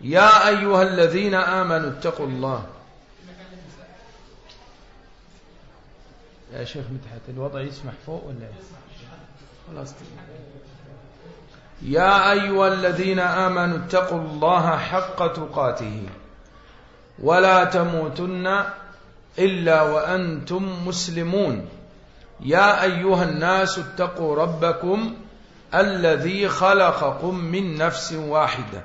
يا أيها الذين آمنوا اتقوا الله. يا شيخ مدحت الوضع يسمح فوق ولا؟ خلاص. يا أيها الذين آمنوا اتقوا الله حق تقاته. ولا تموتن إلا وأنتم مسلمون. يا أيها الناس اتقوا ربكم الذي خلقكم من نفس واحدة.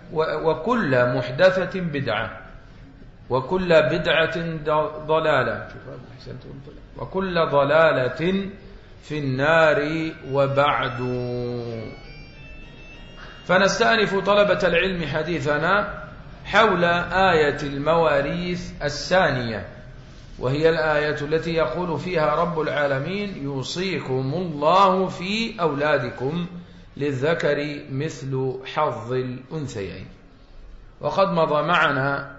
وكل محدثة بدعة. وكل بدعة ضلالة. وكل ضلالة في النار وبعد. فنستأنف طلبة العلم حديثنا حول آية المواريث الثانية وهي الآية التي يقول فيها رب العالمين يوصيكم الله في أولادكم للذكر مثل حظ الأنثيين. وقد مضى معنا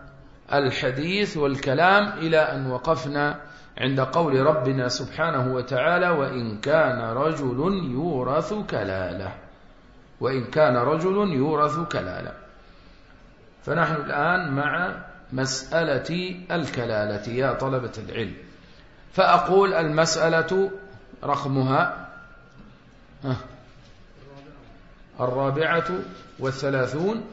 الحديث والكلام إلى أن وقفنا عند قول ربنا سبحانه وتعالى وإن كان رجل يورث كلالة. وإن كان رجل يورث كلالة. فنحن الآن مع مسألة الكلالة يا طلبة العلم. فأقول المسألة رقمها. الرابعة والثلاثون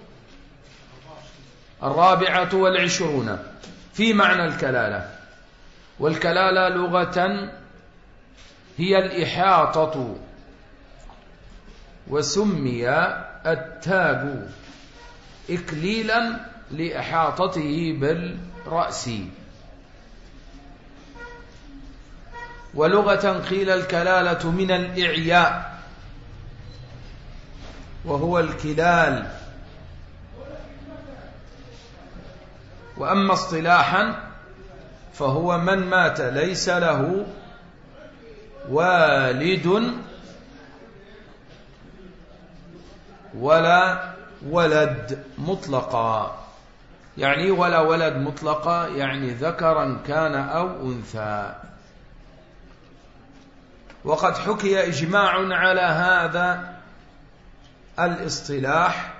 الرابعة والعشرون في معنى الكلالة. والكلالة لغة هي الإحاطة وسمي التاج إكليلا لإحاطته بالرأس. ولغة قيل الكلالة من الإعياء. وهو الكلال. وأما اصطلاحا فهو من مات ليس له والد ولا ولد مطلقا. يعني ولا ولد مطلقا يعني ذكرا كان أو أنثى. وقد حكي إجماع على هذا الاصطلاح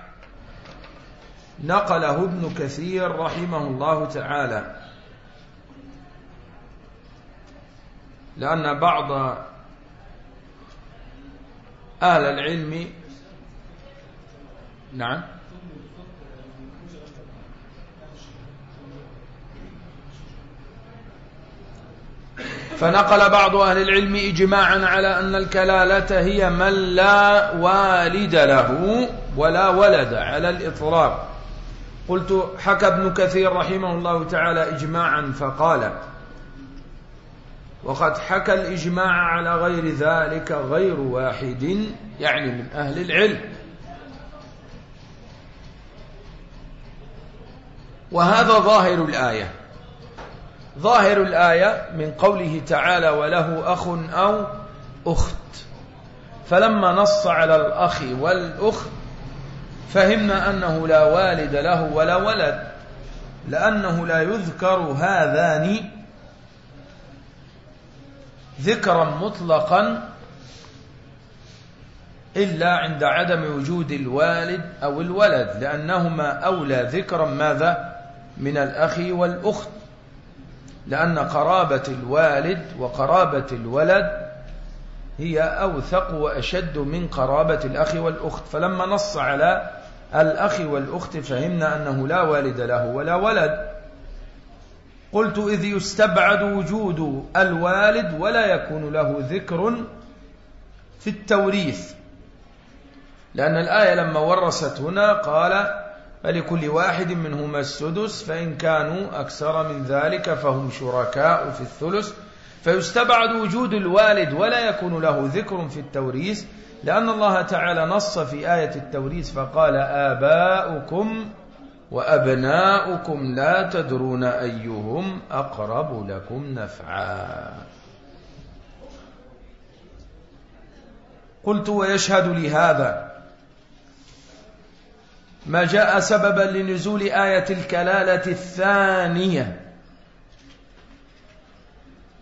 نقله ابن كثير رحمه الله تعالى. لأن بعض أهل العلم نعم. فنقل بعض أهل العلم إجماعا على أن الكلالة هي من لا والد له ولا ولد على الإطلاق. قلت حكى ابن كثير رحمه الله تعالى إجماعا فقال وقد حكى الإجماع على غير ذلك غير واحد يعني من أهل العلم. وهذا ظاهر الآية. ظاهر الآية من قوله تعالى وله أخ أو أخت. فلما نص على الأخ والأخت فهمنا أنه لا والد له ولا ولد لأنه لا يذكر هذان ذكرا مطلقا إلا عند عدم وجود الوالد أو الولد لأنهما أولى ذكرا ماذا؟ من الأخ والأخت. لأن قرابة الوالد وقرابة الولد هي أوثق وأشد من قرابة الأخ والأخت. فلما نص على الأخ والأخت فهمنا أنه لا والد له ولا ولد. قلت إذ يستبعد وجود الوالد ولا يكون له ذكر في التوريث. لأن الآية لما ورست هنا قال فلكل واحد منهما السدس فإن كانوا أكثر من ذلك فهم شركاء في الثلث. فيستبعد وجود الوالد ولا يكون له ذكر في التوريث لأن الله تعالى نص في آية التوريث فقال آباؤكم وأبناؤكم لا تدرون أيهم أقرب لكم نفعا. قلت ويشهد لهذا ما جاء سببا لنزول آية الكلالة الثانية.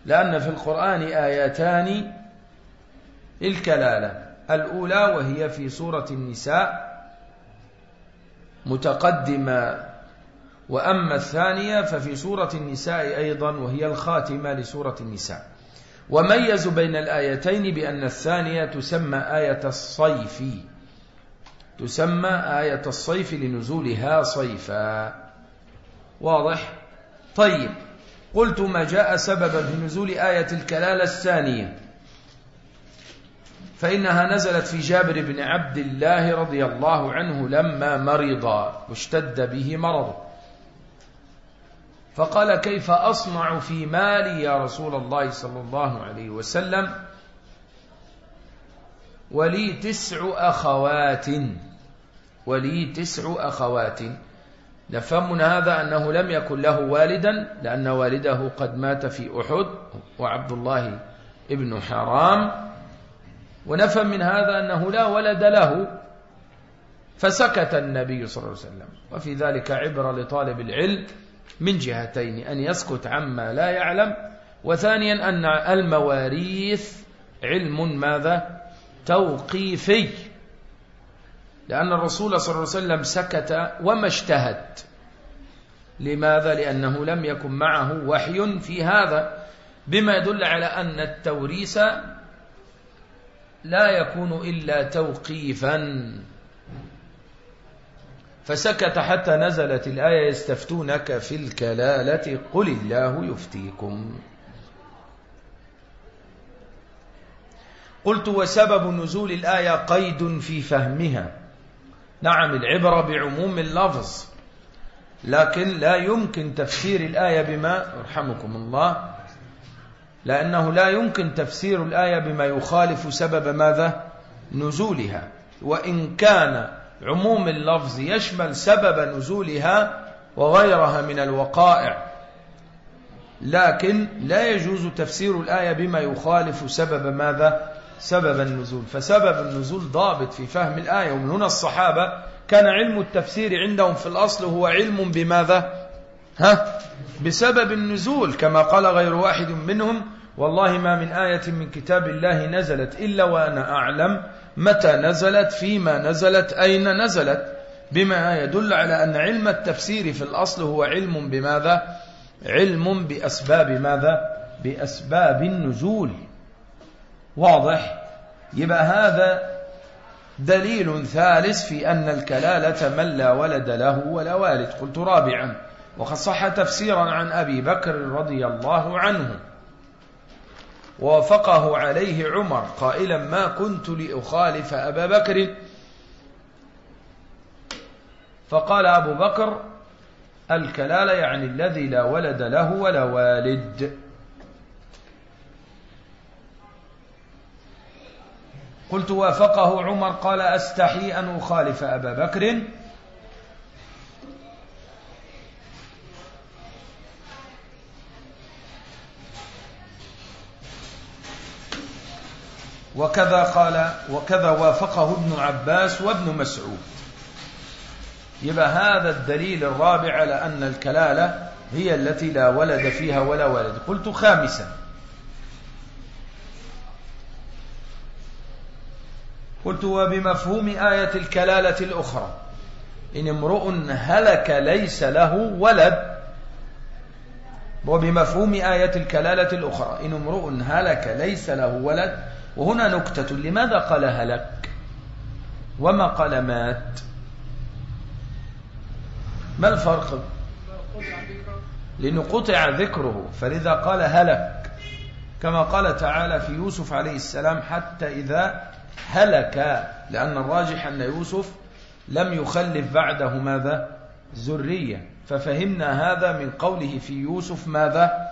لأن في القرآن آياتان الكلالة الأولى وهي في سورة النساء متقدمة. وأما الثانية ففي سورة النساء أيضا وهي الخاتمة لسورة النساء. وميز بين الآيتين بأن الثانية تسمى آية الصيف. تسمى آية الصيف لنزولها صيفا. واضح؟ طيب قلت ما جاء سببا في نزول آية الكلالة الثانية. فإنها نزلت في جابر بن عبد الله رضي الله عنه لما مرض واشتد به مرض. فقال كيف أصنع في مالي يا رسول الله صلى الله عليه وسلم؟ ولي تسع أخوات. ولي تسع أخوات. نفهم من هذا أنه لم يكن له والدا لأن والده قد مات في أحد وعبد الله ابن حرام. ونفهم من هذا أنه لا ولد له فسكت النبي صلى الله عليه وسلم. وفي ذلك عبرة لطالب العلم من جهتين أن يسكت عما لا يعلم وثانيا أن المواريث علم ماذا؟ توقيفي. لأن الرسول صلى الله عليه وسلم سكت وما اجتهد. لماذا؟ لأنه لم يكن معه وحي في هذا بما يدل على أن التوريث لا يكون إلا توقيفا. فسكت حتى نزلت الآية يستفتونك في الكلالة قل الله يفتيكم. قلت وسبب نزول الآية قيد في فهمها. نعم العبرة بعموم اللفظ. لكن لا يمكن تفسير الآية بما يرحمكم الله لأنه لا يمكن تفسير الآية بما يخالف سبب ماذا؟ نزولها. وإن كان عموم اللفظ يشمل سبب نزولها وغيرها من الوقائع لكن لا يجوز تفسير الآية بما يخالف سبب ماذا؟ سبب النزول. فسبب النزول ضابط في فهم الآية. ومن هنا الصحابة كان علم التفسير عندهم في الأصل هو علم بماذا؟ ها؟ بسبب النزول كما قال غير واحد منهم والله ما من آية من كتاب الله نزلت إلا وأنا أعلم متى نزلت فيما نزلت أين نزلت. بما يدل على أن علم التفسير في الأصل هو علم بماذا؟ علم بأسباب ماذا؟ بأسباب النزول. واضح؟ يبقى هذا دليل ثالث في أن الكلالة من لا ولد له ولا والد. قلت رابعا. وقد صح تفسيرا عن أبي بكر رضي الله عنه. وافقه عليه عمر قائلا ما كنت لأخالف أبا بكر. فقال أبو بكر الكلالة يعني الذي لا ولد له ولا والد. قلت وافقه عمر قال أستحي أن أخالف أبا بكر. وكذا قال وكذا وافقه ابن عباس وابن مسعود. يبقى هذا الدليل الرابع على أن الكلالة هي التي لا ولد فيها ولا ولد. قلت خامسا. قلت وبمفهوم آية الكلالة الأخرى إن امرؤ هلك ليس له ولد وبمفهوم آية الكلالة الأخرى إن امرؤ هلك ليس له ولد وهنا نكتة لماذا قال هلك؟ وما قال مات؟ ما الفرق؟ لأنه قطع ذكره فلذا قال هلك كما قال تعالى في يوسف عليه السلام حتى إذا هلك لأن الراجح أن يوسف لم يخلف بعده ماذا؟ ذرية. ففهمنا هذا من قوله في يوسف ماذا؟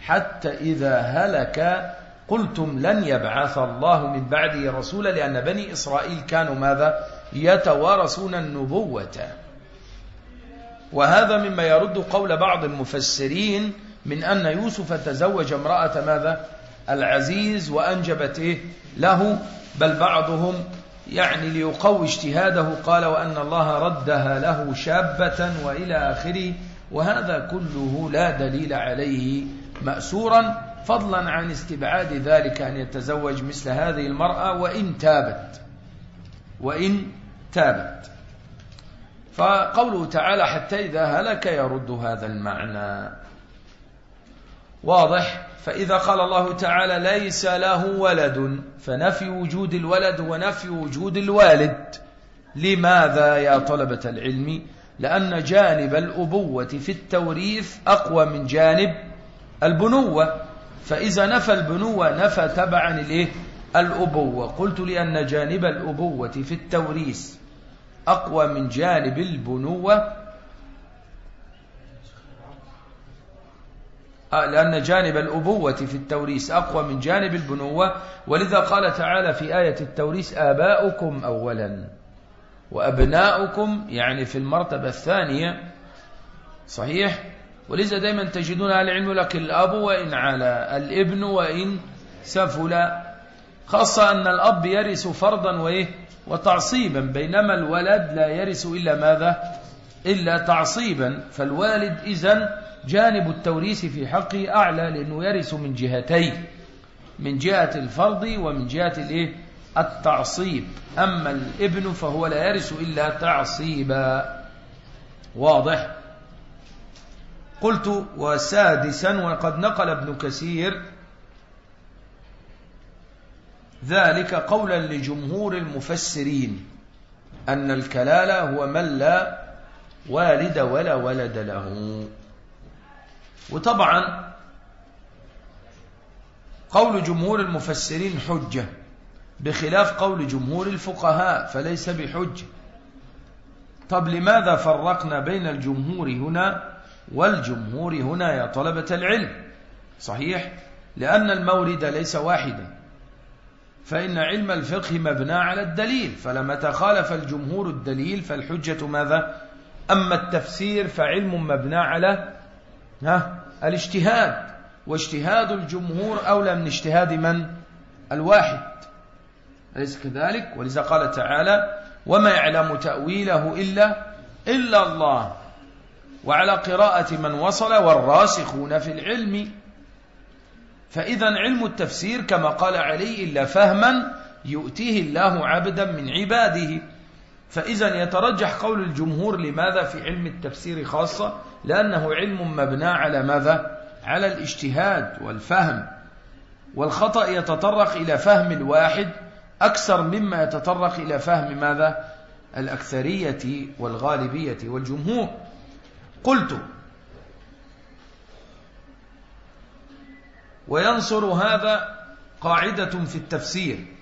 حتى إذا هلك قلتم لن يبعث الله من بعده رسولا لأن بني إسرائيل كانوا ماذا؟ يتوارثون النبوة. وهذا مما يرد قول بعض المفسرين من أن يوسف تزوج امرأة ماذا؟ العزيز وأنجبت إيه؟ له بل بعضهم يعني ليقوي اجتهاده قال وأن الله ردها له شابة وإلى آخره وهذا كله لا دليل عليه مأسورا فضلا عن استبعاد ذلك أن يتزوج مثل هذه المرأة وإن تابت. وإن تابت. فقوله تعالى حتى إذا هلك يرد هذا المعنى. واضح؟ فإذا قال الله تعالى ليس له ولد فنفي وجود الولد ونفي وجود الوالد. لماذا يا طلبة العلم؟ لأن جانب الأبوة في التوريث أقوى من جانب البنوة. فإذا نفى البنوة نفى تبعا الإيه؟ الأبوة. قلت لأن جانب الأبوة في التوريث أقوى من جانب البنوة لأن جانب الأبوة في التوريث أقوى من جانب البنوة. ولذا قال تعالى في آية التوريث آباؤكم أولا وأبناؤكم يعني في المرتبة الثانية. صحيح؟ ولذا دائما تجدون على العلم لك الأب وإن على الابن وإن سفل. خاصة أن الأب يرث فرضا وإيه؟ وتعصيبا بينما الولد لا يرث إلا ماذا؟ إلا تعصيبا. فالوالد إذن جانب التوريث في حقه أعلى لأنه يرث من جهتين من جهة الفرض ومن جهة الإيه؟ التعصيب. أما الابن فهو لا يرث إلا تعصيبا. واضح؟ قلت وسادسا وقد نقل ابن كثير ذلك قولا لجمهور المفسرين أن الكلالة هو من لا والد ولا ولد له. وطبعا قول جمهور المفسرين حجة بخلاف قول جمهور الفقهاء فليس بحجة. طب لماذا فرقنا بين الجمهور هنا والجمهور هنا يا طلبة العلم؟ صحيح؟ لأن المورد ليس واحدا. فإن علم الفقه مبنى على الدليل فلما تخالف الجمهور الدليل فالحجة ماذا؟ أما التفسير فعلم مبنى على الاجتهاد. واجتهاد الجمهور أولى من اجتهاد من؟ الواحد. أليس كذلك؟ ولذا قال تعالى وما يعلم تأويله إلا إلا الله. وعلى قراءة من وصل والراسخون في العلم. فإذا علم التفسير كما قال علي إلا فهما يؤتيه الله عبدا من عباده. فإذا يترجح قول الجمهور لماذا في علم التفسير خاصة؟ لأنه علم مبنى على ماذا؟ على الاجتهاد والفهم. والخطأ يتطرق إلى فهم الواحد أكثر مما يتطرق إلى فهم ماذا؟ الأكثرية والغالبية والجمهور. قلت وينصر هذا قاعدة في التفسير.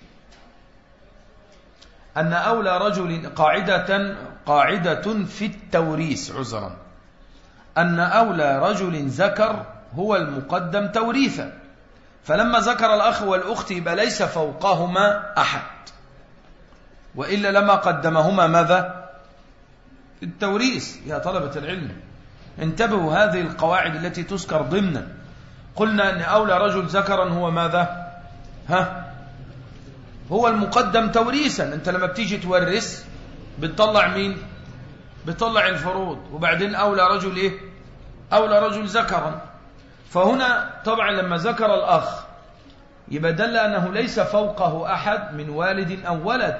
أن أولى رجل قاعدة قاعدة في التوريث عذرا. أن أولى رجل ذكر هو المقدم توريثا. فلما ذكر الأخ والأخت يبقى ليس فوقهما أحد. وإلا لما قدمهما ماذا؟ التوريث. يا طلبة العلم انتبهوا هذه القواعد التي تذكر ضمنا. قلنا أن أولى رجل ذكرا هو ماذا؟ ها؟ هو المقدم توريثا أنت لما بتيجي تورث بتطلع مين؟ بطلع الفروض. وبعدين أولى رجل إيه؟ أولى رجل ذكرا. فهنا طبعا لما ذكر الأخ يبقى دل أنه ليس فوقه أحد من والد أو ولد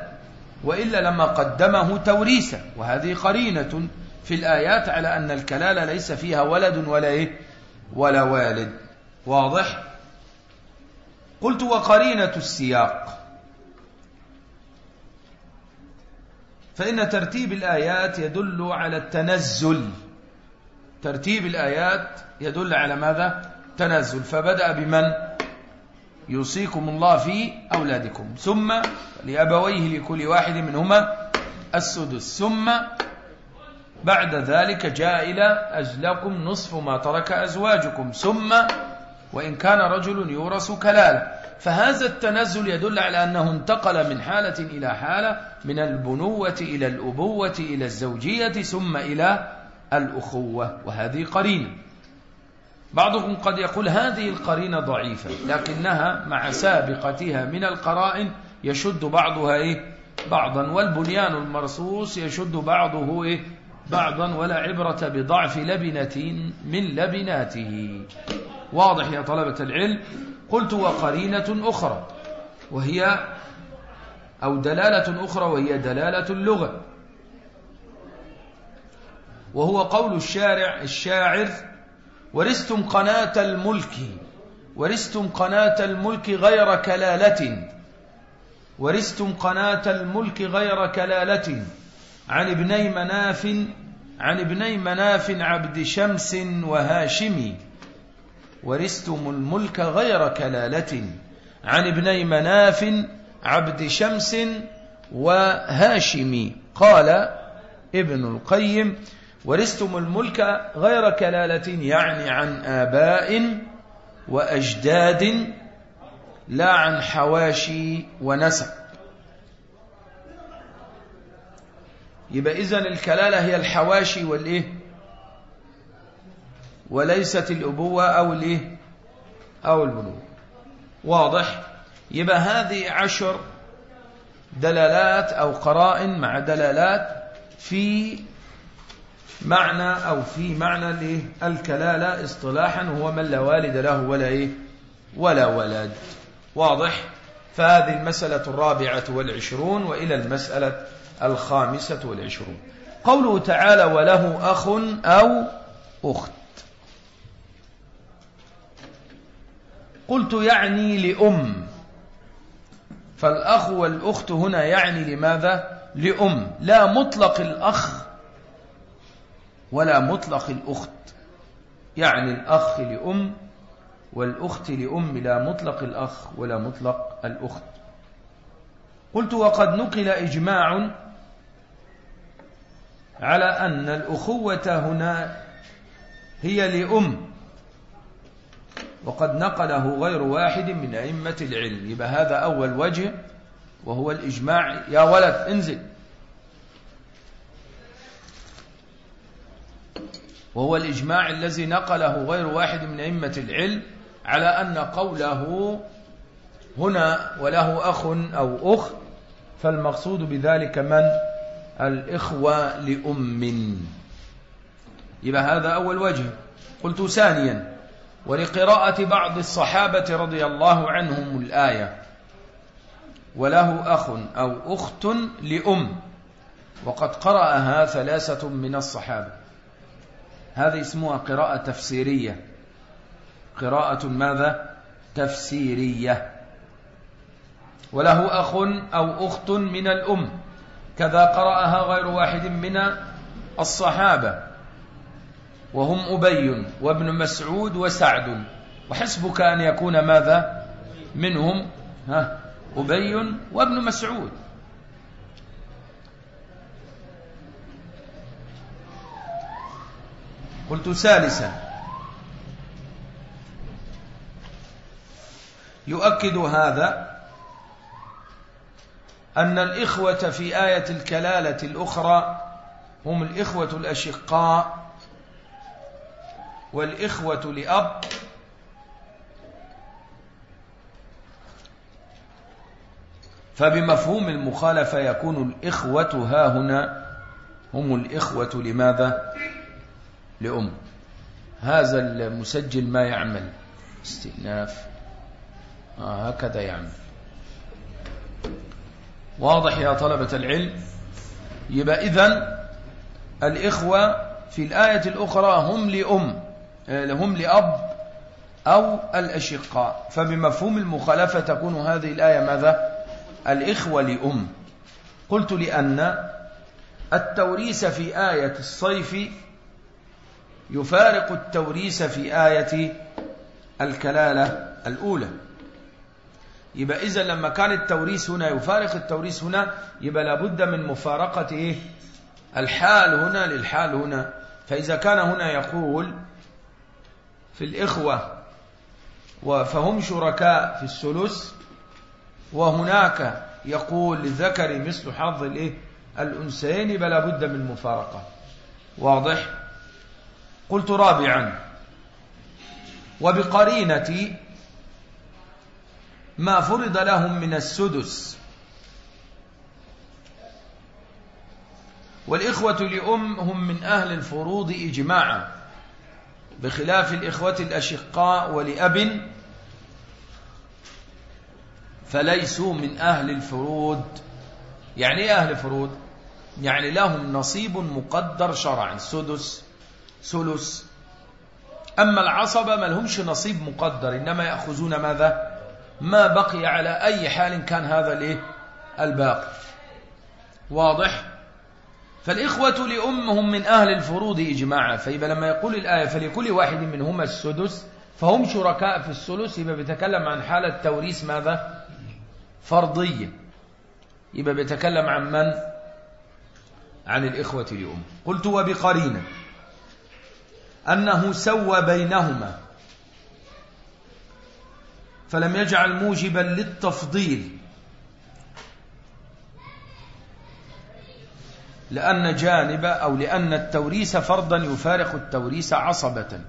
وإلا لما قدمه توريثا وهذه قرينة في الآيات على أن الكلالة ليس فيها ولد ولا إيه؟ ولا والد. واضح؟ قلت وقرينة السياق. فإن ترتيب الآيات يدل على التنزل. ترتيب الآيات يدل على ماذا؟ تنزل. فبدأ بمن؟ يوصيكم الله في أولادكم. ثم لأبويه لكل واحد منهما السدس. ثم بعد ذلك جاء إلى أجلكم نصف ما ترك أزواجكم. ثم وإن كان رجل يورث كلالة فهذا التنزل يدل على أنه انتقل من حالة إلى حالة من البنوة إلى الأبوة إلى الزوجية ثم إلى الأخوة وهذه قرينة بعضهم قد يقول هذه القرينة ضعيفة لكنها مع سابقتها من القرائن يشد بعضها إيه؟ بعضا والبنيان المرصوص يشد بعضه إيه؟ بعضا ولا عبرة بضعف لبنة من لبناته واضح يا طلبة العلم قلت وقرينة أخرى وهي أو دلالة أخرى وهي دلالة اللغة. وهو قول الشارع الشاعر ورستم قناة الملك ورستم قناة الملك غير كلالة. ورستم قناة الملك غير كلالة. عن ابني مناف عن ابني مناف عبد شمس وهاشم ورستم الملك غير كلالة عن ابني مناف عبد شمس وهاشم. قال ابن القيم ورثتم الملك غير كلالة يعني عن آباء وأجداد لا عن حواشي ونسب. يبقى إذن الكلالة هي الحواشي والإيه؟ وليست الأبوة أو الإيه أو البنوة. واضح؟ يبقى هذه عشر دلالات أو قرائن مع دلالات في معنى أو في معنى الكلالة اصطلاحا هو من لا والد له ولا إيه؟ ولا ولد. واضح؟ فهذه المسألة الرابعة والعشرون وإلى المسألة الخامسة والعشرون. قوله تعالى وله أخ أو أخت. قلت يعني لأم. فالأخ والأخت هنا يعني لماذا؟ لأم. لا مطلق الأخ ولا مطلق الأخت. يعني الأخ لأم والأخت لأم. لا مطلق الأخ ولا مطلق الأخت. قلت وقد نقل إجماع على أن الأخوة هنا هي لأم. وقد نقله غير واحد من أئمة العلم. يبقى هذا أول وجه وهو الإجماع. يا ولد انزل. وهو الإجماع الذي نقله غير واحد من أئمة العلم على أن قوله هنا وله أخ أو أخت فالمقصود بذلك من؟ الإخوة لأم. يبقى هذا أول وجه. قلت ثانيا ولقراءة بعض الصحابة رضي الله عنهم الآية. وله أخ أو أخت لأم. وقد قرأها ثلاثة من الصحابة. هذه اسمها قراءة تفسيرية. قراءة ماذا؟ تفسيرية. وله أخ أو أخت من الأم. كذا قرأها غير واحد من الصحابة. وهم أبي وابن مسعود وسعد. وحسبك أن يكون ماذا؟ منهم ها أبي وابن مسعود. قلت ثالثا. يؤكد هذا أن الإخوة في آية الكلالة الأخرى هم الإخوة الأشقاء والإخوة لأب. فبمفهوم المخالفة يكون الإخوة ها هنا هم الإخوة لماذا؟ لأم. هذا المسجل ما يعمل. استئناف. آه هكذا يعمل. واضح يا طلبة العلم؟ يبقى إذن الإخوة في الآية الأخرى هم لأم. هم لأب أو الأشقاء. فبمفهوم المخالفة تكون هذه الآية ماذا؟ الإخوة لأم. قلت لأن التوريث في آية الصيف يفارق التوريث في آية الكلالة الأولى. يبقى إذا لما كان التوريث هنا يفارق التوريث هنا يبقى لابد من مفارقة إيه؟ الحال هنا للحال هنا. فإذا كان هنا يقول في الإخوة فهم شركاء في الثلث وهناك يقول للذكر مثل حظ الإيه؟ الأنسين بلا بد من مفارقة. واضح؟ قلت رابعا. وبقرينة ما فرض لهم من السدس. والإخوة لأم هم من أهل الفروض إجماعا. بخلاف الإخوة الأشقاء ولأب فليسوا من أهل الفروض. يعني إيه أهل الفروض؟ يعني لهم نصيب مقدر شرعا. سدس ثلث. أما العصبة ما لهمش نصيب مقدر إنما يأخذون ماذا؟ ما بقي على أي حال كان هذا الايه الباقي. واضح؟ فالإخوة لأمهم من أهل الفروض إجماعا فإذا لما يقول الآية فلكل واحد منهما السدس فهم شركاء في الثلث يبقى بيتكلم عن حالة توريث ماذا؟ فرضية. يبقى بيتكلم عن من؟ عن الإخوة لأم. قلت وبقرينة. أنه سوى بينهما. فلم يجعل موجبا للتفضيل. لأن جانب أو لأن التوريس فرضا يفارق التوريس عصبة.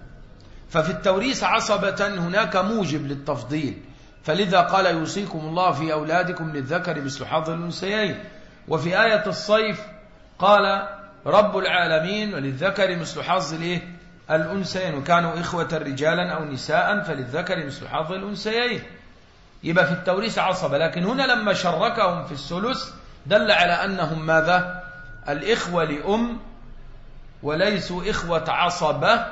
ففي التوريس عصبة هناك موجب للتفضيل. فلذا قال يوصيكم الله في أولادكم للذكر مثل حظ الأنسيين وفي آية الصيف قال رب العالمين وللذكر مثل حظ الايه الأنسيين وكانوا إخوة رجالا أو نساء فللذكر مثل حظ الأنسيين يبقى في التوريث عصبة. لكن هنا لما شركهم في الثلث دل على أنهم ماذا؟ الإخوة لأم وليسوا إخوة عصبة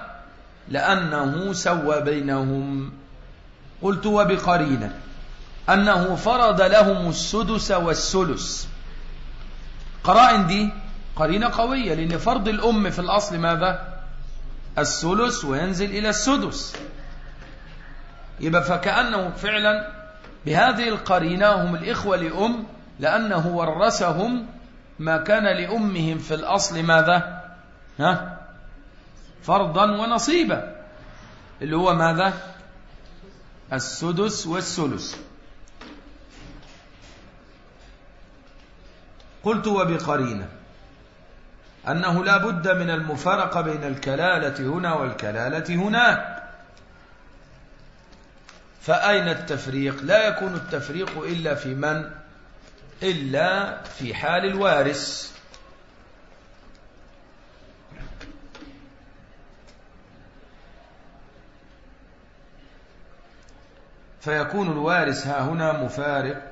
لأنه سوى بينهم. قلت وبقرينة أنه فرض لهم السدس والثلث. قرائن دي قرينة قوية لأن فرض الأم في الأصل ماذا؟ الثلث وينزل إلى السدس. يبقى فكأنه فعلا بهذه القرينة هم الإخوة لأم لأنه ورثهم ما كان لأمهم في الأصل ماذا؟ ها؟ فرضا ونصيبا. اللي هو ماذا؟ السدس والثلث. قلت وبقرينة. أنه لا بد من المفارقة بين الكلالة هنا والكلالة هناك فأين التفريق؟ لا يكون التفريق إلا في من إلا في حال الوارث. فيكون الوارث ها هنا مفارق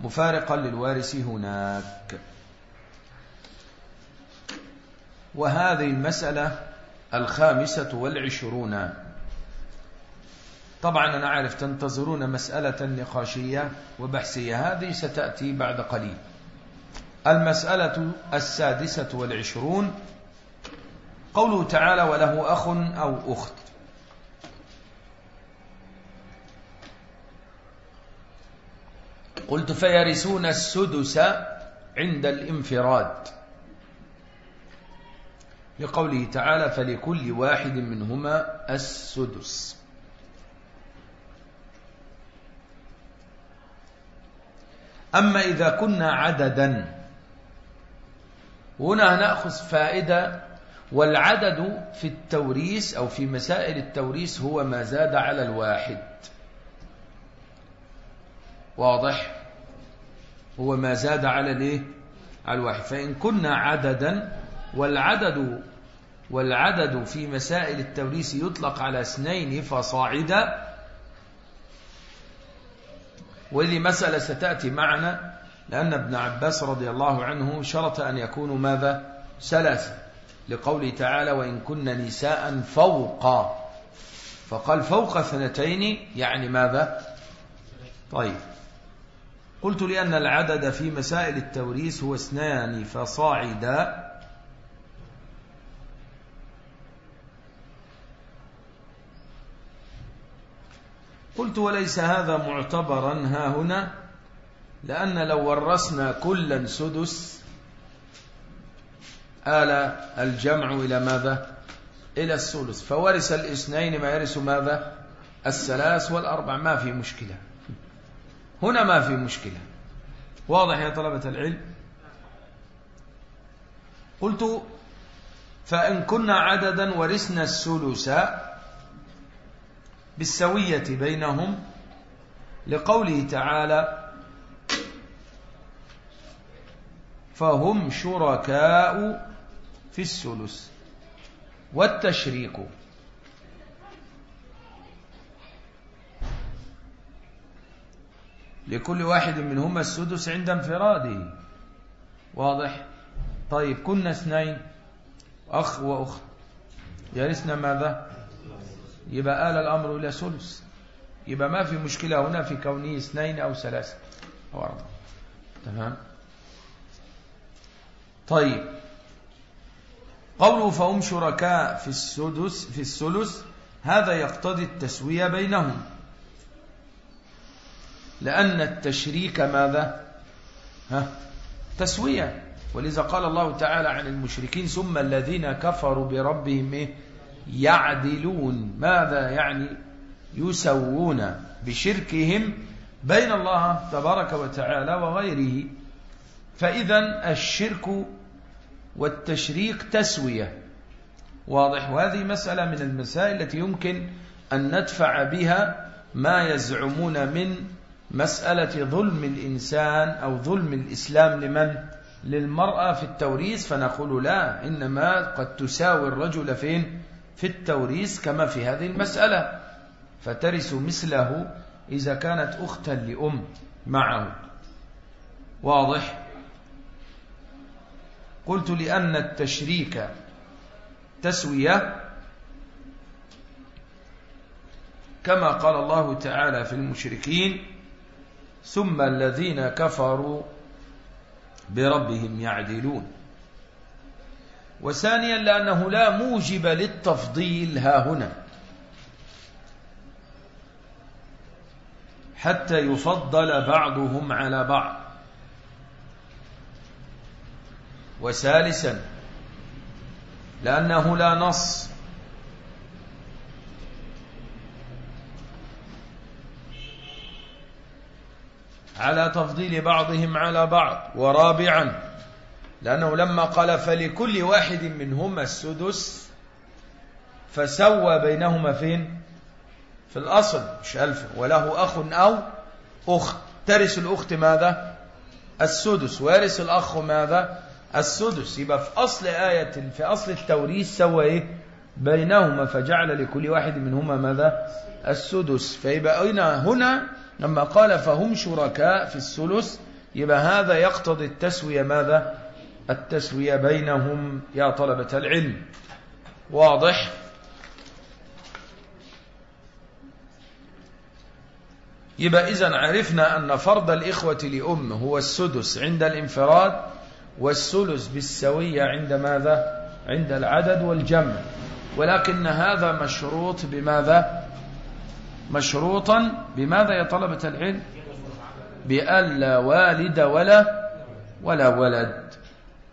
مفارقا للوارث هناك. وهذه المسألة الخامسة والعشرون. طبعا أنا عارف تنتظرون مسألة نقاشية وبحثية هذه ستأتي بعد قليل. المسألة السادسة والعشرون قوله تعالى وله أخ أو أخت قلت فيرثون السدس عند الانفراد لقوله تعالى فلكل واحد منهما السدس أما إذا كانوا عددا هنا نأخذ فائدة والعدد في التوريث أو في مسائل التوريث هو ما زاد على الواحد. واضح؟ هو ما زاد على الإيه؟ على الواحد. فإن كنا عددا والعدد والعدد في مسائل التوريث يطلق على اثنين فصاعدا وهذه مسألة ستأتي معنا لأن ابن عباس رضي الله عنه شرط أن يكونوا ماذا؟ ثلاثة لقوله تعالى وإن كن نساء فوق فقال فوق اثنتين يعني ماذا؟ طيب. قلت لأن العدد في مسائل التوريث هو اثنان فصاعدا قلت وليس هذا معتبرا ها هنا لأن لو ورثنا كلا سدس آل الجمع إلى ماذا؟ إلى الثلث فورث الاثنين ما يرث ماذا؟ الثلاث والأربع. ما في مشكلة. هنا ما في مشكلة. واضح يا طلبة العلم؟ قلت فإن كنا عددا ورثنا الثلث بالسوية بينهم لقوله تعالى فهم شركاء في الثلث والتشريك. لكل واحد منهما السدس عند انفراده. واضح؟ طيب كنا اثنين أخ وأخت. يرثنا ماذا؟ يبقى آل الأمر إلى ثلث. يبقى ما في مشكلة هنا في كونه اثنين أو ثلاثة. أو أربعة. تمام؟ طيب. قوله فهم شركاء في السدس في الثلث هذا يقتضي التسوية بينهم. لأن التشريك ماذا؟ ها؟ تسوية. ولذا قال الله تعالى عن المشركين ثم الذين كفروا بربهم إيه؟ يعدلون. ماذا يعني يسوون بشركهم بين الله تبارك وتعالى وغيره؟ فإذا الشرك والتشريك تسوية. واضح؟ وهذه مسألة من المسائل التي يمكن أن ندفع بها ما يزعمون من مسألة ظلم الإنسان أو ظلم الإسلام لمن؟ للمرأة في التوريث. فنقول لا إنما قد تساوي الرجل فين؟ في التوريث كما في هذه المسألة. فترث مثله إذا كانت أختا لأم معه. واضح؟ قلت لأن التشريك تسوية كما قال الله تعالى في المشركين ثم الذين كفروا بربهم يعدلون وثانيا لأنه لا موجب للتفضيل ها هنا. حتى يفضل بعضهم على بعض. وثالثا لأنه لا نص. على تفضيل بعضهم على بعض. ورابعا لأنه لما قال فلكل واحد منهما السدس فسوى بينهما فين؟ في الأصل مش ألف. وله أخ أو أخت. ترث الأخت ماذا؟ السدس. وارث الأخ ماذا؟ السدس. يبقى في أصل آية في أصل التوريث سوى إيه؟ بينهما. فجعل لكل واحد منهما ماذا؟ السدس. فيبقى هنا لما قال فهم شركاء في الثلث يبقى هذا يقتضي التسوية ماذا؟ التسوية بينهم يا طلبة العلم. واضح؟ يبقى إذن عرفنا أن فرض الإخوة لأم هو السدس عند الانفراد والثلث بالسوية عند ماذا؟ عند العدد والجمع. ولكن هذا مشروط بماذا؟ مشروطا بماذا يا طلبة العلم؟ بأن لا والد ولا ولا ولد.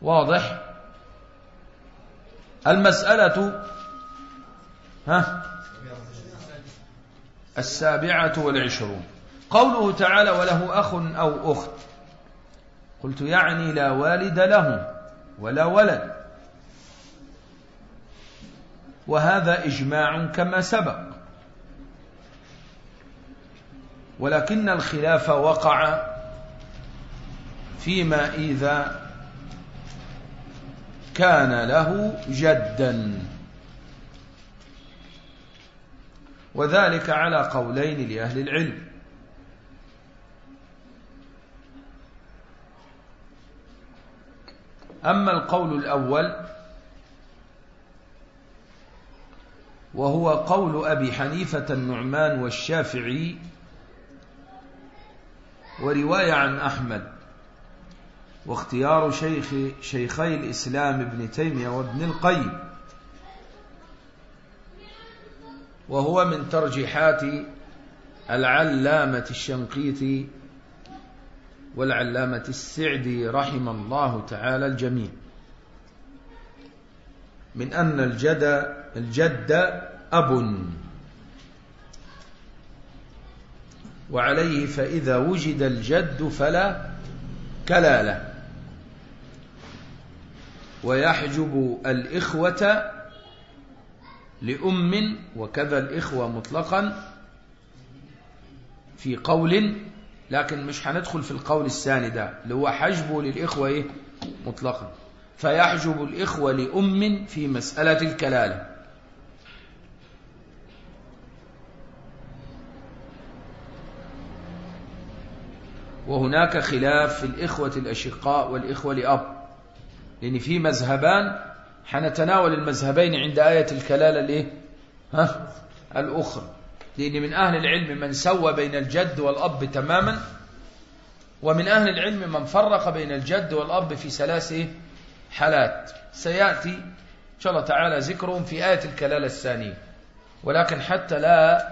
واضح؟ المسألة ها؟ السابعة والعشرون. قوله تعالى وله أخ أو أخت. قلت يعني لا والد له ولا ولد. وهذا إجماع كما سبق. ولكن الخلاف وقع فيما إذا كان له جدا. وذلك على قولين لأهل العلم. أما القول الأول وهو قول أبي حنيفة النعمان والشافعي ورواية عن أحمد. واختيار شيخ شيخي الإسلام ابن تيمية وابن القيم. وهو من ترجيحات العلامة الشنقيطي والعلامة السعدي رحم الله تعالى الجميع. من أن الجد الجد أب. وعليه فإذا وجد الجد فلا كلالة. ويحجب الإخوة لأم وكذا الإخوة مطلقا في قول لكن مش هندخل في القول الثاني ده اللي هو حجبه للإخوة إيه؟ مطلقا. فيحجب الإخوة لأم في مسألة الكلالة. وهناك خلاف في الإخوة الأشقاء والإخوة لأب. لأن في مذهبان حنتناول المذهبين عند آية الكلالة الإيه؟ ها؟ الأخرى لأن من أهل العلم من سوى بين الجد والأب تماما ومن أهل العلم من فرق بين الجد والأب في ثلاث حالات سيأتي إن شاء الله تعالى ذكرهم في آية الكلالة الثانية ولكن حتى لا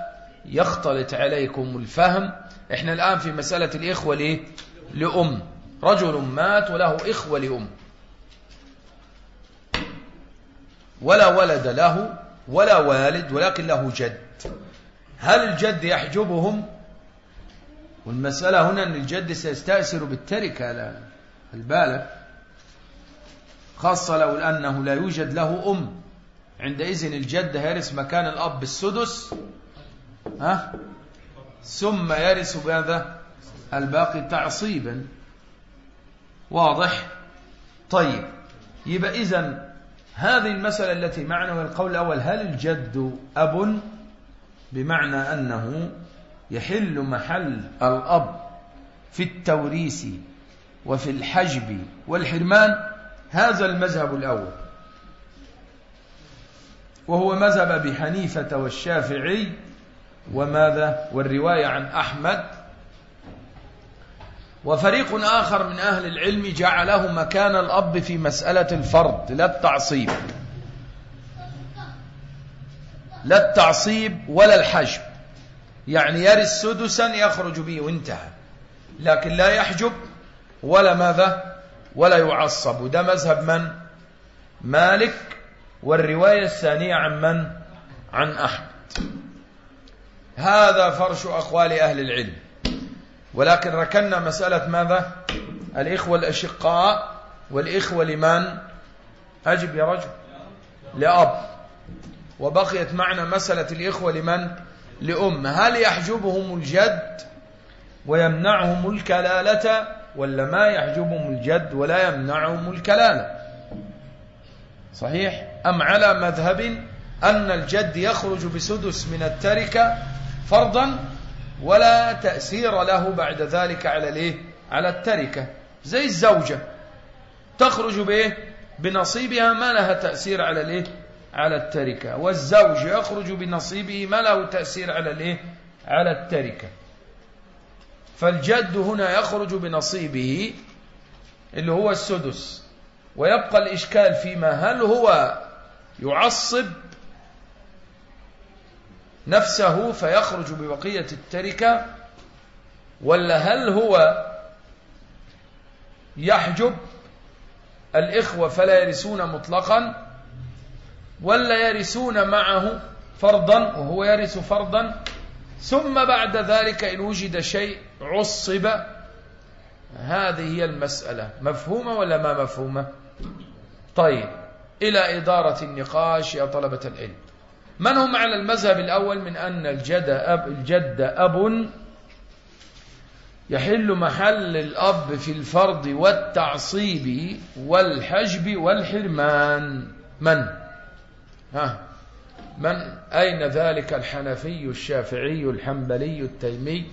يختلط عليكم الفهم إحنا الآن في مسألة الإخوة؟ لأم رجل مات وله إخوة لأم ولا ولد له ولا والد ولكن له جد. هل الجد يحجبهم؟ والمسألة هنا أن الجد سيستأثر بالتركة البالغ خاصة لو أنه لا يوجد له أم. عندئذ الجد يرث مكان الأب السدس ها؟ ثم يرث بهذا الباقي تعصيبا. واضح؟ طيب يبقى إذن هذه المسألة التي معنا والقول الأول هل الجد أب؟ بمعنى أنه يحل محل الأب في التوريث وفي الحجب والحرمان. هذا المذهب الأول. وهو مذهب أبي حنيفة والشافعي وماذا؟ والرواية عن أحمد. وفريق آخر من أهل العلم جعله مكان الأب في مسألة الفرض لا التعصيب. لا التعصيب ولا الحجب. يعني يرث سدسا يخرج به وانتهى. لكن لا يحجب ولا ماذا؟ ولا يعصب. وده مذهب من؟ مالك. والرواية الثانية عن من؟ عن أحمد. هذا فرش أقوال أهل العلم. ولكن ركنا مسألة ماذا؟ الإخوة الأشقاء والإخوة لمن؟ أجب يا رجل. لأب. وبقيت معنا مسألة الإخوة لمن؟ لأم. هل يحجبهم الجد ويمنعهم الكلالة ولا ما يحجبهم الجد ولا يمنعهم الكلالة؟ صحيح؟ أم على مذهب أن الجد يخرج بسدس من التركة فرضا ولا تأثير له بعد ذلك على الإيه؟ على التركة. زي الزوجة. تخرج بإيه؟ بنصيبها ما لها تأثير على الإيه؟ على التركة. والزوج يخرج بنصيبه ما له تأثير على الإيه؟ على التركة. فالجد هنا يخرج بنصيبه اللي هو السدس. ويبقى الإشكال فيما هل هو يعصب نفسه فيخرج ببقية التركة ولا هل هو يحجب؟ الإخوة فلا يرثون مطلقا ولا يرثون معه فرضا وهو يرث فرضا. ثم بعد ذلك إن وجد شيء عصب هذه هي المسألة. مفهومة ولا ما مفهومة؟ طيب إلى إدارة النقاش يا طلبة العلم. من هم على المذهب الأول من أن الجد أب, الجد أب يحل محل الأب في الفرض والتعصيب والحجب والحرمان؟ من؟ ها من؟ أين ذلك الحنفي الشافعي الحنبلي التيمي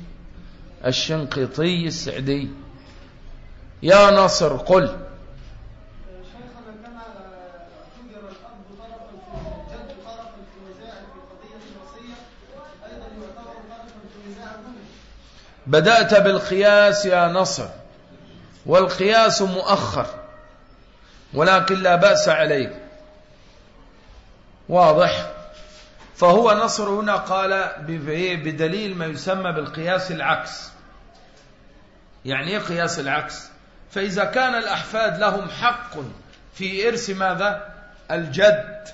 الشنقيطي السعدي؟ يا نصر قل. بدأت بالقياس يا نصر والقياس مؤخر ولكن لا بأس عليك. واضح؟ فهو نصر هنا قال بدليل ما يسمى بالقياس العكس. يعني إيه قياس العكس؟ فإذا كان الأحفاد لهم حق في إرث ماذا؟ الجد.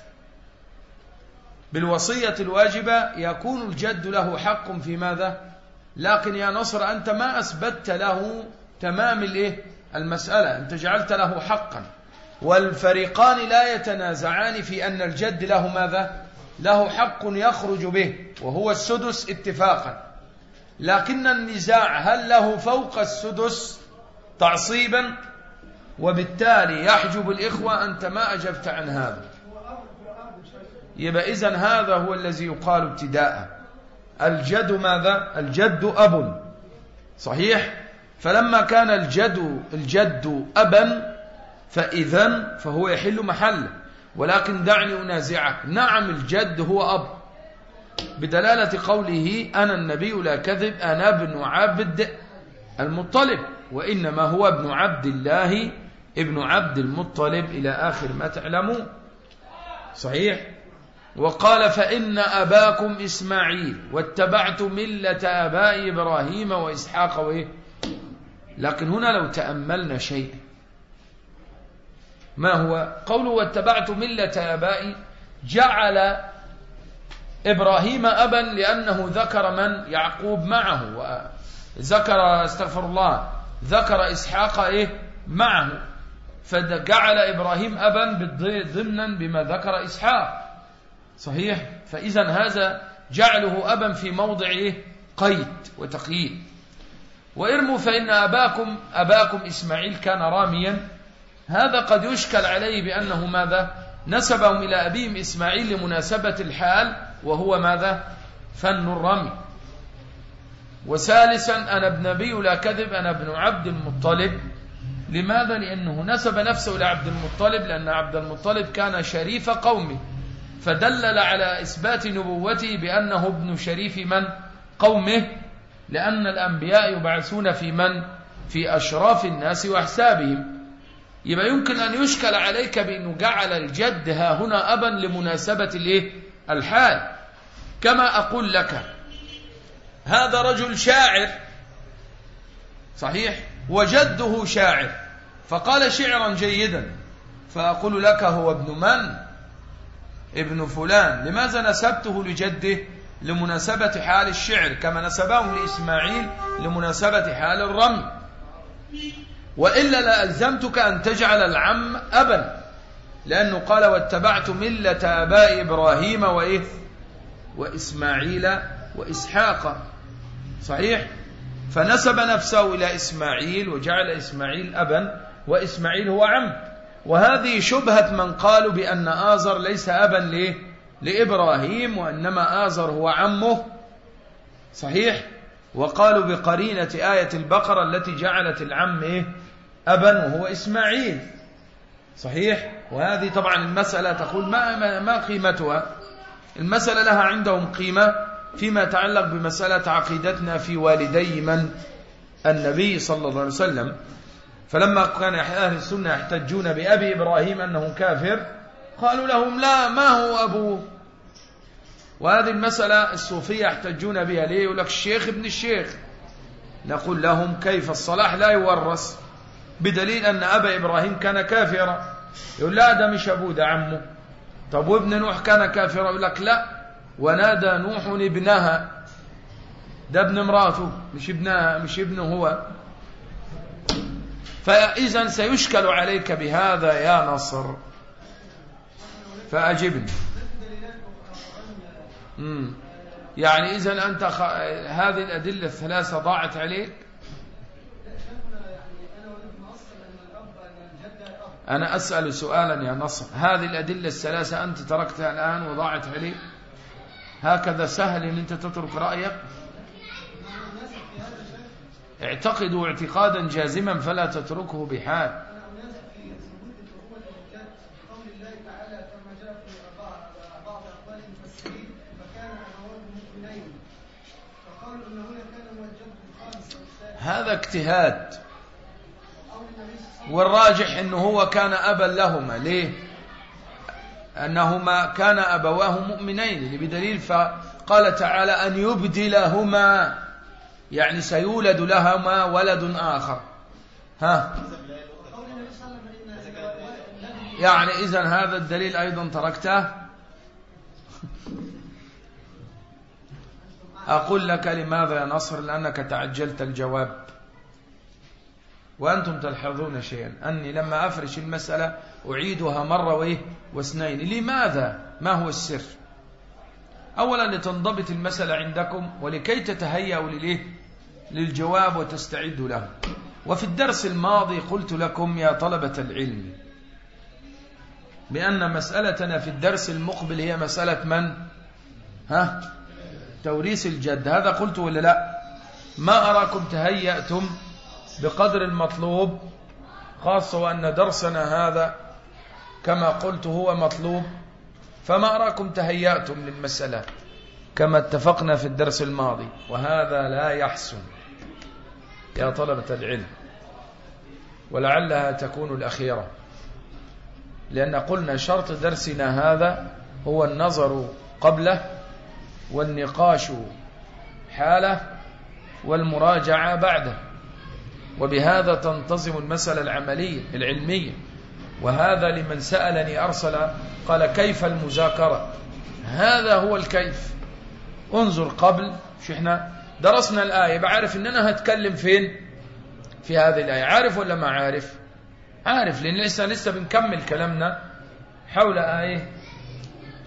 بالوصية الواجبة يكون الجد له حق في ماذا؟ لكن يا نصر أنت ما أثبتت له تمام الإيه؟ المسألة أنت جعلت له حقا. والفريقان لا يتنازعان في أن الجد له ماذا؟ له حق يخرج به وهو السدس اتفاقا. لكن النزاع هل له فوق السدس تعصيبا؟ وبالتالي يحجب الإخوة أنت ما أجبت عن هذا. يبقى إذن هذا هو الذي يقال ابتداء. الجد ماذا؟ الجد أب. صحيح؟ فلما كان الجد الجد أبا فإذا فهو يحل محله ولكن دعني أنازعك. نعم الجد هو أب. بدلالة قوله أنا النبي لا كذب أنا ابن عبد المطلب. وإنما هو ابن عبد الله ابن عبد المطلب. إلى آخر ما تعلمون. صحيح؟ وقال فإن أباكم إسماعيل واتبعت ملة آباء إبراهيم وإسحاق وإيه؟ لكن هنا لو تأملنا شيئا ما هو؟ قوله واتبعت ملة آبائي جعل إبراهيم أبا لأنه ذكر من؟ يعقوب معه ذكر استغفر الله ذكر إسحاق إيه؟ معه فجعل إبراهيم أبا ضمنا بما ذكر إسحاق. صحيح؟ فإذا هذا جعله أبا في موضع إيه؟ قيد وتقييد. وإرموا فإن أباكم أباكم إسماعيل كان راميا. هذا قد يشكل عليه بأنه ماذا؟ نسبهم إلى أبيهم إسماعيل لمناسبة الحال وهو ماذا؟ فن الرمي. وثالثا أنا ابن نبي لا كذب أنا ابن عبد المطلب. لماذا؟ لأنه نسب نفسه إلى عبد المطلب لأن عبد المطلب كان شريف قومه. فدلل على إثبات نبوته بأنه ابن شريف من؟ قومه لأن الأنبياء يبعثون في من؟ في أشراف الناس وأحسابهم. يبقى يمكن أن يشكل عليك بأنه جعل الجد ها هنا أبا لمناسبة الإيه؟ الحال. كما أقول لك هذا رجل شاعر. صحيح؟ وجده شاعر. فقال شعرا جيدا فأقول لك هو ابن من؟ ابن فلان. لماذا نسبته لجده لمناسبة حال الشعر؟ كما نسبهم لإسماعيل لمناسبة حال الرمي. وإلا لألزمتك أن تجعل العم أبا لأنه قال واتبعت ملة آباء إبراهيم وإيه؟ وإسماعيل وإسحاق. صحيح؟ فنسب نفسه إلى إسماعيل وجعل إسماعيل أبا وإسماعيل هو عم. وهذه شبهة من قالوا بأن آزر ليس أبا ليه لإبراهيم وإنما آزر هو عمه. صحيح؟ وقالوا بقرينة آية البقرة التي جعلت العم أبا وهو إسماعيل. صحيح؟ وهذه طبعا المسألة تقول ما, ما قيمتها؟ المسألة لها عندهم قيمة فيما يتعلق بمسألة عقيدتنا في والدي من النبي صلى الله عليه وسلم. فلما كان أهل السنة يحتجون بأبي إبراهيم أنه كافر قالوا لهم لا ما هو أبوه وهذه المسألة الصوفية يحتجون بها. ليه؟ يقول لك الشيخ ابن الشيخ. نقول لهم كيف الصلاح لا يورث بدليل أن أبا إبراهيم كان كافرا. يقول لا ده مش أبوه ده عمه. طب وابن نوح كان كافرا؟ يقول لك لا. ونادى نوح ابنها. ده ابن امراته مش ابنها مش ابنه هو. فإذا سيشكل عليك بهذا يا نصر. فأجبني. يعني إذا أنت خ... هذه الأدلة الثلاثة ضاعت عليك؟ أنا أسأل سؤالا يا نصر. هذه الأدلة الثلاثة أنت تركتها الآن وضاعت عليك؟ هكذا سهل أن أنت تترك رأيك؟ اعتقدوا اعتقادا جازما فلا تتركه بحال. هذا اجتهاد. والراجح إنه هو كان أبا لهما. ليه؟ أنهما كان أبواه مؤمنين. بدليل فقال تعالى أن يبدلهما. يعني سيولد لهما ولد آخر. ها؟ يعني إذا هذا الدليل أيضا تركته. أقول لك لماذا يا نصر؟ لأنك تعجلت الجواب. وأنتم تلحظون شيئا. أني لما أفرش المسألة أعيدها مرة وإيه؟ واثنين. لماذا؟ ما هو السر؟ أولا لتنضبط المسألة عندكم ولكي تتهيأوا للإيه؟ للجواب وتستعدوا له. وفي الدرس الماضي قلت لكم يا طلبة العلم بأن مسألتنا في الدرس المقبل هي مسألة من؟ ها؟ توريث الجد. هذا قلت ولا لا؟ ما أراكم تهيأتم بقدر المطلوب؟ خاصة وأن درسنا هذا كما قلت هو مطلوب. فما أراكم تهيأتم للمسألة كما اتفقنا في الدرس الماضي. وهذا لا يحسن. يا طلبة العلم ولعلها تكون الأخيرة. لأن قلنا شرط درسنا هذا هو النظر قبله والنقاش حاله والمراجعة بعده. وبهذا تنتظم المسألة العملية العلمية. وهذا لمن سألني أرسل قال كيف المذاكرة؟ هذا هو الكيف. انظر قبل شو إحنا درسنا الآية بعرف ان أنا هتكلم فين؟ في هذه الآية. عارف ولا ما عارف؟ عارف لأن لسه لسه بنكمل كلامنا حول آية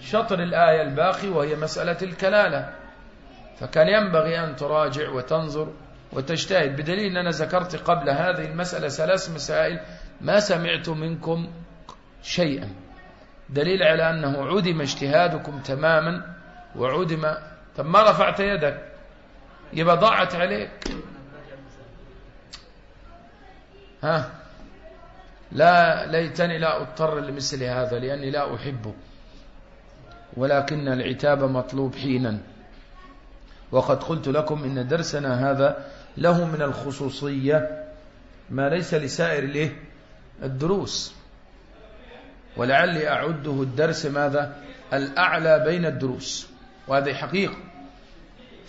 شطر الآية الباقي وهي مسألة الكلالة. فكان ينبغي أن تراجع وتنظر وتجتهد. بدليل أن أنا ذكرت قبل هذه المسألة ثلاث مسائل ما سمعت منكم شيئا. دليل على أنه عدم اجتهادكم تماما وعدم طب ما رفعت يدك؟ يبقى ضاعت عليك. ها؟ لا ليتني لا أضطر لمثل هذا لأني لا أحبه. ولكن العتاب مطلوب حينا. وقد قلت لكم إن درسنا هذا له من الخصوصية ما ليس لسائر الايه الدروس. ولعلي أعده الدرس ماذا؟ الأعلى بين الدروس. وهذه حقيقة.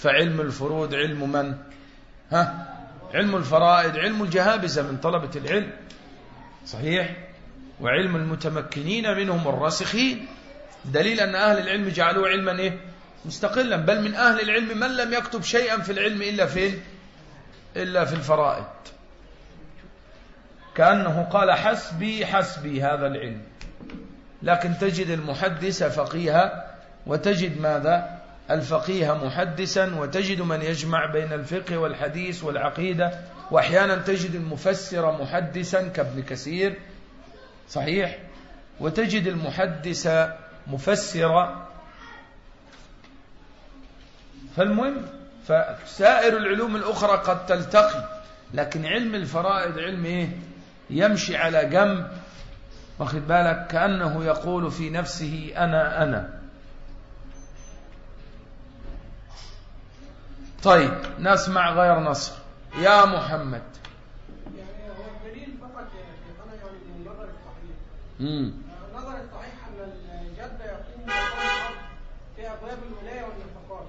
فعلم الفروض علم من؟ ها؟ علم الفرائض علم الجهابزة من طلبة العلم. صحيح؟ وعلم المتمكنين منهم الراسخين. دليل أن أهل العلم جعلوه علما إيه؟ مستقلا. بل من أهل العلم من لم يكتب شيئا في العلم إلا فين إلا في الفرائض. كأنه قال حسبي حسبي هذا العلم. لكن تجد المحدث فقيها وتجد ماذا؟ الفقيه محدثا وتجد من يجمع بين الفقه والحديث والعقيدة وأحيانا تجد المفسر محدثا كابن كثير صحيح؟ وتجد المحدث مفسرا فالمهم فسائر العلوم الأخرى قد تلتقي لكن علم الفرائض علم إيه؟ يمشي على جنب. واخد بالك؟ كأنه يقول في نفسه أنا أنا. طيب نسمع غير نصر. يا محمد. يعني هو الدليل فقط يا شيخنا يعني من النظر الصحيح. مم. النظر الصحيح أن الجد يقوم بالأرض في أبواب الولاية والنفقات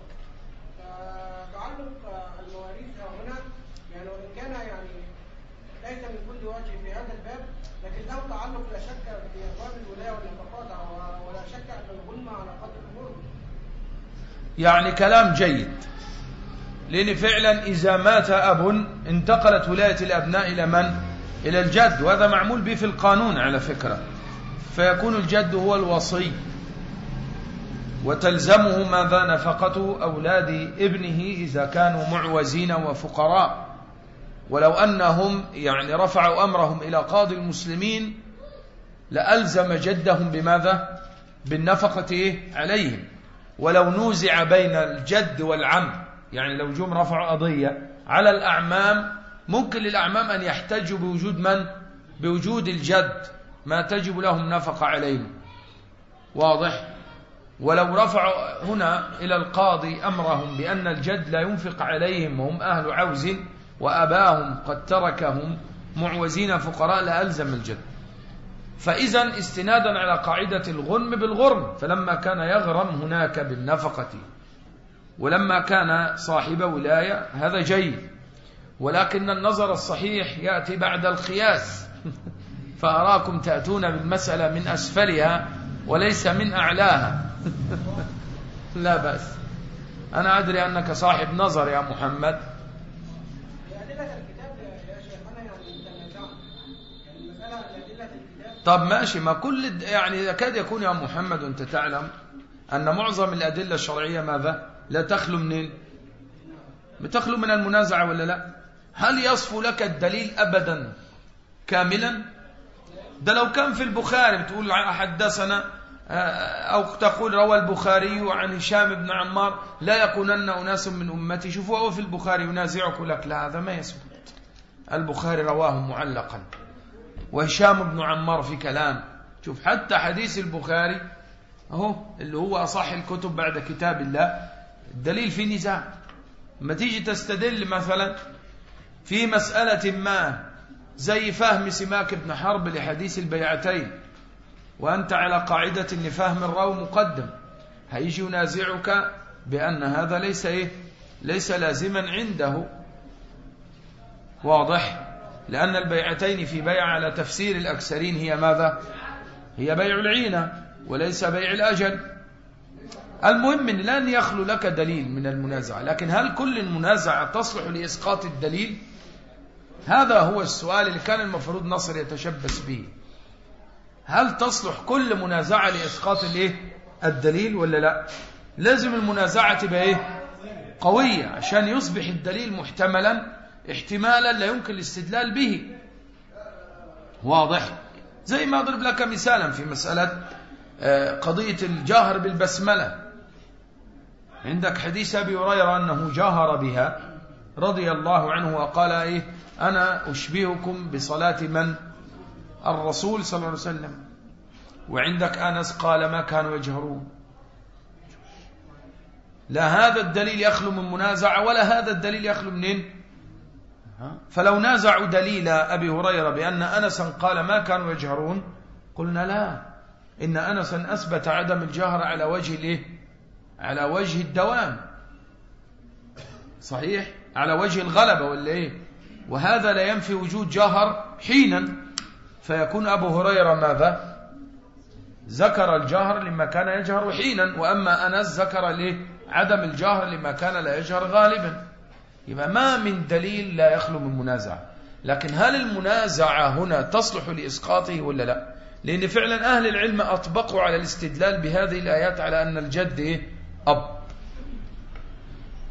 فتعلق المواريث هنا يعني وإن كان يعني ليس من كل وجه في هذا الباب لكن له تعلق لا شك في أبواب الولاية والنفقات ولا شك أن الغنم على قدر الغرم يعني كلام جيد. لأن فعلا إذا مات أب انتقلت ولاية الأبناء إلى من؟ إلى الجد وهذا معمول به في القانون على فكرة. فيكون الجد هو الوصي. وتلزمه ماذا؟ نفقة أولاد ابنه إذا كانوا معوزين وفقراء. ولو أنهم يعني رفعوا أمرهم إلى قاضي المسلمين لألزم جدهم بماذا؟ بالنفقة؟ عليهم. ولو نوزع بين الجد والعم يعني لو جم رفعوا قضية على الأعمام ممكن للأعمام أن يحتجوا بوجود من؟ بوجود الجد. ما تجب لهم نفقة عليهم. واضح؟ ولو رفعوا هنا إلى القاضي أمرهم بأن الجد لا ينفق عليهم وهم أهل عوز وأباهم قد تركهم معوزين فقراء لألزم الجد. فإذا استنادا على قاعدة الغنم بالغرم فلما كان يغرم هناك بالنفقة. ولما كان صاحب ولاية هذا جيد. ولكن النظر الصحيح يأتي بعد الخياس. فأراكم تأتون بالمسألة من أسفلها وليس من أعلاها. لا بأس. أنا أدري أنك صاحب نظر يا محمد. طب ماشي ما كل يعني يكاد يكون يا محمد أنت تعلم أن معظم الأدلة الشرعية ماذا؟ لا تخلو منين بتخلو من المنازعة ولا لا؟ هل يصفو لك الدليل أبدا كاملا؟ ده لو كان في البخاري بتقول حدثنا أو تقول روى البخاري عن هشام بن عمار لا يكونن أناس من أمتي. شوفوا هو في البخاري ينازعك لك لا هذا ما يثبت. البخاري رواه معلقا. وهشام بن عمار في كلام. شوف حتى حديث البخاري أهو اللي هو أصح الكتب بعد كتاب الله الدليل في نزاع. ما تيجي تستدل مثلا في مسألة ما زي فهم سماك بن حرب لحديث البيعتين وأنت على قاعدة أن فهم الراوي مقدم. هيجي ينازعك بأن هذا ليس إيه؟ ليس لازما عنده. واضح؟ لأن البيعتين في بيع على تفسير الأكثرين هي ماذا؟ هي بيع العينة وليس بيع الأجل. المهم أن لن يخلو لك دليل من المنازعة لكن هل كل المنازعة تصلح لإسقاط الدليل؟ هذا هو السؤال اللي كان المفروض نصر يتشبث به. هل تصلح كل منازعة لإسقاط الإيه؟ الدليل ولا لا؟ لازم المنازعة تبقى إيه؟ قوية عشان يصبح الدليل محتملا احتمالا لا يمكن الاستدلال به. واضح؟ زي ما أضرب لك مثالا في مسألة آه، قضية الجاهر بالبسملة. عندك حديث أبي هريرة أنه جاهر بها رضي الله عنه وقال إيه؟ أنا أشبهكم بصلاة من؟ الرسول صلى الله عليه وسلم. وعندك أنس قال ما كانوا يجهرون. لا هذا الدليل يخلو من منازعة ولا هذا الدليل يخلو منين؟ فلو نازعوا دليل أبي هريرة بأن أنسا قال ما كانوا يجهرون قلنا لا. إن أنسا أثبت عدم الجهر على وجه الإيه؟ على وجه الدوام. صحيح؟ على وجه الغلبة ولا إيه؟ وهذا لا ينفي وجود جهر حينا. فيكون أبو هريرة ماذا؟ ذكر الجهر لما كان يجهر حينا. وأما أنس ذكر ليه عدم الجهر لما كان لا يجهر غالبا. يبقى ما من دليل لا يخلو من منازعة لكن هل المنازعة هنا تصلح لإسقاطه ولا لا؟ لأن فعلا أهل العلم أطبقوا على الاستدلال بهذه الآيات على أن الجد إيه؟ أب.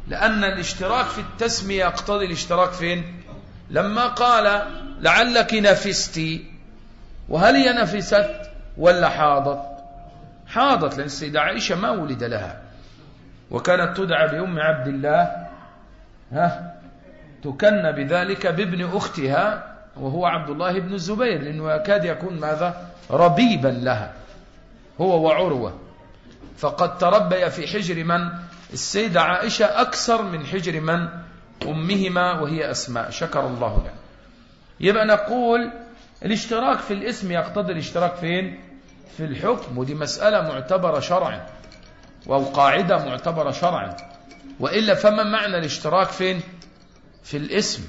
لأن الاشتراك في التسمية يقتضي الاشتراك فين؟ لما قال لعلك نفستي وهل هي نفست ولا حاضت؟ حاضت لأن السيدة عائشة ما ولد لها. وكانت تدعى بأم عبد الله ها تكن بذلك بابن أختها وهو عبد الله بن الزبير لأنه يكاد يكون ماذا؟ ربيبا لها هو وعروة. فقد تربي في حجر من؟ السيدة عائشة أكثر من حجر من؟ أمهما وهي أسماء. شكر الله له يبقى نقول الاشتراك في الاسم يقتضي الاشتراك فين؟ في الحكم. ودي مسألة معتبرة شرعا أو قاعدة معتبرة شرعا. وإلا فما معنى الاشتراك فين؟ في الاسم.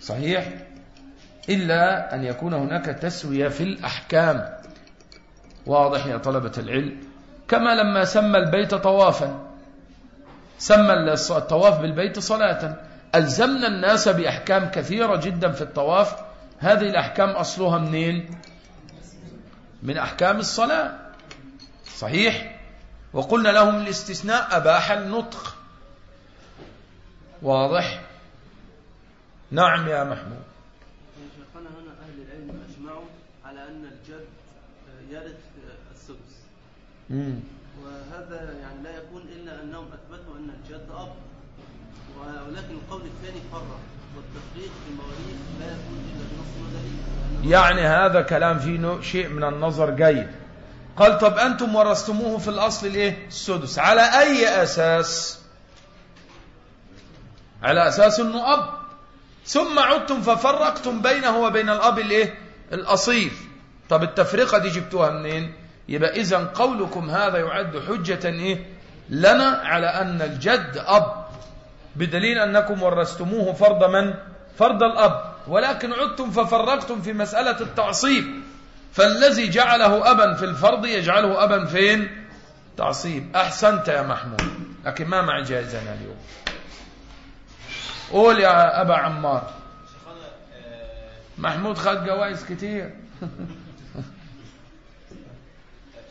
صحيح؟ إلا أن يكون هناك تسوية في الأحكام. واضح يا طلبة العلم. كما لما سمى البيت طوافا. سمى الطواف بالبيت صلاة. ألزمنا الناس بأحكام كثيرة جدا في الطواف. هذه الأحكام أصلها منين؟ من أحكام الصلاة. صحيح؟ وقلنا لهم الاستثناء أباح النطق. واضح؟ نعم يا محمود. شيخنا هنا أهل العلم أجمعوا على أن يرث السدس مم. وهذا يعني لا يكون إلا أنهم أثبتوا أن الجد أب. ولكن القول الثاني فرق والتفريق في المواريث لا يكون إلا بنص ودليل يعني هذا كلام فيه شيء من النظر جيد. قال طب أنتم ورثتموه في الأصل الإيه؟ السدس. على أي أساس؟ على أساس أنه أب. ثم عدتم ففرقتم بينه وبين الأب الإيه؟ الأصيل. طب التفرقة دي جبتوها منين؟ يبقى إذا قولكم هذا يعد حجة إيه؟ لنا على أن الجد أب. بدليل أنكم ورثتموه فرض من؟ فرض الأب. ولكن عدتم ففرقتم في مسألة التعصيب. فالذي جعله أبا في الفرض يجعله أبا فين؟ تعصيب. أحسنت يا محمود. لكن ما مع جائزنا اليوم. قول يا أبا عمار. محمود خد جوائز كتير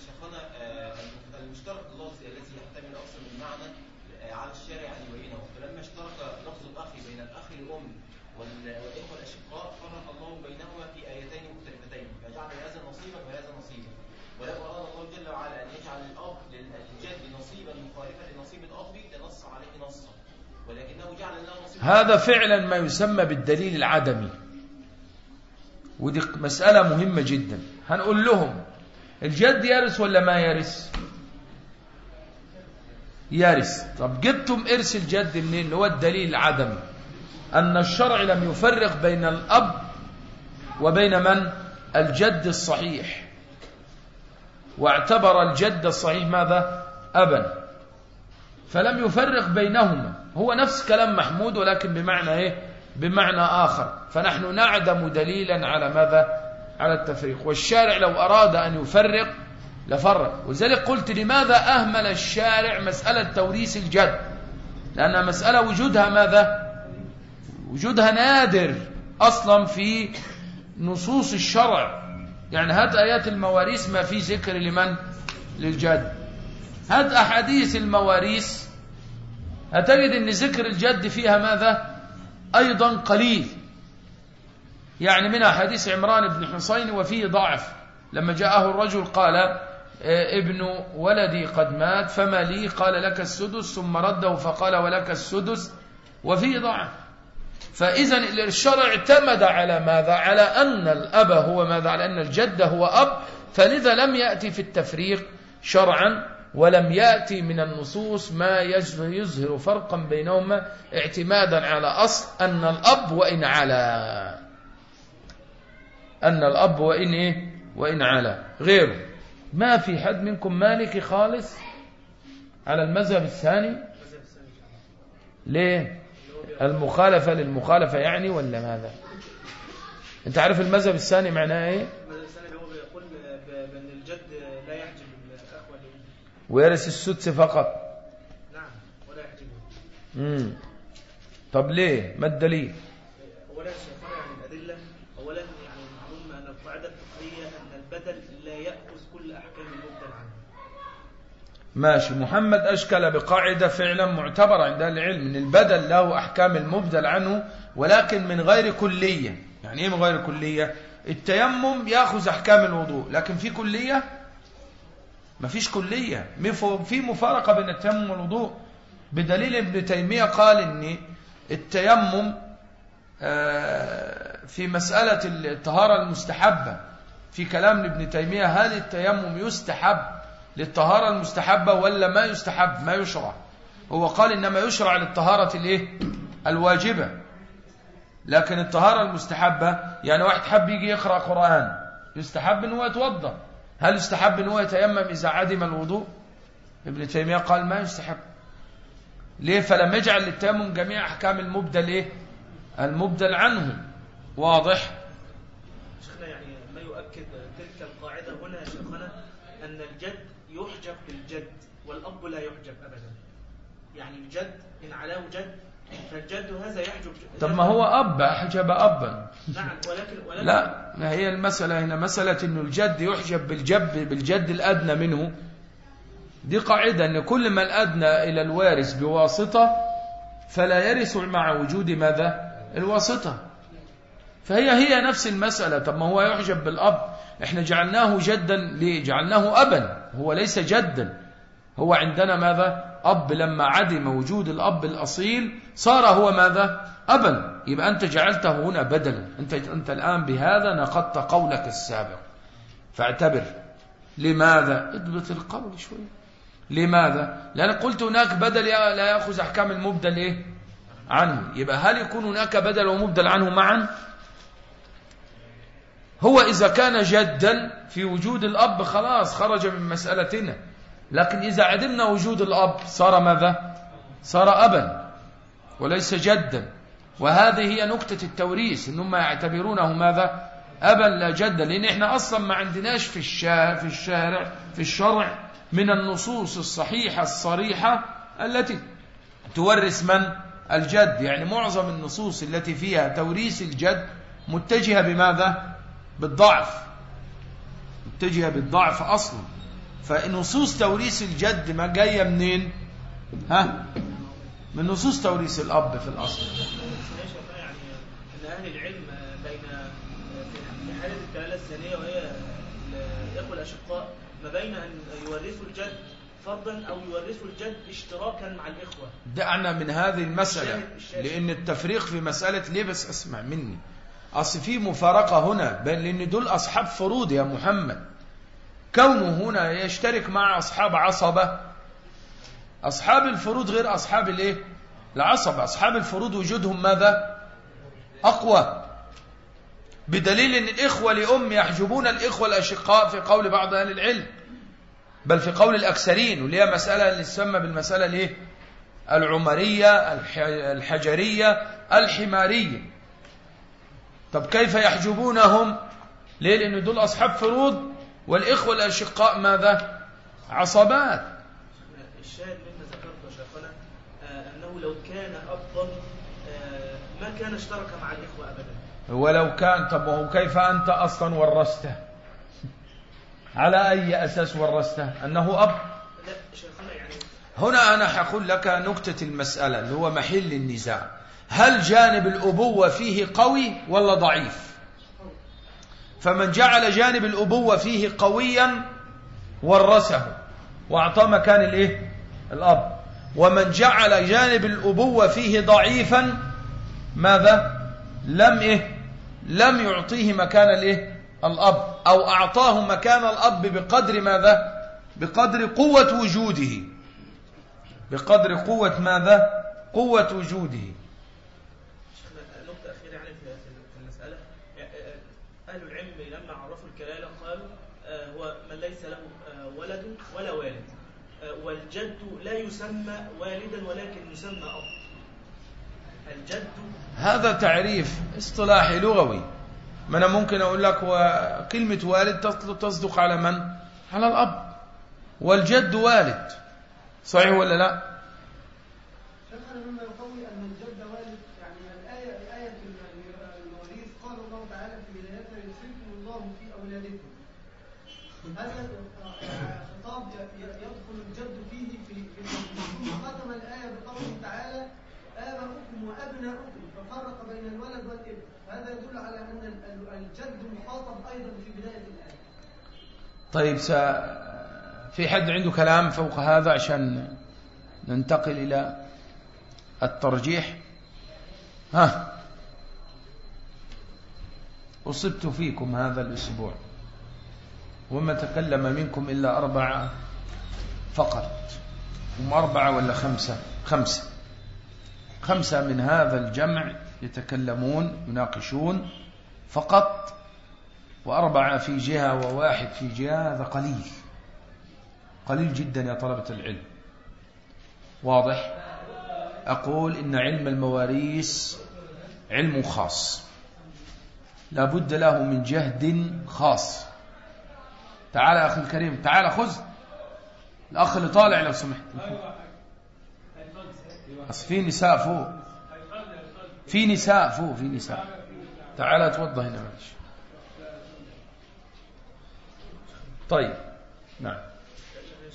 شيخنا آه، المشترك اللفظي الذي يحتمل أكثر من معنى آه، على الشارع ان يبينه فلما اشترك لفظ الاخ بين الاخ الام وال- والاخوه الاشقاء فرق الله بينهما في ايتين مختلفتين فجعل هذا نصيبا وهذا نصيبا ولو اراد الله جل وعلا ان يجعل الاب للجد نصيبا مخالفا لنصيب الاب لنص عليه نصا ولكنه جعل له نصيبا هذا فعلا ما يسمى بالدليل العدمي. ودي مسألة مهمة جدا. هنقول لهم الجد يرث ولا ما يرث؟ يرث. طب جبتم إرث الجد منين؟ اللي هو الدليل العدمي. أن الشرع لم يفرق بين الأب وبين من؟ الجد الصحيح. واعتبر الجد الصحيح ماذا؟ أبا. فلم يفرق بينهما. هو نفس كلام محمود ولكن بمعنى إيه؟ بمعنى آخر. فنحن نعدم دليلا على ماذا؟ على التفريق. والشارع لو أراد أن يفرق لفرق. ولذلك قلت لماذا أهمل الشارع مسألة توريث الجد؟ لأن مسألة وجودها ماذا؟ وجودها نادر أصلا في نصوص الشرع. يعني هات آيات المواريث ما في ذكر لمن؟ للجد. هات أحاديث المواريث هتجد أن ذكر الجد فيها ماذا؟ أيضا قليل. يعني من حديث عمران بن حسين وفيه ضعف. لما جاءه الرجل قال آه، ابن ولدي قد مات فما لي؟ قال لك السدس. ثم رده فقال ولك السدس. وفيه ضعف. فإذا الشرع اعتمد على ماذا؟ على أن الأب هو ماذا؟ على أن الجد هو أب. فلذا لم يأتي في التفريق شرعا ولم يأتي من النصوص ما يظهر فرقا بينهما اعتمادا على أصل أن الأب وإن علا. أن الأب وإن إيه؟ وإن علا. غيره. ما في حد منكم مالكي خالص على المذهب الثاني؟ ليه؟ المخالفة للمخالفة يعني ولا ماذا؟ أنت عارف المذهب الثاني معناه إيه المذهب الثاني اللي هو بيقول ب- بأن الجد لا يحجب الأخوة الأم ويرث السدس فقط. نعم ولا يحجبه. مم. طب ليه؟ ما الدليل؟ أولا شيخنا يعني الأدلة أولا يعني معلوم أن القاعدة الفقهية أن البدل لا يأخذ كل أحكام المبدل عنه. ماشي. محمد أشكل بقاعدة فعلا معتبرة عند أهل العلم إن البدل له أحكام المبدل عنه ولكن من غير كلية. يعني إيه من غير كلية؟ التيمم يأخذ أحكام الوضوء لكن في كلية؟ ما فيش كلية في مفارقة بين التيمم والوضوء. بدليل ابن تيمية قال إن التيمم آه، في مسألة الطهارة المستحبة. في كلام ابن تيمية هل التيمم يستحب للطهارة المستحبة ولا ما يستحب؟ ما يشرع. هو قال إنما يشرع للطهارة الإيه؟ الواجبة. لكن الطهارة المستحبة يعني واحد حب يجي يقرأ قرآن يستحب أنه يتوضأ. هل يستحب أنه يتيمم إذا عدم الوضوء؟ ابن تيمية قال ما يستحب. ليه؟ فلم يجعل للتيمم جميع أحكام المبدل إيه المبدل عنه. واضح؟ شيخنا يعني ما يؤكد تلك القاعدة هنا يا شيخنا أن الجد يحجب بالجد والأب لا يحجب أبدا. يعني الجد إن علاه جد فالجد هذا يحجب طب ما هو أب أحجب أبا. نعم ولكن, ولكن لا ما هي المسألة هنا؟ مسألة أنه الجد يحجب بالجب بالجد الأدنى منه. دي قاعدة أن كل ما الأدنى إلى الوارث بواسطة فلا يرث مع وجود ماذا؟ الواسطة. فهي هي نفس المسألة. طب ما هو يحجب بالأب؟ إحنا جعلناه جدا ليه؟ جعلناه أبا. هو ليس جدا. هو عندنا ماذا؟ أب لما عدم وجود الأب الأصيل صار هو ماذا؟ أبا. يبقى أنت جعلته هنا بدلا. أنت, أنت الآن بهذا نقضت قولك السابق. فاعتبر. لماذا؟ اضبط القول شوي. لماذا؟ لأن قلت هناك بدل لا يأخذ أحكام المبدل إيه؟ عنه. يبقى هل يكون هناك بدل ومبدل عنه معا؟ هو إذا كان جدا في وجود الأب خلاص خرج من مسألتنا. لكن إذا عدمنا وجود الأب صار ماذا؟ صار أبا وليس جدا. وهذه هي نكتة التوريث إنهم يعتبرونه ماذا؟ أبا لا جدا لأن إحنا أصلا ما عندناش في الشارع في الشارع في الشرع من النصوص الصحيحة الصريحة التي تورث من؟ الجد. يعني معظم النصوص التي فيها توريث الجد متجهة بماذا؟ بالضعف. متجهة بالضعف أصلا. فنصوص توريث الجد ما جاية منين؟ ها؟ من نصوص توريث الأب في الأصل. يعني أن أهل العلم بين في حالة الدلالة الثانية وهي الإخوة الأشقاء ما بين أن يورثوا الجد فرضا أو يورثوا الجد اشتراكا مع الإخوة. دعنا من هذه المسألة لأن التفريق في مسألة ليه بس أسمع مني؟ أصل في مفارقة هنا بل لأن دول أصحاب فروض يا محمد. كونه هنا يشترك مع أصحاب عصبة. أصحاب الفروض غير أصحاب الإيه؟ العصبة. أصحاب الفروض وجودهم ماذا؟ أقوى. بدليل أن الإخوة لأم يحجبون الإخوة الأشقاء في قول بعض أهل العلم. بل في قول الأكثرين واللي هي مسألة اللي تسمى بالمسألة الإيه؟ العمرية الحجرية الحمارية. طب كيف يحجبونهم؟ ليه؟ لأن دول أصحاب فروض والإخوة الأشقاء ماذا؟ عصبات. الشاهد مما ذكرته شيخنا آه، أنه لو كان أبا آه، ما كان اشترك مع الإخوة أبدا. ولو كان طب وهو كيف أنت أصلا ورثته؟ على أي أساس ورثته؟ أنه أب؟ لا شيخنا يعني هنا أنا حقول لك نكتة المسألة اللي هو محل النزاع. هل جانب الأبوة فيه قوي ولا ضعيف؟ فمن جعل جانب الأبوة فيه قويا ورثه وأعطاه مكان الإيه؟ الأب. ومن جعل جانب الأبوة فيه ضعيفا ماذا؟ لم إيه؟ لم يعطيه مكان الإيه؟ الأب. أو أعطاه مكان الأب بقدر ماذا؟ بقدر قوة وجوده. بقدر قوة ماذا؟ قوة وجوده نقطة أخيرة يعني في المسألة أهل العلم لما عرفوا الكلالة قالوا هو من ليس له ولد ولا والد. والجد لا يسمى والدا ولكن يسمى أب. الجد هذا تعريف اصطلاحي لغوي. ما أنا ممكن أقول لك وكلمة والد تصدق على من؟ على الأب. والجد والد. صحيح ولا لا؟ شيخنا مما يقوي أن الجد والد يعني الآية الآية المواريث قال الله تعالى في بدايتها يوصيكم الله في أولادكم هذا خطاب يدخل الجد فيه في ثم ختم الآية بقوله تعالى آباؤكم وأبناؤكم ففرق بين الولد والإبن. هذا يدل على أن الجد مخاطب أيضا في بداية الآية. طيب س... في حد عنده كلام فوق هذا عشان ننتقل إلى الترجيح؟ ها. أصبت فيكم هذا الأسبوع. وما تكلم منكم إلا أربعة فقط. هم أربعة ولا خمسة؟ خمسة. خمسة من هذا الجمع يتكلمون يناقشون فقط وأربعة في جهة وواحد في جهة هذا قليل. قليل جدا يا طلبة العلم. واضح؟ أقول إن علم المواريث علم خاص. لا بد له من جهد خاص. تعال يا أخي الكريم تعال خذ. الأخ اللي طالع لو سمحت. أصل في نساء فوق. في نساء فوق في نساء. تعال توضى هنا معلش. طيب. نعم.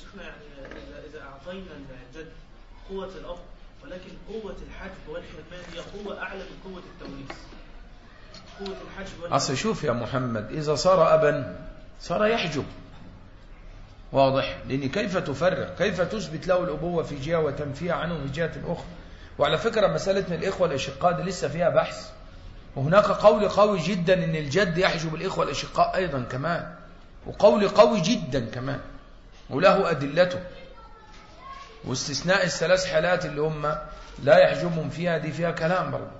شيخنا يعني إذا أعطينا الجد قوة الأب ولكن قوة الحجب والحرمان هي قوة أعلى من قوة التوريث قوة الحجب والحرمان أصل شوف يا محمد إذا صار أبا صار يحجب. واضح؟ لأن كيف تفرق؟ كيف تثبت له الأبوة في جهة وتنفيها عنه من جهة أخرى وعلى فكرة مسألة الإخوة الأشقاء دي لسه فيها بحث. وهناك قول قوي جدا إن الجد يحجب الإخوة الأشقاء أيضا كمان. وقول قوي جدا كمان. وله أدلته. واستثناء الثلاث حالات اللي هم لا يحجبهم فيها دي فيها كلام برضه.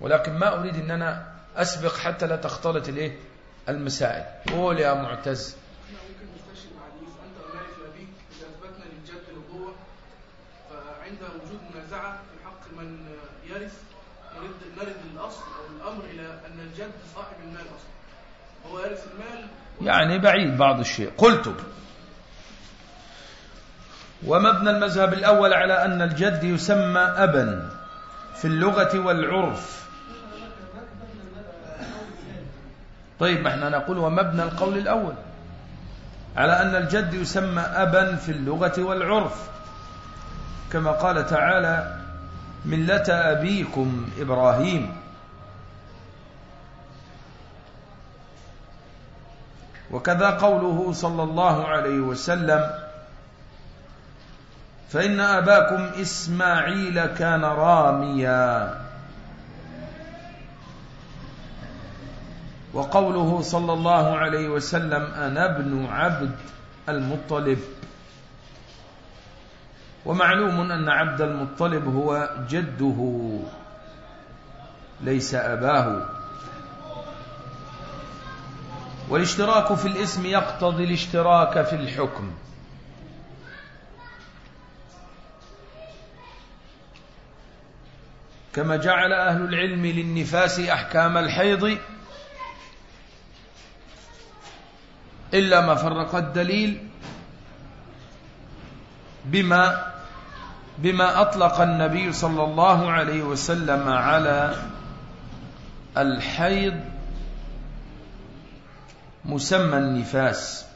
ولكن ما أريد أن أنا أسبق حتى لا تختلط الإيه؟ المسائل. قول يا معتز. وجود منازعة في حق من يرث نرد نرد الأصل أو الأمر إلى أن الجد صاحب المال أصلا. هو يرث المال يعني بعيد بعض الشيء. قلت ومبنى المذهب الأول على أن الجد يسمى أبا في اللغة والعرف. طيب ما إحنا نقول ومبنى القول الأول على أن الجد يسمى أبا في اللغة والعرف كما قال تعالى ملة أبيكم إبراهيم. وكذا قوله صلى الله عليه وسلم فإن أباكم إسماعيل كان راميا. وقوله صلى الله عليه وسلم أنا ابن عبد المطلب. ومعلوم أن عبد المطلب هو جده ليس أباه. والاشتراك في الاسم يقتضي الاشتراك في الحكم. كما جعل أهل العلم للنفاس أحكام الحيض إلا ما فرق الدليل بما بما أطلق النبي صلى الله عليه وسلم على الحيض مسمى النفاس.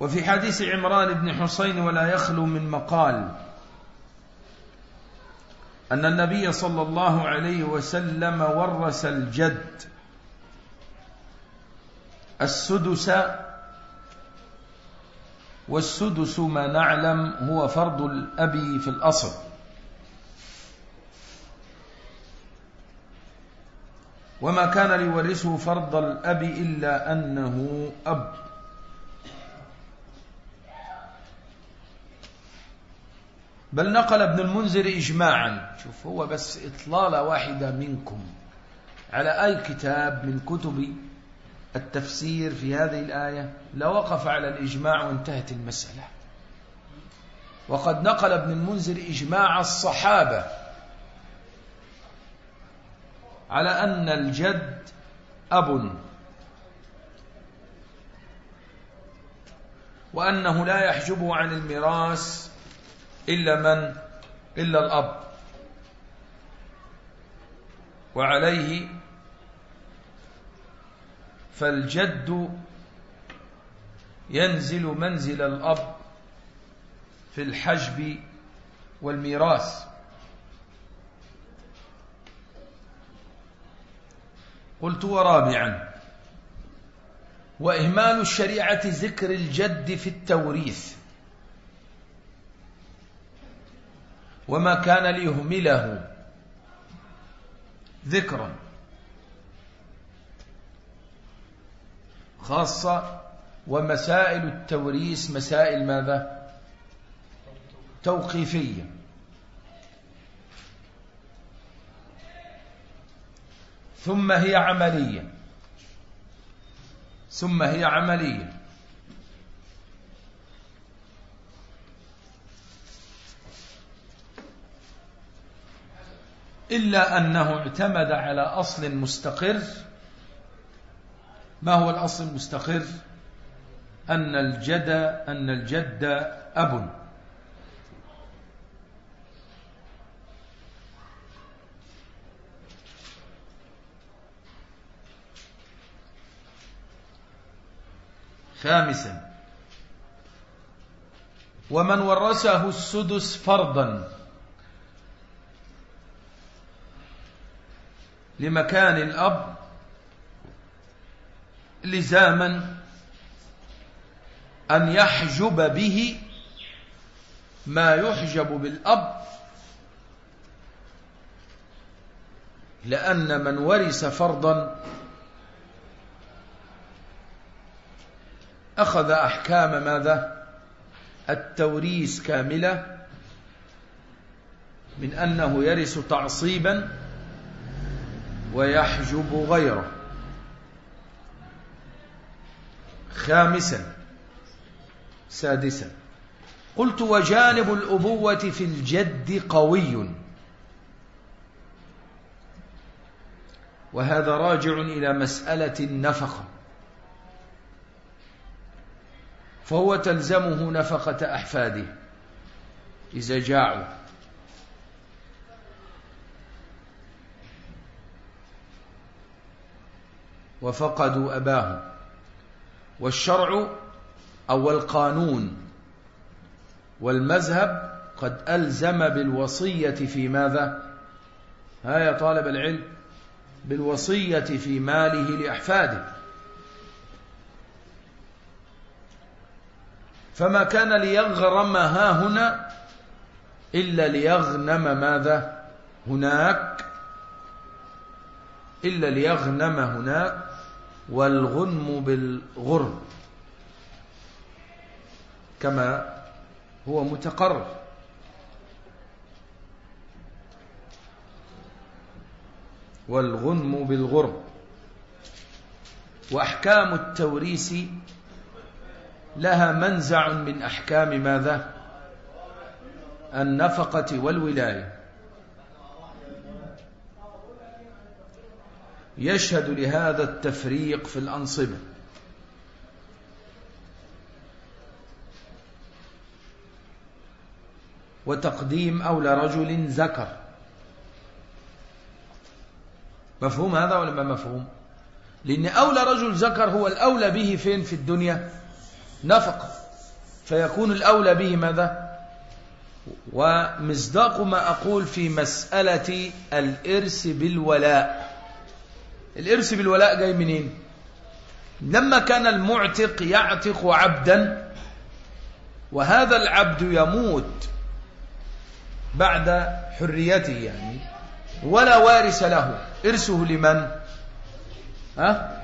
وفي حديث عمران بن حسين ولا يخلو من مقال أن النبي صلى الله عليه وسلم ورث الجد السدس والسدس ما نعلم هو فرض الأب في الأصل. وما كان ليورثه فرض الأب إلا أنه أب. بل نقل ابن المنذر إجماعا. شوف هو بس إطلالة واحدة منكم على أي كتاب من كتب التفسير في هذه الآية؟ لوقف على الإجماع وانتهت المسألة. وقد نقل ابن المنذر إجماع الصحابة على أن الجد أب وأنه لا يحجبه عن الميراث إلا من؟ إلا الأب. وعليه فالجد ينزل منزل الأب في الحجب والميراث. قلت ورابعا وإهمال الشريعة ذكر الجد في التوريث. وما كان ليهمله ذكرا. خاصة ومسائل التوريث مسائل ماذا؟ توقيفية. ثم هي عملية. ثم هي عملية. إلا أنه اعتمد على أصل مستقر. ما هو الأصل المستقر؟ أن الجد أن الجد أب. خامسا. ومن ورثه السدس فرضا. لمكان الأب لزاما أن يحجب به ما يحجب بالأب لأن من ورث فرضا أخذ أحكام ماذا؟ التوريث كاملة من أنه يرث تعصيبا ويحجب غيره. خامسا سادسا قلت وجانب الأبوة في الجد قوي. وهذا راجع إلى مسألة النفقة فهو تلزمه نفقة أحفاده. إذا جاعوا. وفقدوا أباهم. والشرع أو القانون والمذهب قد ألزم بالوصية في ماذا؟ ها يا طالب العلم بالوصية في ماله لأحفاده. فما كان ليغرم ها هنا إلا ليغنم ماذا؟ هناك. إلا ليغنم هناك. والغنم بالغرم كما هو متقرر. والغنم بالغرب. وأحكام التوريث لها منزع من أحكام ماذا؟ النفقة والولاية. يشهد لهذا التفريق في الأنصبة وتقديم أولى رجل ذكر. مفهوم هذا ولا ما مفهوم؟ لأن أولى رجل ذكر هو الأولى به فين في الدنيا؟ نفقة. فيكون الأولى به ماذا؟ ومصداق ما أقول في مسألة الإرث بالولاء. الإرث بالولاء جاي منين؟ لما كان المعتق يعتق عبدا وهذا العبد يموت بعد حريته يعني ولا وارث له. إرثه لمن؟ ها؟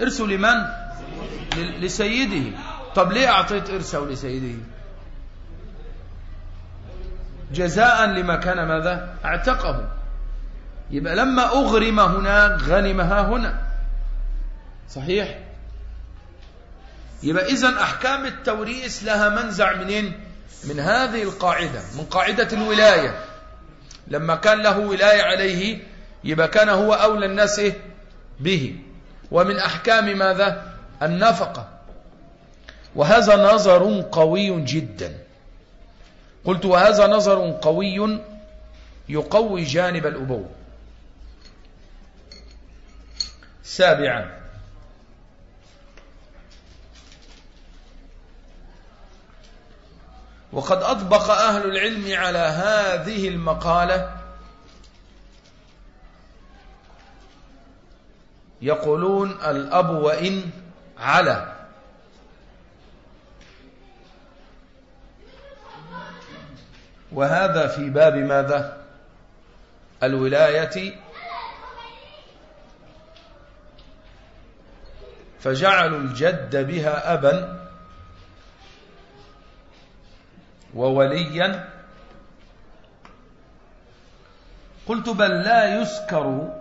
إرثه لمن؟ لسيده. طب ليه أعطيت إرثه لسيده؟ جزاء لما كان ماذا؟ أعتقه. يبقى لما أغرم هناك غنمها هنا. صحيح؟ يبقى اذا أحكام التوريث لها منزع منين؟ من هذه القاعدة من قاعدة الولاية. لما كان له ولاية عليه يبقى كان هو أولى الناس به. ومن أحكام ماذا؟ النفقة. وهذا نظر قوي جدا. قلت وهذا نظر قوي يقوي جانب الأبوة. سابعا. وقد أطبق أهل العلم على هذه المقالة يقولون الأب وإن على. وهذا في باب ماذا؟ الولاية فجعلوا الجد بها أبا ووليا. قلت بل لا يسكر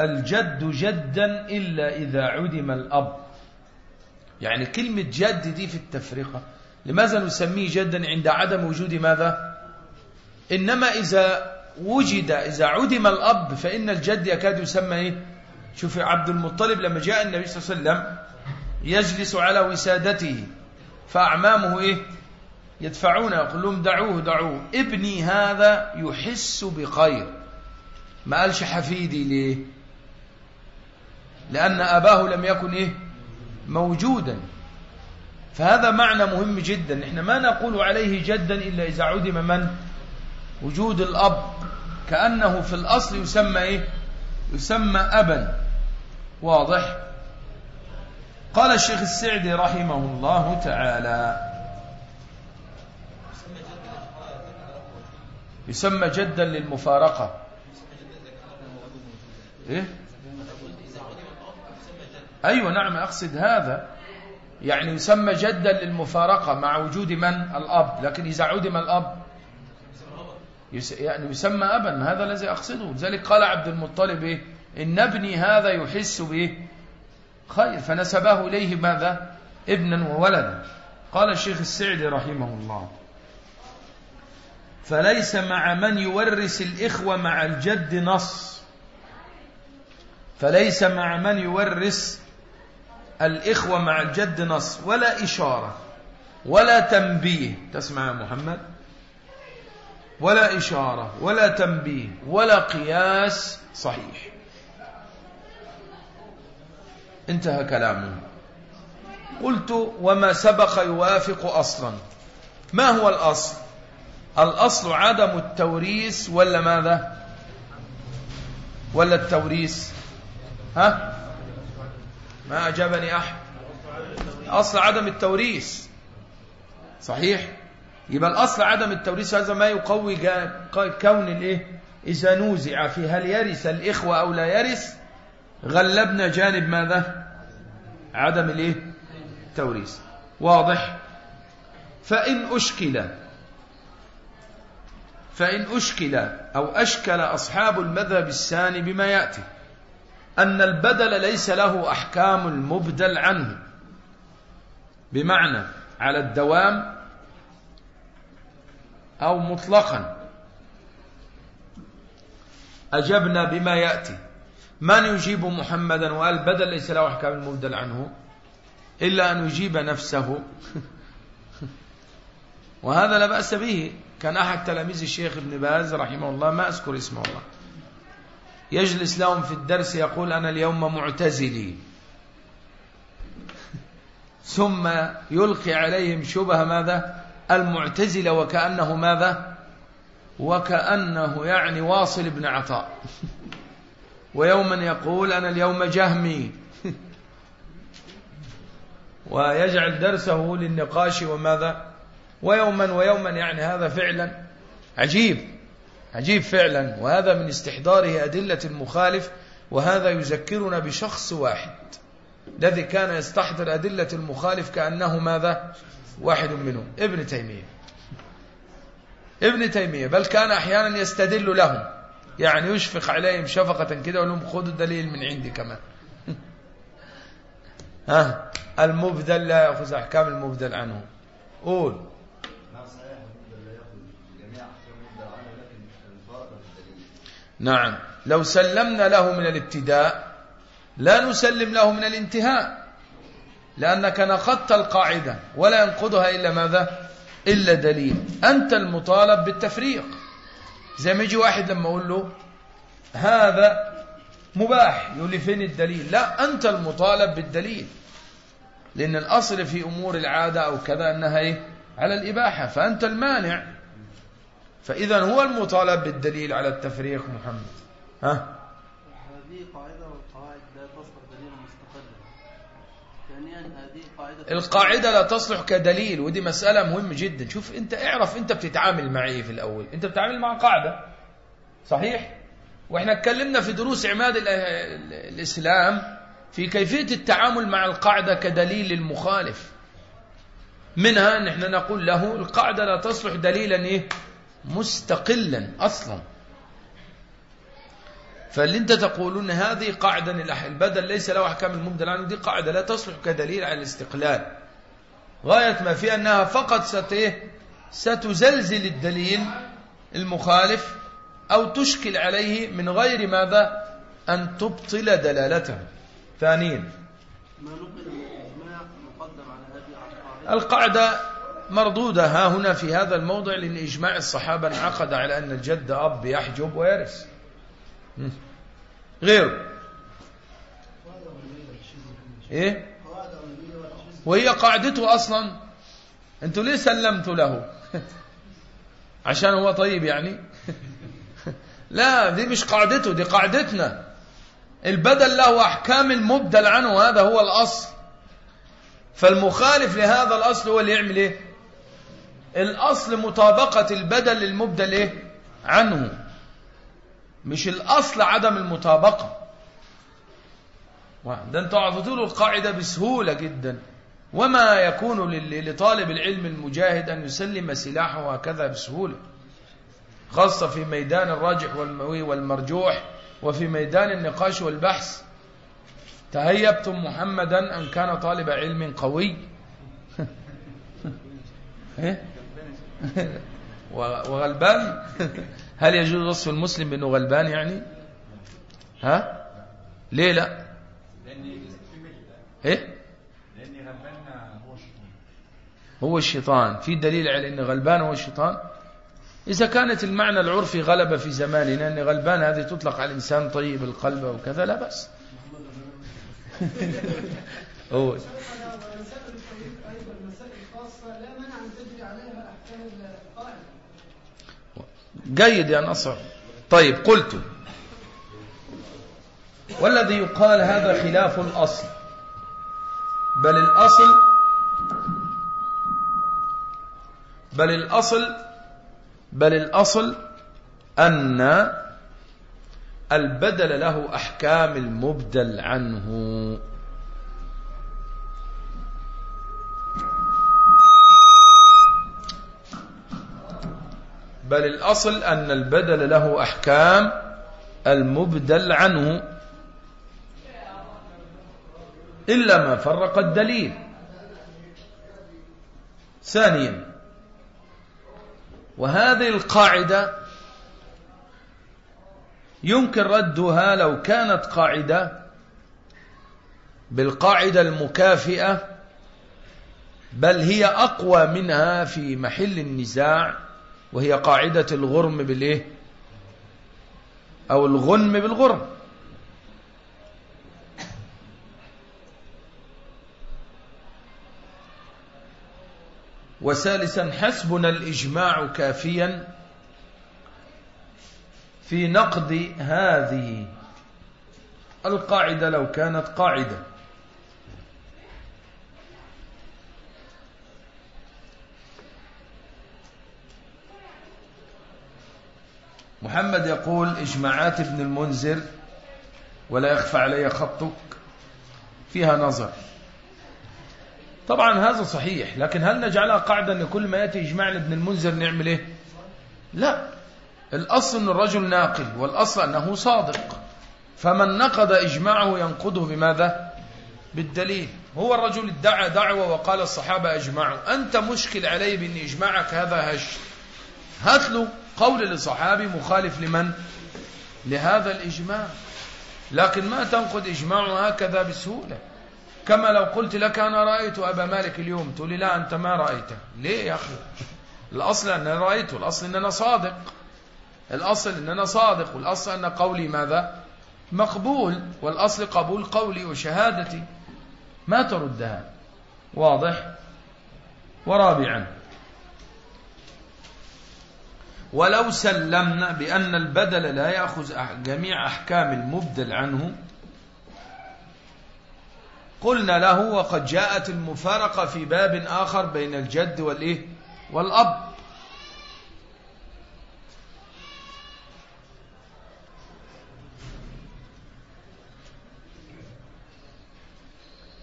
الجد جدا إلا إذا عدم الأب. يعني كلمة جد دي في التفرقة. لماذا نسميه جدا عند عدم وجود ماذا؟ إنما إذا وجد إذا عدم الأب فإن الجد يكاد يسمى إيه؟ شوف عبد المطلب لما جاء النبي صلى الله عليه وسلم يجلس على وسادته فأعمامه إيه؟ يدفعون يقول لهم دعوه دعوه. ابني هذا يحس بخير. ما قالش حفيدي ليه؟ لأن أباه لم يكن إيه؟ موجودا. فهذا معنى مهم جدا. إحنا ما نقول عليه جدا إلا إذا عدم من؟ وجود الأب. كأنه في الأصل يسمى إيه؟ يسمى أبا. واضح؟ قال الشيخ السعدي رحمه الله تعالى. يسمى جدا للمفارقة. إيه؟ أيوة نعم أقصد هذا. يعني يسمى جدا للمفارقة مع وجود من؟ الأب. لكن إذا عدم الأب يعني يسمى أبا. هذا الذي أقصده. لذلك قال عبد المطلب إيه؟ إن ابني هذا يحس به خير فنسبه إليه ماذا؟ ابنا وولدا. قال الشيخ السعدي رحمه الله فليس مع من يورث الإخوة مع الجد نص. فليس مع من يورث الإخوة مع الجد نص ولا إشارة ولا تنبيه. تسمع يا محمد؟ ولا إشارة ولا تنبيه ولا قياس صحيح. انتهى كلامه. قلت وما سبق يوافق أصلا. ما هو الأصل؟ الأصل عدم التوريث ولا ماذا؟ ولا التوريث؟ ها؟ ما أجابني أحد. أصل عدم التوريث. صحيح؟ يبقى الأصل عدم التوريث هذا ما يقوي كون الإيه؟ إذا نوزع في هل يرث الإخوة أو لا يرث؟ غلبنا جانب ماذا؟ عدم الإيه؟ التوريث واضح؟ فإن أشكل فإن أشكل أو أشكل أصحاب المذهب الثاني بما يأتي أن البدل ليس له أحكام المبدل عنه. بمعنى على الدوام أو مطلقا. أجبنا بما يأتي. من يجيب محمدا وقال بدل ليس له أحكام المبدل عنه إلا أن يجيب نفسه. وهذا لا بأس به. كان أحد تلاميذ الشيخ ابن باز رحمه الله ما أذكر اسمه الله. يجلس لهم في الدرس يقول أنا اليوم معتزلي. ثم يلقي عليهم شبه ماذا؟ المعتزلة وكأنه ماذا؟ وكأنه يعني واصل بن عطاء. ويوما يقول أنا اليوم جهمي. ويجعل درسه للنقاش وماذا؟ ويوما ويوما يعني هذا فعلا عجيب. عجيب فعلا. وهذا من استحضاره أدلة المخالف وهذا يذكرنا بشخص واحد. الذي كان يستحضر أدلة المخالف كأنه ماذا؟ واحد منهم. ابن تيمية. ابن تيمية. بل كان أحيانا يستدل لهم. يعني يشفق عليهم شفقة كده ولهم خذوا الدليل من عندي كمان. ها؟ المبدل لا يأخذ أحكام المبدل عنه. قول. نعم. لو سلمنا له من الابتداء لا نسلم له من الانتهاء لأنك نقضت القاعدة ولا ينقضها إلا ماذا؟ إلا دليل. أنت المطالب بالتفريق. زي ما يجي واحد لما أقول له هذا مباح يقول لي فين الدليل؟ لا أنت المطالب بالدليل. لأن الأصل في أمور العادة أو كذا أنها إيه؟ على الإباحة فأنت المانع. فإذا هو المطالب بالدليل على التفريق محمد. ها هذه قاعدة والقواعد لا تصدر دليلا مستقلا ثانيا هذه قاعدة القاعدة لا تصلح كدليل ودي مسألة مهمة جدا. شوف أنت اعرف أنت بتتعامل مع إيه في الأول. أنت بتتعامل مع قاعدة صحيح؟ وإحنا اتكلمنا في دروس عماد ال- ال- الإسلام في كيفية التعامل مع القاعدة كدليل للمخالف منها ان إحنا نقول له القاعدة لا تصلح دليلا إيه؟ مستقلا أصلا. فاللي انت تقولون هذه قاعدة البدل ليس له أحكام المبدل عنه. دي قاعدة لا تصلح كدليل على الاستقلال. غاية ما في أنها فقط ست إيه؟ ستزلزل الدليل المخالف أو تشكل عليه من غير ماذا؟ أن تبطل دلالته. ثانيا. القاعدة مردودة. ها هنا في هذا الموضع لأن إجماع الصحابة انعقد على أن الجد أب يحجب ويرث. غيره إيه؟ وهي قاعدته أصلا. أنتوا ليه سلمتوا له؟ عشان هو طيب يعني. لا دي مش قاعدته دي قاعدتنا. البدل له أحكام المبدل عنه هذا هو الأصل. فالمخالف لهذا الأصل هو اللي يعمل إيه؟ الأصل مطابقة البدل للمبدل إيه؟ عنه. مش الأصل عدم المطابقة. ده أنتوا عرفتوا القاعدة بسهولة جدا. وما يكون لطالب العلم المجاهد أن يسلم سلاحه هكذا بسهولة. خاصة في ميدان الراجح والمرجوح وفي ميدان النقاش والبحث. تهيبتم محمدا أن كان طالب علم قوي. إيه؟ وغلبان. هل يجوز وصف المسلم بأنه غلبان يعني؟ ها؟ ليه لا؟ إيه؟ هو الشيطان. في دليل على إن غلبان هو الشيطان؟ إذا كانت المعنى العرفي غلب في زماننا أن غلبان هذه تطلق على الإنسان طيب القلب وكذا لا بأس. هو. جيد يا نصر. طيب قلت والذي يقال هذا خلاف الأصل بل الأصل بل الأصل بل الأصل أن البدل له أحكام المبدل عنه. بل الأصل أن البدل له أحكام المبدل عنه. إلا ما فرق الدليل. ثانيا وهذه القاعدة يمكن ردها لو كانت قاعدة بالقاعدة المكافئة بل هي أقوى منها في محل النزاع. وهي قاعدة الغرم بالإيه؟ أو الغنم بالغرم. وثالثا حسبنا الإجماع كافيا في نقد هذه القاعدة لو كانت قاعدة. محمد يقول إجماعات ابن المنذر ولا يخفى علي خطك فيها نظر. طبعا هذا صحيح لكن هل نجعلها قاعدة أن كل ما يأتي إجماع ابن المنذر نعمل إيه؟ لا. الأصل أن الرجل ناقل والأصل أنه صادق. فمن نقض إجماعه ينقضه بماذا؟ بالدليل. هو الرجل ادعى دعوة وقال الصحابة أجمعوا أنت مشكل عليه بأن إجماعك هذا هش. هات له قول لصحابي مخالف لمن؟ لهذا الإجماع. لكن ما تنقض إجماعه هكذا بسهولة. كما لو قلت لك أنا رأيت أبا مالك اليوم تقول لي لا أنت ما رأيته. ليه يا أخي؟ الأصل أن أنا رأيته الأصل أن أنا صادق. الأصل أن أنا صادق والأصل أن قولي ماذا؟ مقبول. والأصل قبول قولي وشهادتي. ما تردها. واضح؟ ورابعا. ولو سلمنا بأن البدل لا يأخذ جميع أحكام المبدل عنه قلنا له وقد جاءت المفارقة في باب آخر بين الجد والإيه؟ والأب.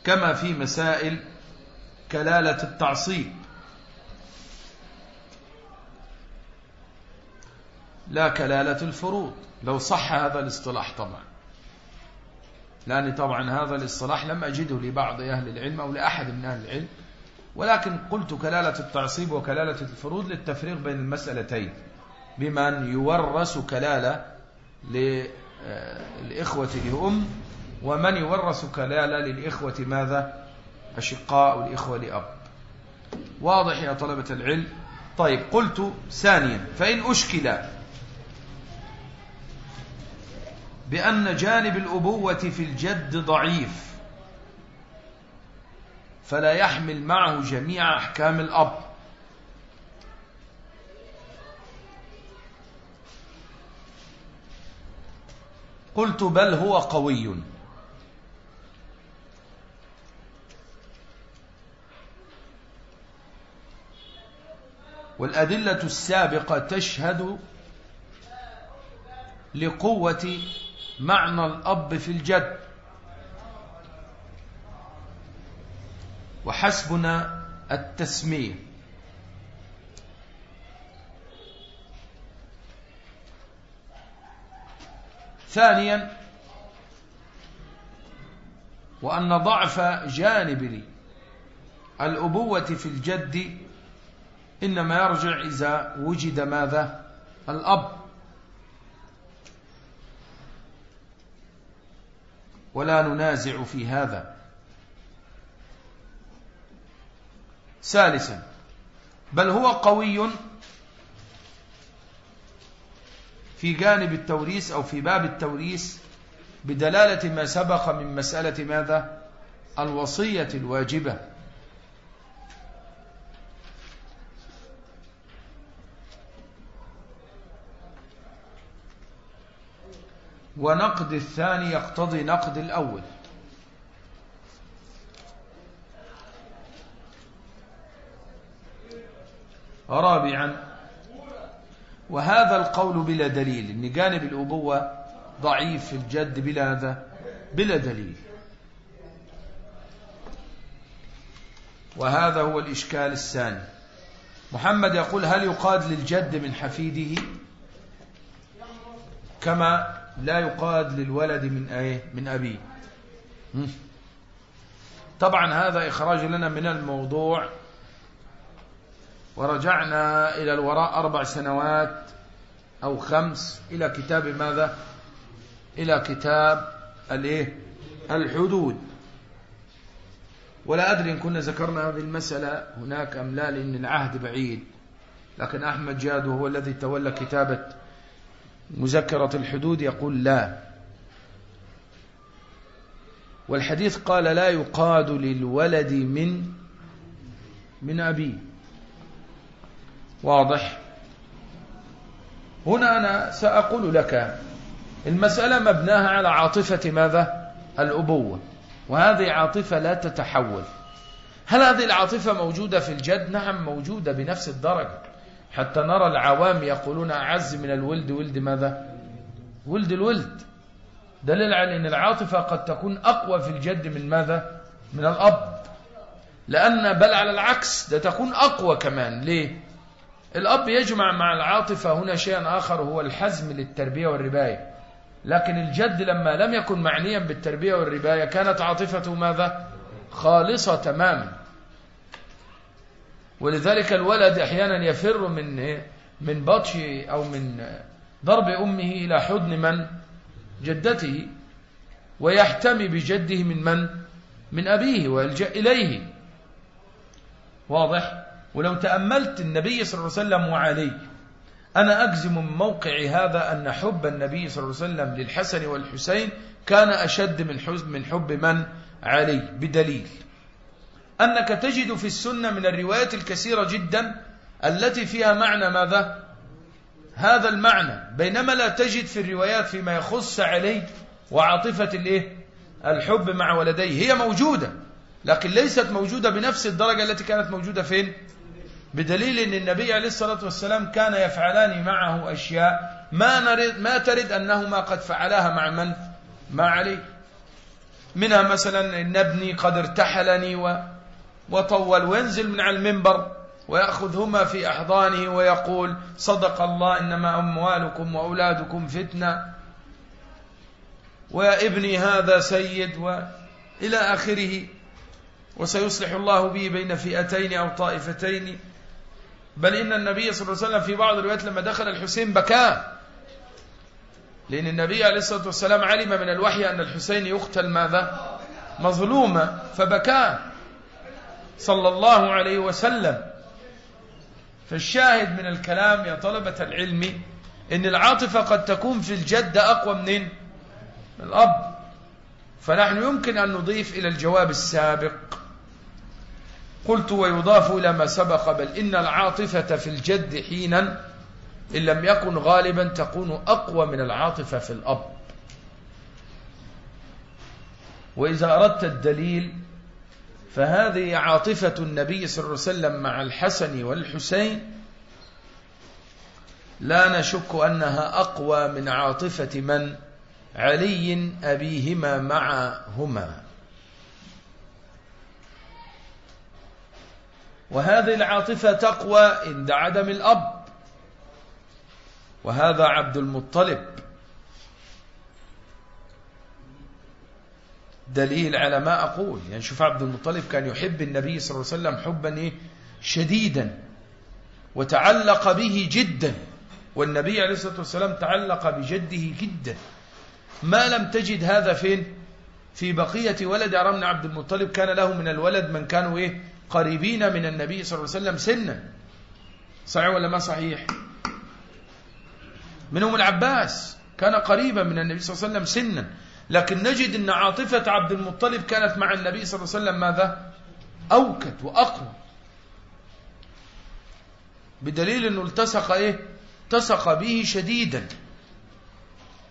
كما في مسائل كلالة التعصيب. لا كلالة الفروض. لو صح هذا الاصطلاح طبعا. لأن طبعا هذا الاصطلاح لم أجده لبعض أهل العلم أو لأحد من أهل العلم ولكن قلت كلالة التعصيب وكلالة الفروض للتفريق بين المسألتين بمن يورث كلالة للإخوة لأم ومن يورث كلالة للإخوة ماذا؟ أشقاء والإخوة لأب. واضح يا طلبة العلم؟ طيب قلت ثانيا فإن أشكل بأن جانب الأبوة في الجد ضعيف. فلا يحمل معه جميع أحكام الأب. قلت بل هو قوي. والأدلة السابقة تشهد لقوة معنى الأب في الجد. وحسبنا التسمية. ثانيا وأن ضعف جانب الأبوة في الجد إنما يرجع إذا وجد ماذا؟ الأب. ولا ننازع في هذا. ثالثا بل هو قوي في جانب التوريث أو في باب التوريث بدلالة ما سبق من مسألة ماذا؟ الوصية الواجبة. ونقد الثاني يقتضي نقد الأول. رابعا وهذا القول بلا دليل إن جانب الأبوة ضعيف في الجد بلا هذا بلا دليل. وهذا هو الإشكال الثاني. محمد يقول هل يقاد للجد من حفيده؟ كما لا يقاد للولد من أيه؟ من أبيه. طبعا هذا إخراج لنا من الموضوع. ورجعنا إلى الوراء أربع سنوات أو خمس. إلى كتاب ماذا؟ إلى كتاب الإيه؟ الحدود. ولا أدري إن كنا ذكرنا هذه المسألة هناك أم لا لأن العهد بعيد. لكن أحمد جاد وهو الذي تولى كتابة مذكرة الحدود يقول لا. والحديث قال لا يقاد للولد من من أبيه واضح. هنا أنا سأقول لك المسألة مبناها على عاطفة ماذا؟ الأبوة. وهذه عاطفة لا تتحول. هل هذه العاطفة موجودة في الجد؟ نعم موجودة بنفس الدرجة. حتى نرى العوام يقولون أعز من الولد ولد ماذا؟ ولد الولد. دليل على أن العاطفة قد تكون أقوى في الجد من ماذا؟ من الأب. لأن بل على العكس ده تكون أقوى كمان. ليه؟ الأب يجمع مع العاطفة هنا شيئا آخر هو الحزم للتربية والرباية. لكن الجد لما لم يكن معنيا بالتربية والرباية كانت عاطفته ماذا؟ خالصة تماما. ولذلك الولد أحيانا يفر من من بطش أو من ضرب أمه إلى حضن من؟ جدته ويحتمي بجده من من؟ من أبيه ويلجا إليه. واضح؟ ولو تأملت النبي صلى الله عليه وسلم وعلي أنا أجزم من موقع هذا أن حب النبي صلى الله عليه وسلم للحسن والحسين كان أشد من حب من حب من؟ علي بدليل. أنك تجد في السنة من الروايات الكثيرة جدا التي فيها معنى ماذا؟ هذا المعنى. بينما لا تجد في الروايات فيما يخص عليه وعاطفة الإيه؟ الحب مع ولديه. هي موجودة لكن ليست موجودة بنفس الدرجة التي كانت موجودة فين؟ بدليل إن النبي عليه الصلاة والسلام كان يفعلان معه أشياء ما, نرد ما ترد أنهما قد فعلاها مع من؟ مع علي. منها مثلا إن ابني قد ارتحلني و وطول وينزل من على المنبر ويأخذهما في أحضانه ويقول صدق الله إنما أموالكم وأولادكم فتنة. ويا ابني هذا سيد وإلى آخره. وسيصلح الله به بين فئتين أو طائفتين. بل إن النبي صلى الله عليه وسلم في بعض الروايات لما دخل الحسين بكى. لأن النبي عليه الصلاة والسلام علم من الوحي أن الحسين يقتل ماذا؟ مظلوما فبكى صلى الله عليه وسلم. فالشاهد من الكلام يا طلبة العلم إن العاطفة قد تكون في الجد أقوى من من الأب. فنحن يمكن أن نضيف إلى الجواب السابق. قلت ويضاف إلى ما سبق بل إن العاطفة في الجد حينا إن لم يكن غالبا تكون أقوى من العاطفة في الأب. وإذا أردت الدليل فهذه عاطفة النبي صلى الله عليه وسلم مع الحسن والحسين لا نشك أنها أقوى من عاطفة من علي أبيهما معهما. وهذه العاطفة تقوى عند عدم الأب. وهذا عبد المطلب. دليل على ما أقول. يعني شوف عبد المطلب كان يحب النبي صلى الله عليه وسلم حبا إيه؟ شديدا وتعلق به جدا والنبي عليه الصلاة والسلام تعلق بجده جدا. ما لم تجد هذا فين؟ في بقية ولد عرم عبد المطلب كان له من الولد من كانوا إيه؟ قريبين من النبي صلى الله عليه وسلم سنا. صحيح ولا ما صحيح؟ منهم العباس كان قريبا من النبي صلى الله عليه وسلم سنا. لكن نجد أن عاطفة عبد المطلب كانت مع النبي صلى الله عليه وسلم ماذا؟ أوكت وأقوى. بدليل أنه التصق إيه؟ التصق به شديدا.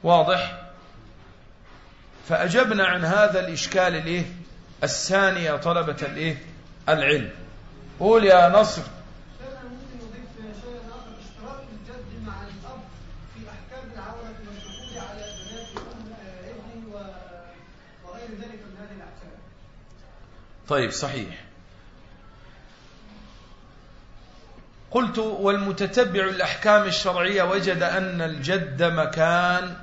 واضح؟ فأجبنا عن هذا الإشكال الإيه؟ الثاني يا طلبة الإيه؟ العلم. قول يا نصر ممكن نضيف شيئا اخر اشتراك الجد مع الاب في احكام العوره والدخول على بنات ام ابني وغير ذلك من هذه الاحكام. طيب صحيح. قلت والمتتبع الأحكام الشرعية وجد أن الجد مكان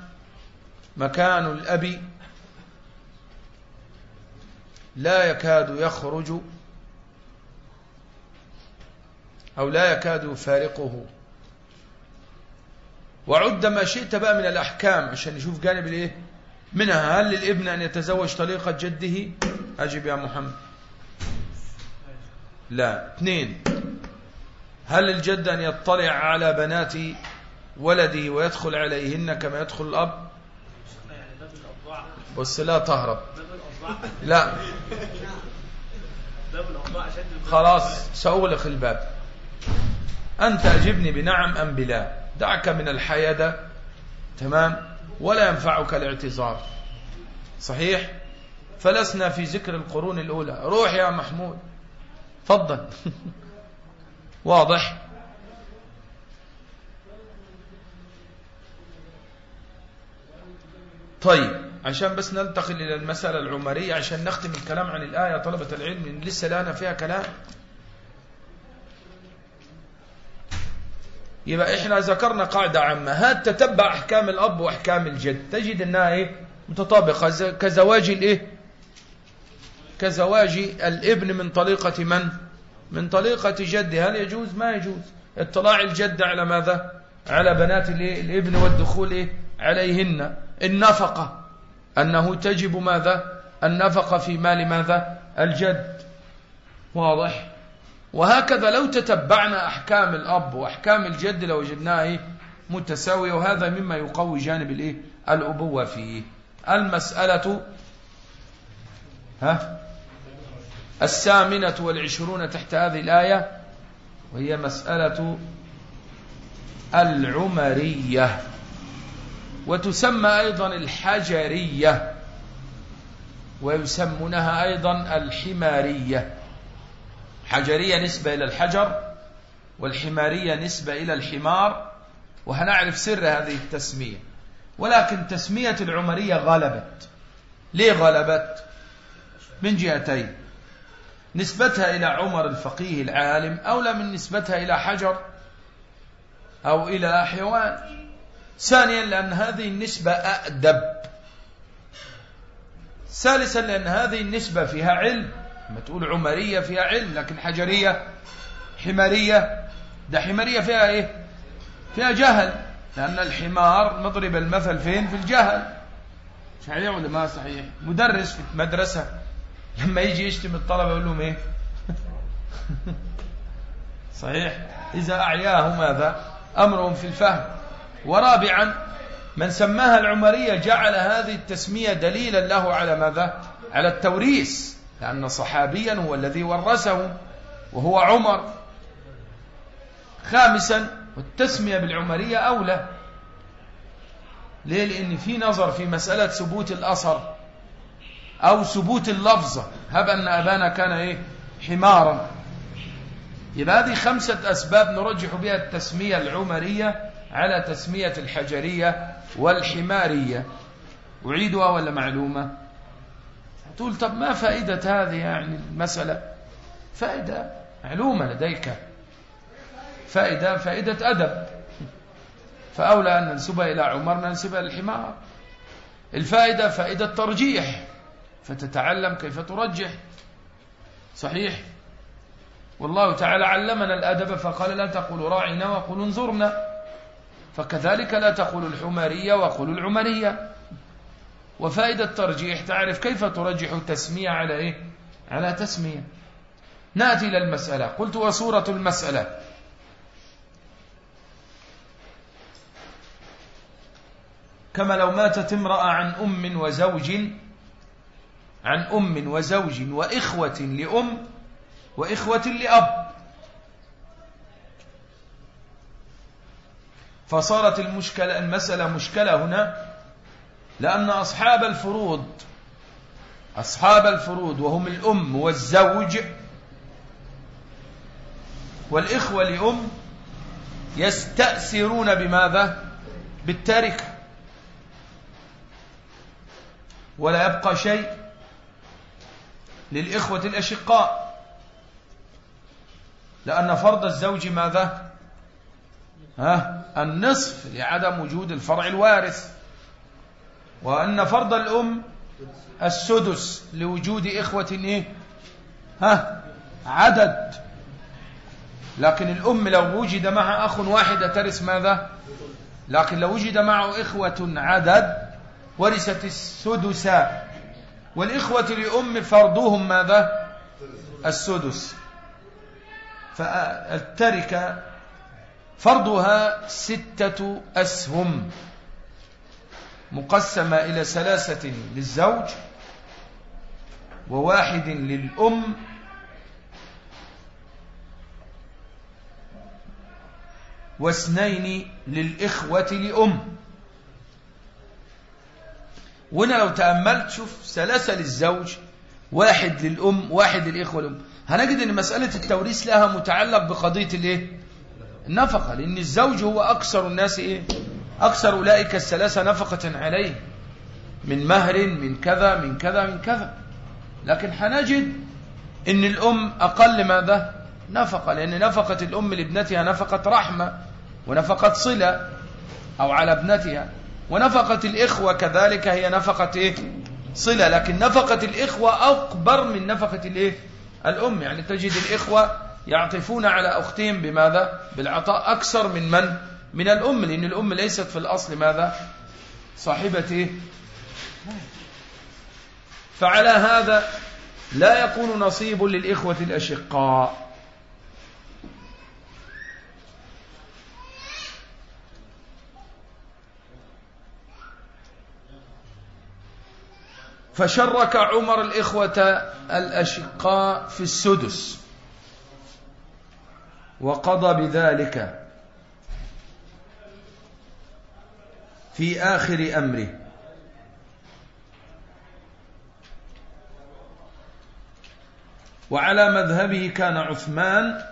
مكان الأب لا يكاد يخرج أو لا يكاد يفارقه. وعد ما شئت بقى من الأحكام عشان نشوف جانب الإيه؟ منها هل للابن أن يتزوج طليقة جده؟ أجب يا محمد. لا. اثنين هل الجد أن يطلع على بنات ولده ويدخل عليهن كما يدخل الأب؟ بس لا تهرب. لا. خلاص سأغلق الباب. أنت أجبني بنعم أم بلا؟ دعك من الحيدة تمام؟ ولا ينفعك الاعتذار. صحيح؟ فلسنا في ذكر القرون الأولى. روح يا محمود. فضل واضح. طيب عشان بس ننتقل إلى المسألة العمرية عشان نختم الكلام عن الآية طلبة العلم لسه لنا فيها كلام؟ يبقى إحنا ذكرنا قاعدة عامة. هات تتبع أحكام الأب وأحكام الجد. تجد أنها إيه؟ متطابقة. كزواج الإيه؟ كزواج الابن من طريقة من؟ من طريقة جده. هل يجوز؟ ما يجوز. اطلاع الجد على ماذا؟ على بنات الابن والدخول؟ عليهن. النفقة. أنه تجب ماذا؟ النفقة في مال ماذا؟ الجد. واضح؟ وهكذا لو تتبعنا أحكام الأب وأحكام الجد لوجدناه متساوية وهذا مما يقوي جانب؟ الأبوة فيه. المسألة ها؟ الثامنة والعشرون تحت هذه الآية وهي مسألة العمرية. وتسمى أيضا الحجرية ويسمونها أيضا الحمارية. حجرية نسبة إلى الحجر والحمارية نسبة إلى الحمار وهنعرف سر هذه التسمية؟ ولكن تسمية العمرية غلبت. ليه غلبت؟ من جهتين. نسبتها إلى عمر الفقيه العالم أولى من نسبتها إلى حجر أو إلى حيوان. ثانيا لأن هذه النسبة أأدب. ثالثا لأن هذه النسبة فيها علم. لما تقول عمرية فيها علم لكن حجرية حمارية ده حمارية فيها إيه؟ فيها جهل. لأن الحمار مضرب المثل فين؟ في الجهل. صحيح ولا ما صحيح؟ مدرس في مدرسة لما يجي يشتم الطلبة يقول لهم إيه؟ صحيح. إذا أعياه ماذا؟ أمرهم في الفهم. ورابعا من سماها العمرية جعل هذه التسمية دليلا له على ماذا؟ على التوريث. لأن صحابيا هو الذي ورثه وهو عمر. خامسا والتسمية بالعمرية أولى. ليه؟ لأن في نظر في مسألة ثبوت الأثر. أو ثبوت اللفظة هب أن أبانا كان إيه؟ حمارا. يبقى هذه خمسة أسباب نرجح بها التسمية العمرية على تسمية الحجرية والحمارية. أعيدها ولا معلومة؟ تقول طب ما فائدة هذه يعني المسألة؟ فائدة معلومة لديك. فائدة فائدة أدب. فأولى أن ننسبها إلى عمر ننسبها للحمار الفائدة فائدة ترجيح فتتعلم كيف ترجح. صحيح. والله تعالى علمنا الأدب فقال لا تقولوا راعنا وقولوا انظرنا. فكذلك لا تقولوا الحمارية وقولوا العمرية. وفائدة ترجيح تعرف كيف ترجح تسمية على إيه؟ على تسمية. نأتي إلى المسألة. قلت وصورة المسألة. كما لو ماتت امرأة عن أم وزوج عن أم وزوج وإخوة لأم وإخوة لأب. فصارت المشكلة المسألة مشكلة هنا لأن أصحاب الفروض أصحاب الفروض وهم الأم والزوج والإخوة لأم يستأثرون بماذا؟ بالتركة ولا يبقى شيء للإخوة الأشقاء. لأن فرض الزوج ماذا؟ ها؟ النصف لعدم وجود الفرع الوارث. وأن فرض الأم السدس لوجود إخوة إيه؟ ها؟ عدد. لكن الأم لو وجد مع أخ واحد ترث ماذا؟ لكن لو وجد معه إخوة عدد ورثت السدس والإخوة لأم فرضهم ماذا؟ السدس. فالتركة فرضها ستة أسهم مقسمة إلى ثلاثة للزوج وواحد للأم واثنين للإخوة لأم. وهنا لو تأملت شوف ثلاثة للزوج واحد للأم واحد للإخوة للأم هنجد أن مسألة التوريث لها متعلق بقضية الإيه؟ النفقة لأن الزوج هو أكثر الناس إيه؟ أكثر أولئك الثلاثة نفقة عليه. من مهر من كذا من كذا من كذا. لكن حنجد أن الأم أقل ماذا؟ نفقة لأن نفقة الأم لابنتها نفقة رحمة ونفقة صلة أو على ابنتها. ونفقة الإخوة كذلك هي نفقة إيه؟ صلة. لكن نفقة الإخوة أكبر من نفقة الإيه؟ الأم. يعني تجد الإخوة يعطفون على أختهم بماذا؟ بالعطاء أكثر من من؟ من الأم. لأن الأم ليست في الأصل ماذا؟ صاحبة إيه؟ فعلى هذا لا يكون نصيب للإخوة الأشقاء. فشرك عمر الإخوة الأشقاء في السدس. وقضى بذلك في آخر أمره. وعلى مذهبه كان عثمان.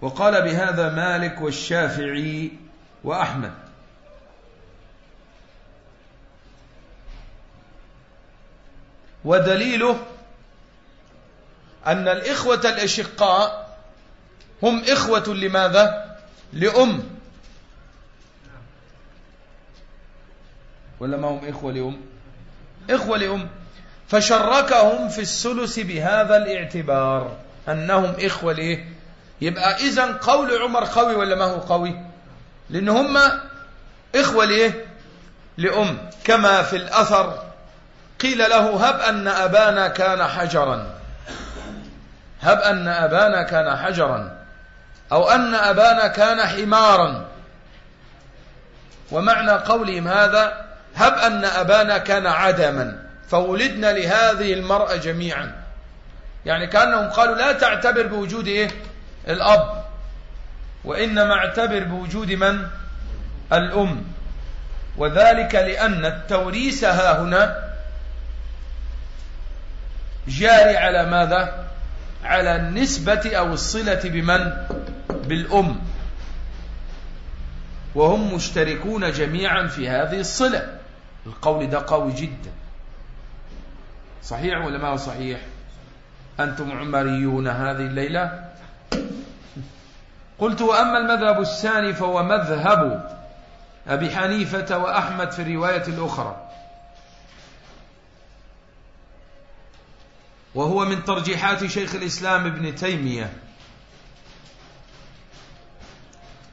وقال بهذا مالك والشافعي وأحمد. ودليله أن الإخوة الأشقاء هم إخوة لماذا؟ لأم ولا ما هم إخوة لأم؟ إخوة لأم فشركهم في الثلث بهذا الاعتبار أنهم إخوة لإيه؟ يبقى إذن قول عمر قوي ولا ما هو قوي؟ لأن هم إخوة لإيه؟ لأم كما في الأثر قيل له هب أن أبانا كان حجرا. هب أن أبانا كان حجرا. أو أن أبانا كان حمارا. ومعنى قولهم هذا هب أن أبانا كان عدما. فولدنا لهذه المرأة جميعا. يعني كأنهم قالوا لا تعتبر بوجود إيه؟ الأب. وإنما اعتبر بوجود من؟ الأم. وذلك لأن التوريث ها هنا جاري على ماذا؟ على النسبة أو الصلة بمن؟ بالأم. وهم مشتركون جميعا في هذه الصلة. القول ده قوي جدا. صحيح ولا ما هو صحيح؟ أنتم عمريون هذه الليلة؟ قلت وأما المذهب الثاني فهو مذهب أبي حنيفة وأحمد في الرواية الأخرى. وهو من ترجيحات شيخ الإسلام ابن تيمية.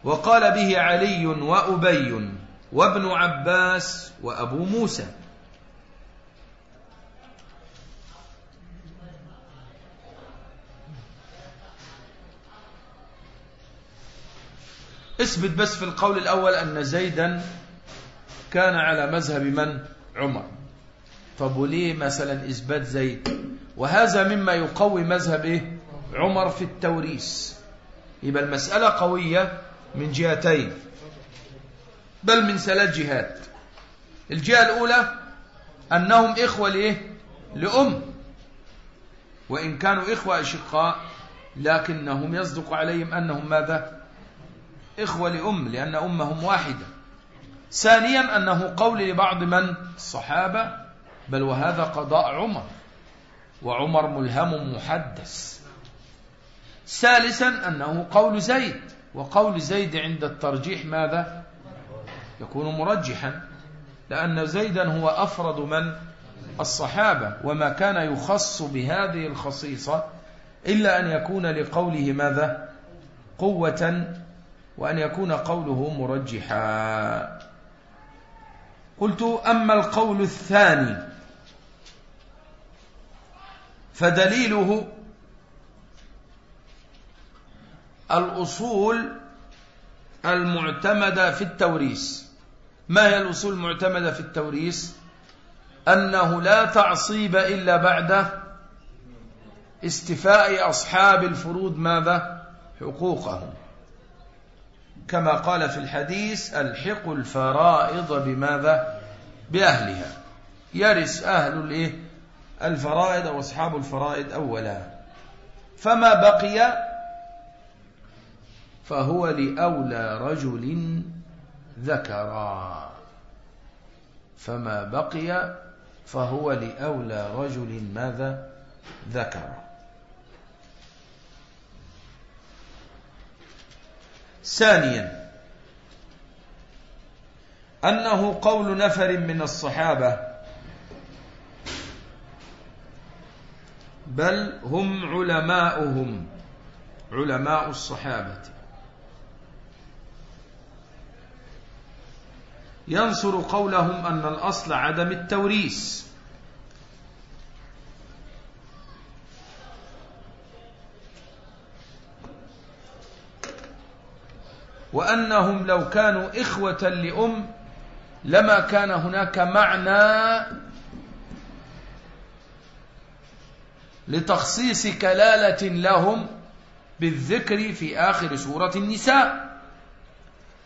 وقال به علي وأبي وابن عباس وأبو موسى. اثبت بس في القول الأول أن زيدا كان على مذهب من؟ عمر. طب وليه مثلا إثبات زيد وهذا مما يقوي مذهب إيه؟ عمر في التوريث. يبقى المسألة قوية من جهتين. بل من ثلاث جهات. الجهة الأولى أنهم إخوة لإيه؟ لأم. وإن كانوا إخوة أشقاء لكنهم يصدق عليهم أنهم ماذا؟ إخوة لأم لأن أمهم واحدة. ثانيا أنه قول لبعض من؟ الصحابة. بل وهذا قضاء عمر. وعمر ملهم محدث. ثالثا أنه قول زيد. وقول زيد عند الترجيح ماذا؟ يكون مرجحا. لأن زيدا هو أفرد من؟ الصحابة. وما كان يخص بهذه الخصيصة إلا أن يكون لقوله ماذا؟ قوة. وأن يكون قوله مرجحا. قلت أما القول الثاني فدليله الأصول المعتمدة في التوريث. ما هي الأصول المعتمدة في التوريث؟ أنه لا تعصيب إلا بعد استفاء أصحاب الفروض ماذا؟ حقوقهم. كما قال في الحديث الحق الفرائض بماذا؟ بأهلها. يرث أهل الإيه؟ الفرائض أو أصحاب الفرائض أولا. فما بقي فهو لأولى رجل ذكرا. فما بقي فهو لأولى رجل ماذا؟ ذكر. ثانيا أنه قول نفر من الصحابة بل هم علماؤهم علماء الصحابة. ينصر قولهم أن الأصل عدم التوريث. وأنهم لو كانوا إخوة لأم لما كان هناك معنى لتخصيص كلالة لهم بالذكر في آخر سورة النساء.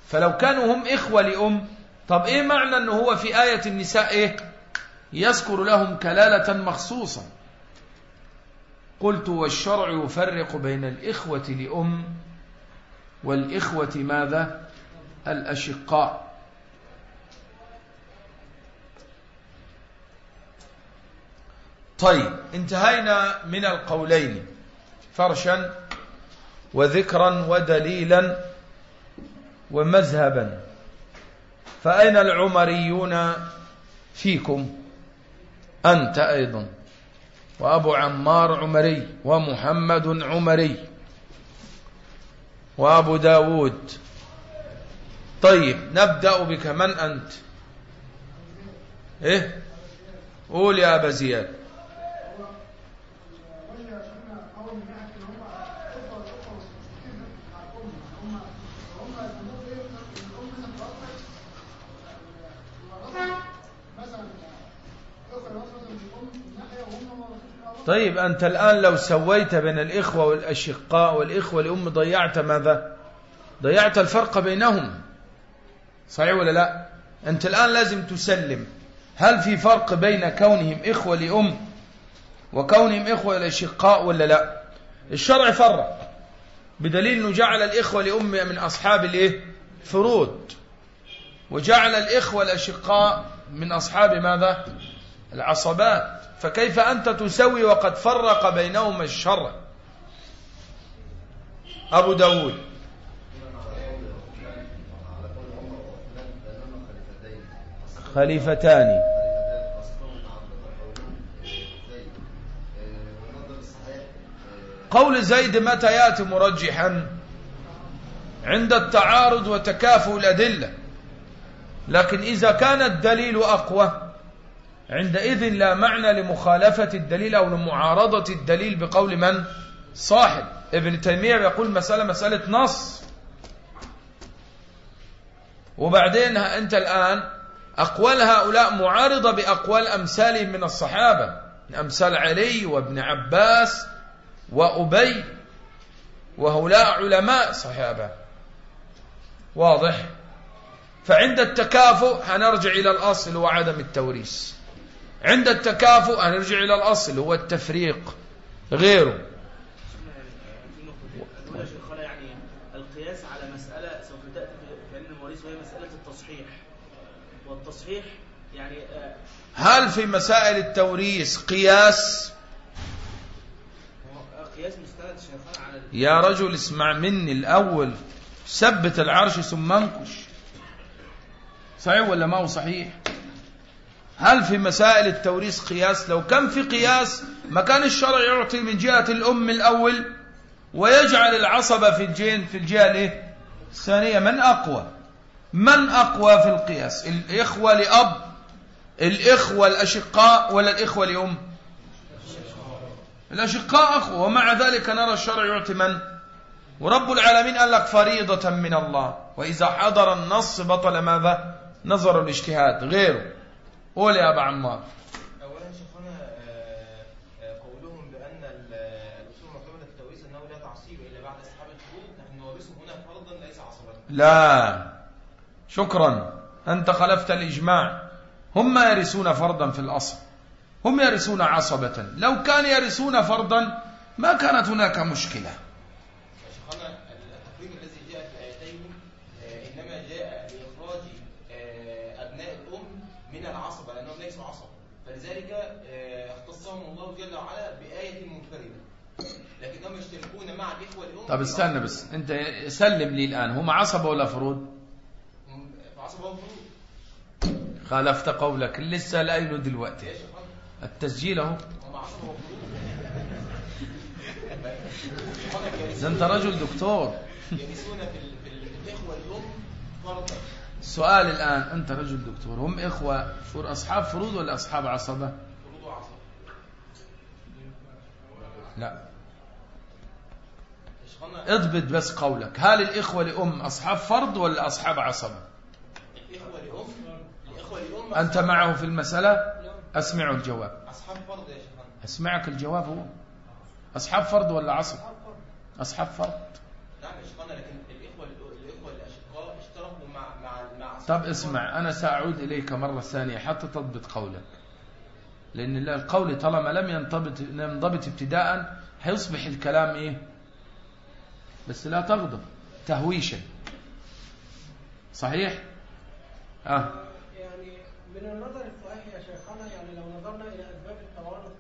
فلو كانوا هم إخوة لأم طب إيه معنى أنه هو في آية النساء إيه؟ يذكر لهم كلالة مخصوصة. قلت والشرع يفرق بين الإخوة لأم والإخوة ماذا؟ الأشقاء. طيب انتهينا من القولين. فرشا وذكرا ودليلا ومذهبا. فأين العمريون فيكم؟ أنت أيضا. وأبو عمار عمري ومحمد عمري وأبو داود. طيب نبدأ بك. من أنت؟ إيه؟ قول يا أبا زياد. طيب أنت الآن لو سويت بين الإخوة والأشقاء والإخوة لأم ضيعت ماذا؟ ضيعت الفرق بينهم. صحيح ولا لا؟ أنت الآن لازم تسلم. هل في فرق بين كونهم إخوة لأم وكونهم إخوة لأشقاء ولا لا؟ الشرع فرق. بدليل أنه جعل الإخوة لأم من أصحاب الإيه؟ فروض. وجعل الإخوة الأشقاء من أصحاب ماذا؟ العصبات. فكيف أنت تسوي وقد فرق بينهما الشرع أبو داود. خليفتان. قول زيد متى يأتي مرجحا؟ عند التعارض وتكافؤ الأدلة. لكن إذا كان الدليل أقوى عندئذ لا معنى لمخالفة الدليل أو لمعارضة الدليل بقول من؟ صاحب. ابن تيمية يقول مسألة مسألة نص. وبعدين أنت الآن أقوال هؤلاء معارضة بأقوال أمثالهم من الصحابة. أمثال علي وابن عباس وأبي. وهؤلاء علماء صحابة. واضح؟ فعند التكافؤ هنرجع إلى الأصل وعدم التوريث. عند التكافؤ هنرجع إلى الأصل هو التفريق. غيره. يعني القياس على مسألة سوف تأتي في علم المواريث وهي مسألة التصحيح. والتصحيح يعني آه، هل في مسائل التوريث قياس؟ قياس مستند على يا رجل اسمع مني الأول. ثبت العرش ثم انكش. صحيح ولا ما هو صحيح؟ هل في مسائل التوريث قياس؟ لو كان في قياس ما كان الشرع يعطي من جهة الأم الأول ويجعل العصبة في الجين في الجهة الإيه؟ الثانية. من أقوى؟ من أقوى في القياس؟ الإخوة لأب الإخوة الأشقاء ولا الإخوة لأم؟ الأشقاء أخوة ومع ذلك نرى الشرع يعطي من؟ ورب العالمين قال لك فريضة من الله. وإذا حضر النص بطل ماذا؟ نظر الاجتهاد. غيره. قول يا أبا عمار. اولا شيخنا آه، آه، قولهم بأن ال- الأصول المعتمده في التوريث إنه لا تعصيب إلا بعد إصحاب الفروض نحن نورثه هنا فرضا ليس عصبا. لا. شكرا. أنت خلفت الإجماع. هم يرثون فرضا في الأصل. هم يرثون عصبة. لو كان يرثون فرضا ما كانت هناك مشكلة شيخنا التقرير الذي جاء في الايتين آه، انما جاء لاخراج آه، ابناء الام من العصبه لانهم ليسوا عصبه فلذلك آه، اختصهم الله جل وعلا بآية منفردة. لكنهم يشتركون مع الإخوة الأم طب استنى. بس أنت سلم لي الآن هم عصبة ولا فروض عصبه وفروض خالفت قولك لسه لاقيله دلوقتي. التسجيل أهو. ده أنت رجل دكتور. يرثون في السؤال الآن أنت رجل دكتور هم إخوة أصحاب فروض ولا أصحاب عصبة؟ فروض وعصبه لا. اضبط بس قولك. هل الإخوة لأم أصحاب فرض ولا أصحاب عصبة؟ الاخوه الام أنت معه في المسألة؟ أسمع الجواب. اصحاب فرض يا أسمعك الجواب هو. أصحاب فرض ولا عصب؟ أصحاب فرض. نعم يا شيخنا لكن الاخوه الاخوه الاشقاء اشتركوا مع مع مع طب اسمع أنا سأعود إليك مرة ثانية حتى تضبط قولك. لأن القول طالما لم ينضبط ينضبط ابتداء هيصبح الكلام إيه؟ بس لا تغضب تهويشا. صحيح؟ آه. يعني من النظر الصحيح يا شيخنا يعني لو نظرنا إلى أسباب التوارث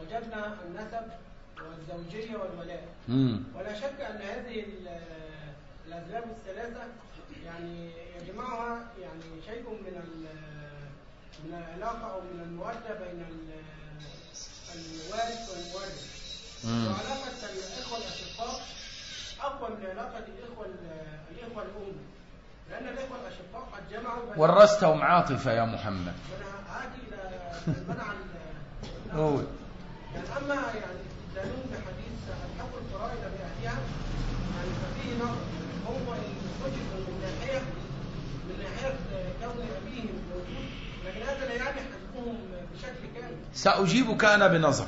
وجدنا النسب والزوجية والولاء. ولا شك أن هذه ال- الأسباب الثلاثة يعني يجمعها يعني شيء من من العلاقة أو من المودة بين ال- الوارث والمورث مم. وعلاقة الإخوة الأشقاء أقوى من علاقة الإخوة ال- الإخوة الأم. لأن الإخوة الأشقاء قد جمعوا ورثتهم عاطفة يا محمد. منع هذه إلى المنع ال- قول. يعني أما يعني استدلالون بحديث الحق الفرائض بأهلها يعني ففيه نظر هو وجد من ناحية من ناحية كون أبيهم موجود لكن هذا لا يعني حسبهم بشكل كامل سأجيبك أنا بنظر.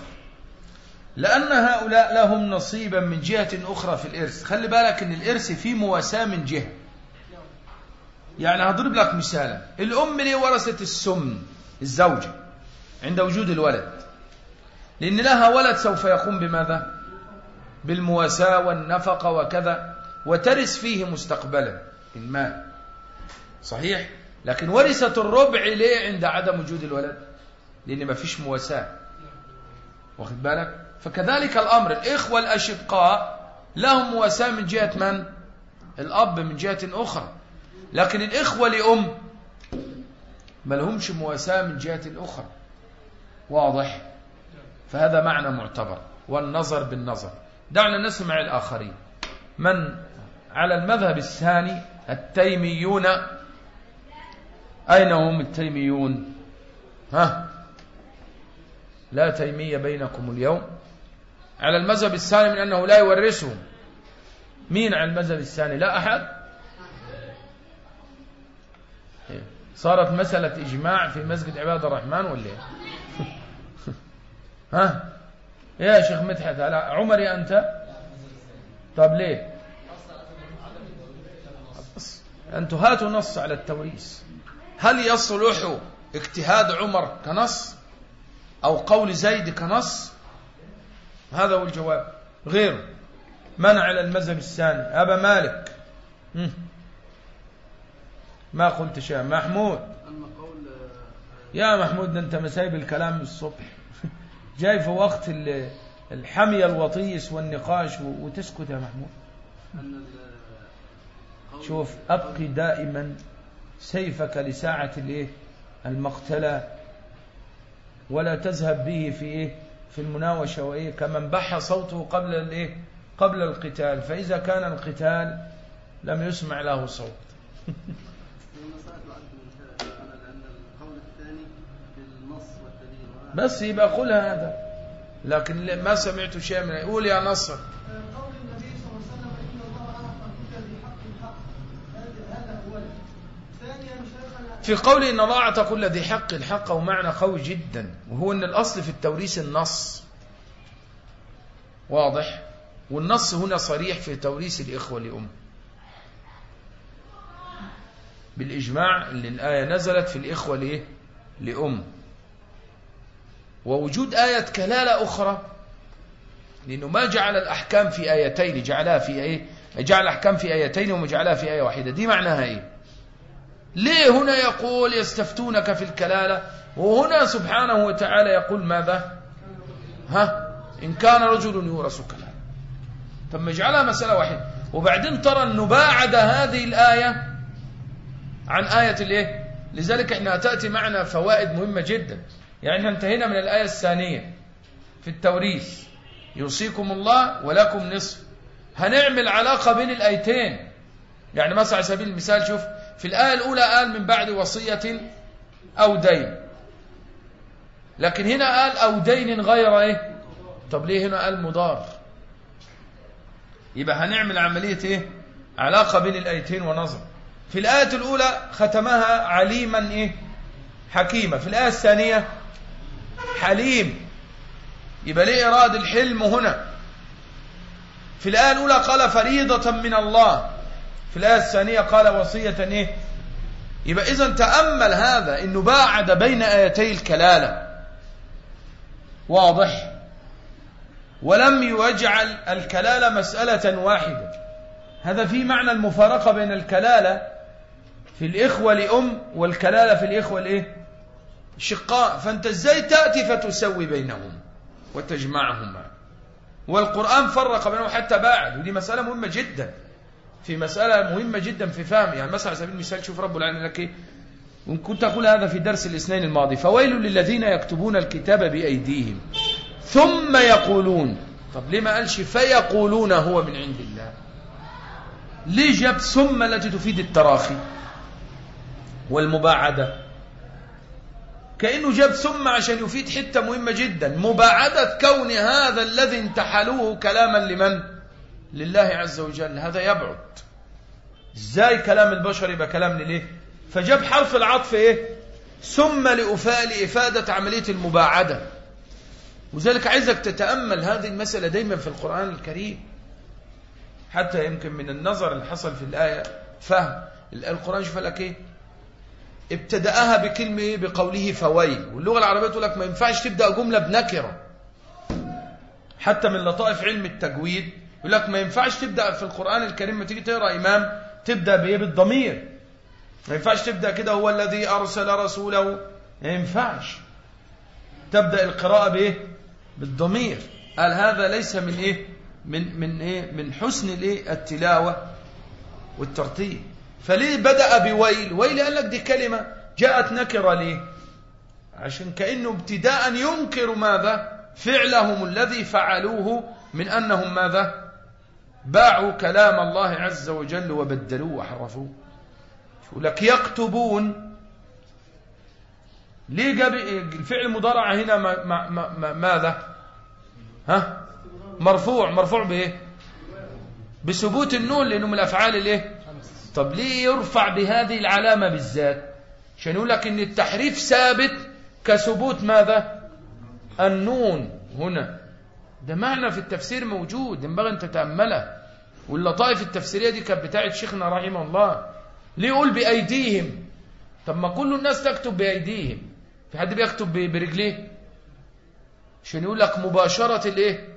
لأن هؤلاء لهم نصيبا من جهة أخرى في الإرث. خلي بالك أن الإرث فيه مواساة من جهة. يعني هضرب لك مثالا. الأم ليه ورثت السم الزوجة عند وجود الولد. لأن لها ولد سوف يقوم بماذا؟ بالمواساة والنفقة وكذا وترث فيه مستقبلا المال صحيح؟ لكن ورثت الربع ليه عند عدم وجود الولد؟ لأن ما فيش مواساة. واخد بالك؟ فكذلك الأمر الإخوة الأشقاء لهم مواساة من جهة من؟ الأب من جهة أخرى. لكن الإخوة لأم ما لهمش مواساة من جهة أخرى. واضح؟ فهذا معنى معتبر. والنظر بالنظر. دعنا نسمع الآخرين. من على المذهب الثاني؟ التيميون. أين هم التيميون؟ ها؟ لا تيمية بينكم اليوم. على المذهب الثاني من أنه لا يورثهم مين على المذهب الثاني؟ لا أحد. صارت مسألة إجماع في مسجد عباد الرحمن ولا إيه؟ ها؟ يا شيخ مدحت على عمري أنت؟ طب ليه؟ أنتوا هاتوا نص على التوريث. هل يصلح اجتهاد عمر كنص؟ أو قول زيد كنص هذا هو الجواب. غير من على المذهب الثاني. أبا مالك. ما قلت شيء محمود. يا محمود أنت مسايب الكلام من الصبح. جاي في وقت ال- الحمية الوطيس والنقاش وتسكت يا محمود. شوف أبقي دائما سيفك لساعة الإيه؟ المقتلة ولا تذهب به في إيه؟ في المناوشة وإيه؟ كمن بح صوته قبل الايه قبل القتال. فإذا كان القتال لم يسمع له صوت. بس يبقى قل هذا. لكن ما سمعت شيء من قول يا نصر قول النبي صلى الله عليه وسلم ان الله اعطى كل ذي حق حق هذا هذا اولا ثانيا شيخنا في قول إن الله أعطى كل ذي حق حقه معنى قوي جدا وهو أن الأصل في التوريث النص. واضح؟ والنص هنا صريح في توريث الإخوة لأم. بالإجماع اللي الآية نزلت في الإخوة لإيه؟ لأم. ووجود آية كلالة أخرى لأنه ما جعل الأحكام في آيتين جعلها في إيه؟ جعل الأحكام في آيتين وما جعلها في آية واحدة. دي معناها إيه؟ ليه هنا يقول يستفتونك في الكلالة؟ وهنا سبحانه وتعالى يقول ماذا؟ ها؟ إن كان رجل يورث كلالة. طب اجعلها مسألة واحدة. وبعدين ترى أنه باعد هذه الآية عن آية الإيه؟ لذلك إحنا تأتي معنا فوائد مهمة جدا. يعني إحنا انتهينا من الآية الثانية في التوريث. يوصيكم الله ولكم نصف. هنعمل علاقة بين الآيتين. يعني مثلا على سبيل المثال شوف في الآية الأولى قال من بعد وصية أو دين. لكن هنا قال أو دين غير إيه؟ طب ليه هنا قال مضار؟ يبقى هنعمل عملية إيه؟ علاقة بين الآيتين ونظر في الآية الأولى ختمها عليما إيه؟ حكيمة في الآية الثانية حليم. يبقى ليه إراد الحلم هنا؟ في الآية الأولى قال فريضة من الله. في الآية الثانية قال وصية إيه؟ يبقى إذا تأمل هذا إنه باعد بين آيتي الكلالة. واضح؟ ولم يجعل الكلالة مسألة واحدة. هذا في معنى المفارقة بين الكلالة في الإخوة لأم والكلالة في الإخوة الإيه شقاء. فأنت إزاي تأتي فتسوي بينهم وتجمعهما؟ والقرآن فرق بينهم حتى باعد. ودي مسألة مهمة جدا. في مسألة مهمة جدا في فهم. يعني مثلا على سبيل المثال شوف رب العالمين لك إيه وإن كنت أقول هذا في درس الاثنين الماضي فويل للذين يكتبون الكتاب بأيديهم. ثم يقولون طب ليه ما قالش فيقولون هو من عند الله؟ ليه جاب ثم التي تفيد التراخي والمباعدة؟ كأنه جاب ثم عشان يفيد حتة مهمة جدا. مباعدة كون هذا الذي انتحلوه كلاما لمن؟ لله عز وجل هذا يبعد. إزاي كلام البشر يبقى كلام لليه فجاب حرف العطف إيه؟ ثم لأفاء لإفادة عملية المباعدة. وذلك عايزك تتأمل هذه المسألة دايما في القرآن الكريم. حتى يمكن من النظر اللي حصل في الآية فهم. القرآن شوف لك إيه؟ ابتدأها بكلمة إيه؟ بقوله فويل. واللغة العربية تقول لك ما ينفعش تبدأ جملة بنكرة. حتى من لطائف علم التجويد يقول لك ما ينفعش تبدأ في القرآن الكريم ما تيجي تقرأ إمام تبدأ بإيه؟ بالضمير. ما ينفعش تبدأ كده هو الذي أرسل رسوله. ما ينفعش. تبدأ القراءة بإيه؟ بالضمير. قال هذا ليس من إيه؟ من من إيه؟ من حسن الإيه؟ التلاوة والترتيب. فليه بدأ بويل؟ ويل قال لك دي كلمة جاءت نكرة ليه؟ عشان كأنه ابتداء ينكر ماذا؟ فعلهم الذي فعلوه من أنهم ماذا؟ باعوا كلام الله عز وجل وبدلوه وحرفوه. لك يكتبون. ليه جاب الفعل المضارع هنا ما ما ما ماذا؟ ها؟ مرفوع. مرفوع بإيه؟ بثبوت النون لأنه من الأفعال الايه طب ليه يرفع بهذه العلامة بالذات؟ عشان يقول لك إن التحريف ثابت كثبوت ماذا؟ النون هنا. ده معنى في التفسير موجود ينبغي أن تتأمله. واللطائف التفسيرية دي كانت بتاعت شيخنا رحمه الله. ليه يقول بأيديهم؟ طب ما كل الناس تكتب بأيديهم. في حد بيكتب برجليه؟ عشان يقول لك مباشرة الإيه؟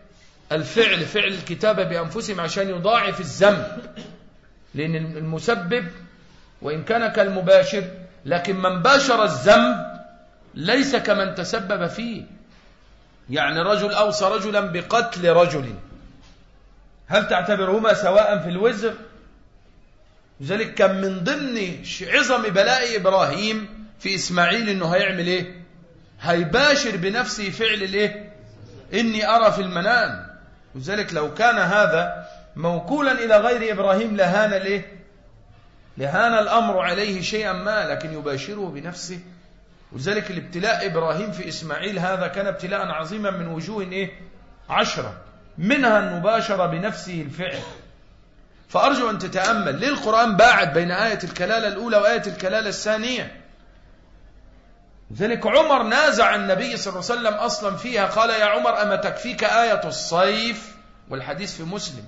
الفعل فعل الكتابة بأنفسهم عشان يضاعف الذنب. لأن المسبب وإن كان كالمباشر لكن من باشر الذنب ليس كمن تسبب فيه. يعني رجل أوصى رجلا بقتل رجل. هل تعتبرهما سواء في الوزر؟ لذلك كان من ضمن عظم بلاء إبراهيم في إسماعيل إنه هيعمل إيه؟ هيباشر بنفسه فعل الإيه؟ إني أرى في المنام. لذلك لو كان هذا موكولا إلى غير إبراهيم لهان الإيه؟ لهان الأمر عليه شيئا ما لكن يباشره بنفسه ولذلك الابتلاء إبراهيم في إسماعيل هذا كان ابتلاء عظيما من وجوه إيه؟ عشرة. منها المباشرة بنفسه الفعل. فأرجو أن تتأمل. ليه القرآن باعد بين آية الكلالة الأولى وآية الكلالة الثانية. ذلك عمر نازع النبي صلى الله عليه وسلم أصلا فيها. قال يا عمر أما تكفيك آية الصيف؟ والحديث في مسلم.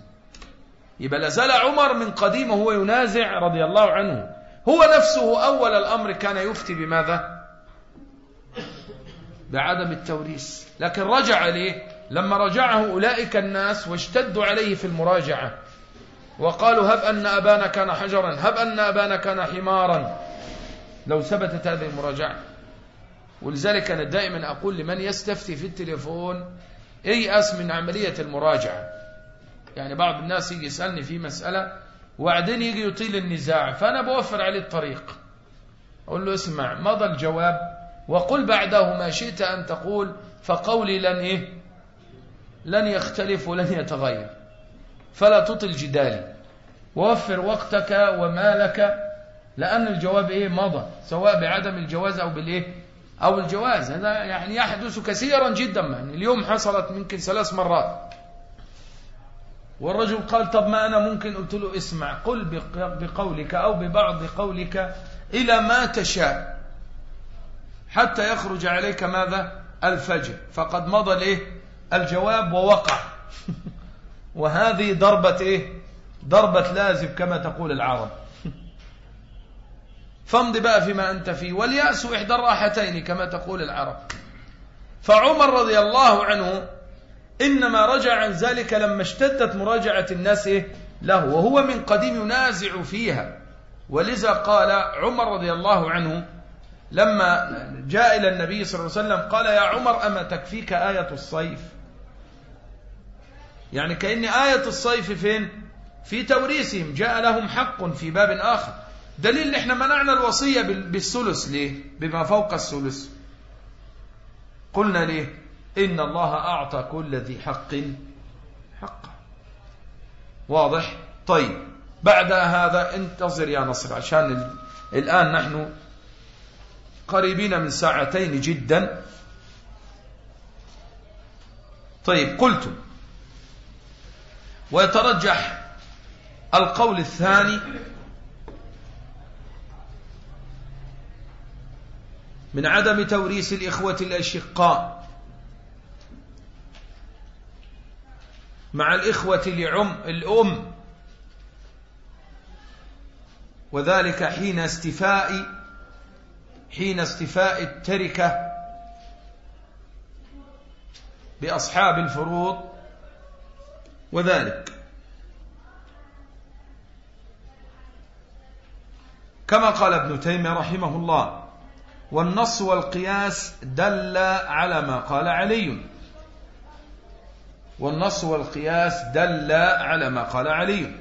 يبقى لازال عمر من قديم وهو ينازع رضي الله عنه. هو نفسه أول الأمر كان يفتي بماذا؟ بعدم التوريث. لكن رجع ليه لما رجعه أولئك الناس واشتدوا عليه في المراجعة. وقالوا هب أن أبانا كان حجرا هب أن أبانا كان حمارا. لو ثبتت هذه المراجعة. ولذلك أنا دائما أقول لمن يستفتي في التليفون ايأس من عملية المراجعة. يعني بعض الناس يجي يسألني في مسألة وبعدين يجي يطيل النزاع. فأنا بوفر عليه الطريق. أقول له اسمع مضى الجواب؟ وقل بعده ما شئت أن تقول فقولي لن إيه؟ لن يختلف ولن يتغير. فلا تطل جدالي. ووفر وقتك ومالك لأن الجواب إيه؟ مضى. سواء بعدم الجواز أو بالإيه؟ أو الجواز. هذا يعني يحدث كثيرا جدا. يعني اليوم حصلت ممكن ثلاث مرات. والرجل قال طب ما أنا ممكن؟ قلت له اسمع قل بقولك أو ببعض قولك إلى ما تشاء. حتى يخرج عليك ماذا؟ الفجر. فقد مضى الايه الجواب ووقع. وهذه ضربة إيه؟ ضربة لازم كما تقول العرب. فامض بقى فيما أنت فيه. واليأس إحدى الراحتين كما تقول العرب. فعمر رضي الله عنه إنما رجع عن ذلك لما اشتدت مراجعة الناس إيه؟ له. وهو من قديم ينازع فيها. ولذا قال عمر رضي الله عنه لما جاء إلى النبي صلى الله عليه وسلم قال يا عمر أما تكفيك آية الصيف؟ يعني كأن آية الصيف فين؟ في توريثهم جاء لهم حق في باب آخر. دليل إحنا منعنا الوصية بالثلث. ليه؟ بما فوق الثلث. قلنا ليه؟ إن الله أعطى كل ذي حق. حقه واضح؟ طيب. بعد هذا انتظر يا نصر عشان الآن نحن قريبين من ساعتين جدا. طيب قلت ويترجح القول الثاني من عدم توريث الإخوة الأشقاء مع الإخوة لعم الأم. وذلك حين استفاء حين استفاء التركة بأصحاب الفروض وذلك. كما قال ابن تيمية رحمه الله والنص والقياس دل على ما قال علي. والنص والقياس دل على ما قال علي.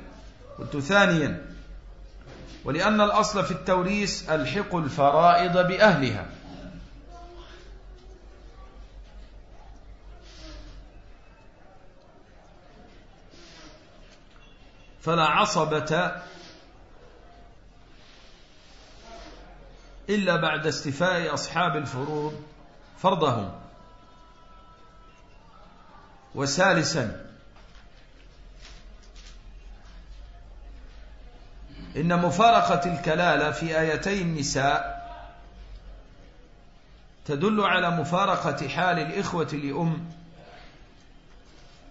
قلت ثانيا ولأن الأصل في التوريث ألحق الفرائض بأهلها. فلا عصبة إلا بعد استفاء أصحاب الفروض فرضهم. وثالثا إن مفارقة الكلالة في آيتي النساء تدل على مفارقة حال الإخوة لأم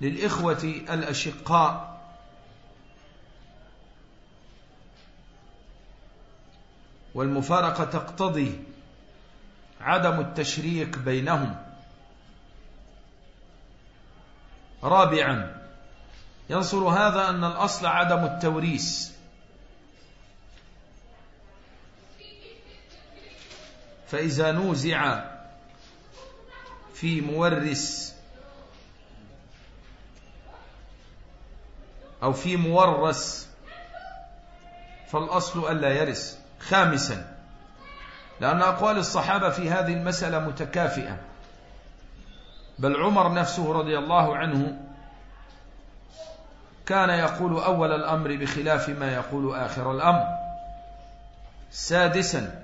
للإخوة الأشقاء. والمفارقة تقتضي عدم التشريك بينهم. رابعا ينصر هذا أن الأصل عدم التوريث. فإذا نوزع في مورث أو في مورث فالأصل ألا يرث خامسا لأن أقوال الصحابة في هذه المسألة متكافئة. بل عمر نفسه رضي الله عنه كان يقول أول الأمر بخلاف ما يقول آخر الأمر. سادسا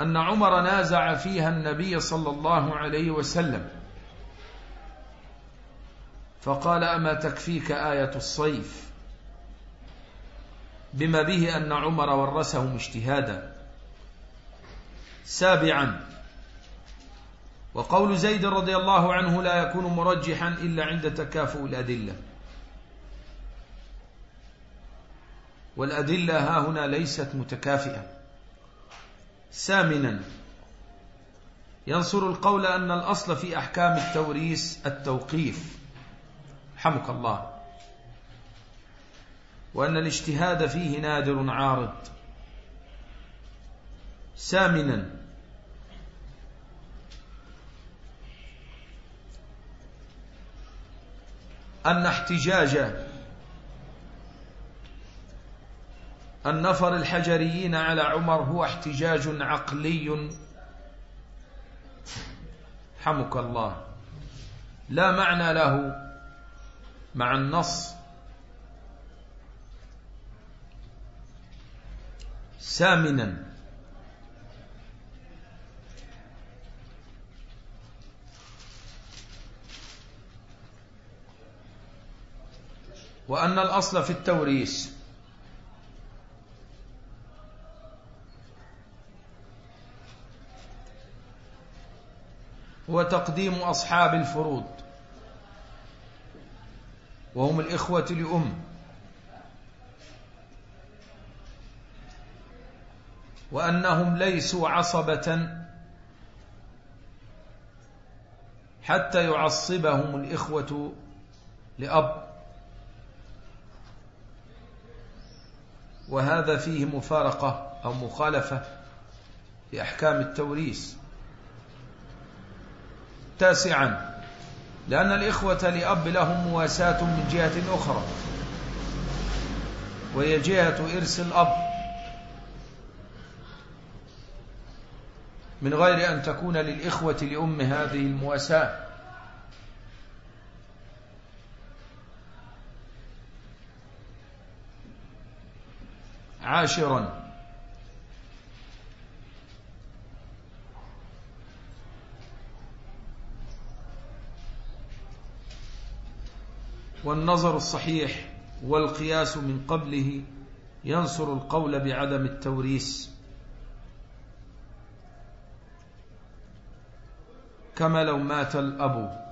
أن عمر نازع فيها النبي صلى الله عليه وسلم. فقال أما تكفيك آية الصيف؟ بما به أن عمر ورثهم اجتهادا. سابعا وقول زيد رضي الله عنه لا يكون مرجحا إلا عند تكافؤ الأدلة. والأدلة ها هنا ليست متكافئة. ثامنا ينصر القول أن الأصل في أحكام التوريث التوقيف. حمك الله. وأن الاجتهاد فيه نادر عارض. ثامنا أن احتجاج النفر الحجريين على عمر هو احتجاج عقلي. حمك الله. لا معنى له مع النص. ثامنا وأن الأصل في التوريث. هو تقديم أصحاب الفروض. وهم الإخوة لأم. وأنهم ليسوا عصبة حتى يعصبهم الإخوة لأب. وهذا فيه مفارقة أو مخالفة لأحكام التوريث. تاسعا. لأن الإخوة لأب لهم مواساة من جهة أخرى. وهي جهة إرث الأب. من غير أن تكون للإخوة لأم هذه المواساة. عاشرا. والنظر الصحيح والقياس من قبله ينصر القول بعدم التوريث. كما لو مات الأب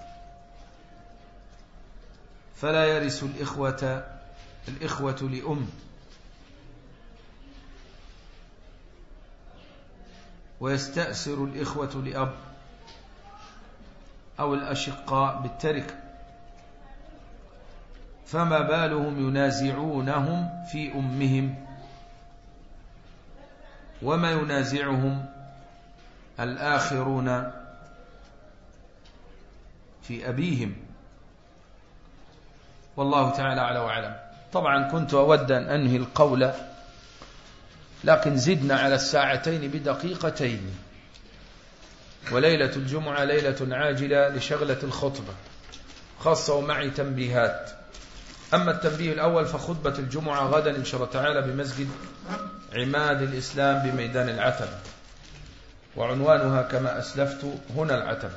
فلا يرث الإخوة الإخوة لأم. ويستأسر الإخوة لأب أو الأشقاء بالتركه فما بالهم ينازعونهم في أمهم؟ وما ينازعهم الآخرون في أبيهم؟ والله تعالى على وعلم طبعا كنت أود أن أنهي القول لكن زدنا على الساعتين بدقيقتين. وليلة الجمعة ليلة عاجلة لشغلة الخطبة خاصة ومعي تنبيهات. أما التنبيه الأول فخطبة الجمعة غدا إن شاء الله تعالى بمسجد عماد الإسلام بميدان العتبة وعنوانها كما أسلفت هنا العتبة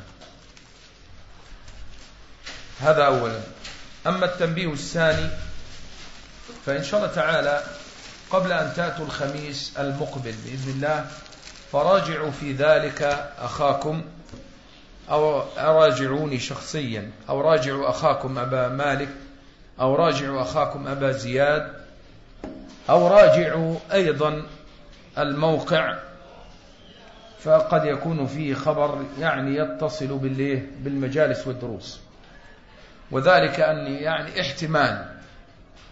هذا أولا. أما التنبيه الثاني فإن شاء الله تعالى قبل أن تأتوا الخميس المقبل بإذن الله فراجعوا في ذلك أخاكم أو راجعوني شخصيا أو راجعوا أخاكم أبا مالك أو راجعوا أخاكم أبا زياد أو راجعوا أيضا الموقع فقد يكون فيه خبر يعني يتصل بالمجالس والدروس. وذلك أني يعني احتمال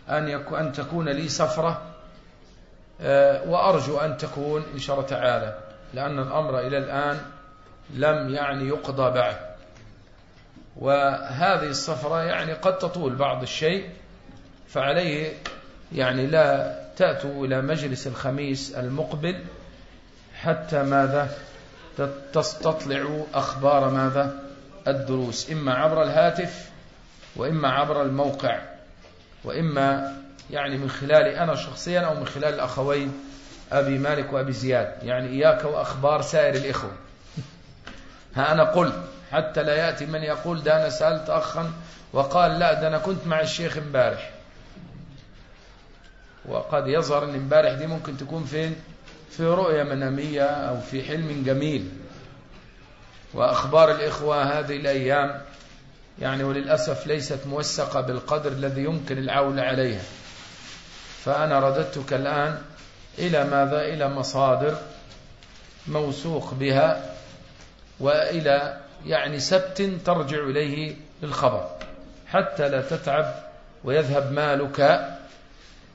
أن, أن تكون لي سفرة آه، وأرجو أن تكون إن شاء الله تعالى لأن الأمر إلى الآن لم يعني يقضى بعد. وهذه السفرة يعني قد تطول بعض الشيء فعليه يعني لا تأتوا إلى مجلس الخميس المقبل حتى ماذا؟ تستطلعوا أخبار ماذا؟ الدروس إما عبر الهاتف وإما عبر الموقع وإما يعني من خلال أنا شخصيا أو من خلال الأخوين أبي مالك وأبي زياد. يعني إياك وأخبار سائر الإخوة. ها أنا قلت حتى لا يأتي من يقول ده أنا سألت أخا وقال لا ده أنا كنت مع الشيخ امبارح. وقد يظهر أن امبارح دي ممكن تكون فين؟ في رؤية منامية أو في حلم جميل. وأخبار الإخوة هذه الأيام يعني وللأسف ليست موثقة بالقدر الذي يمكن العول عليها. فأنا رددتك الآن إلى ماذا؟ إلى مصادر موثوق بها وإلى يعني سبت ترجع إليه للخبر حتى لا تتعب ويذهب مالك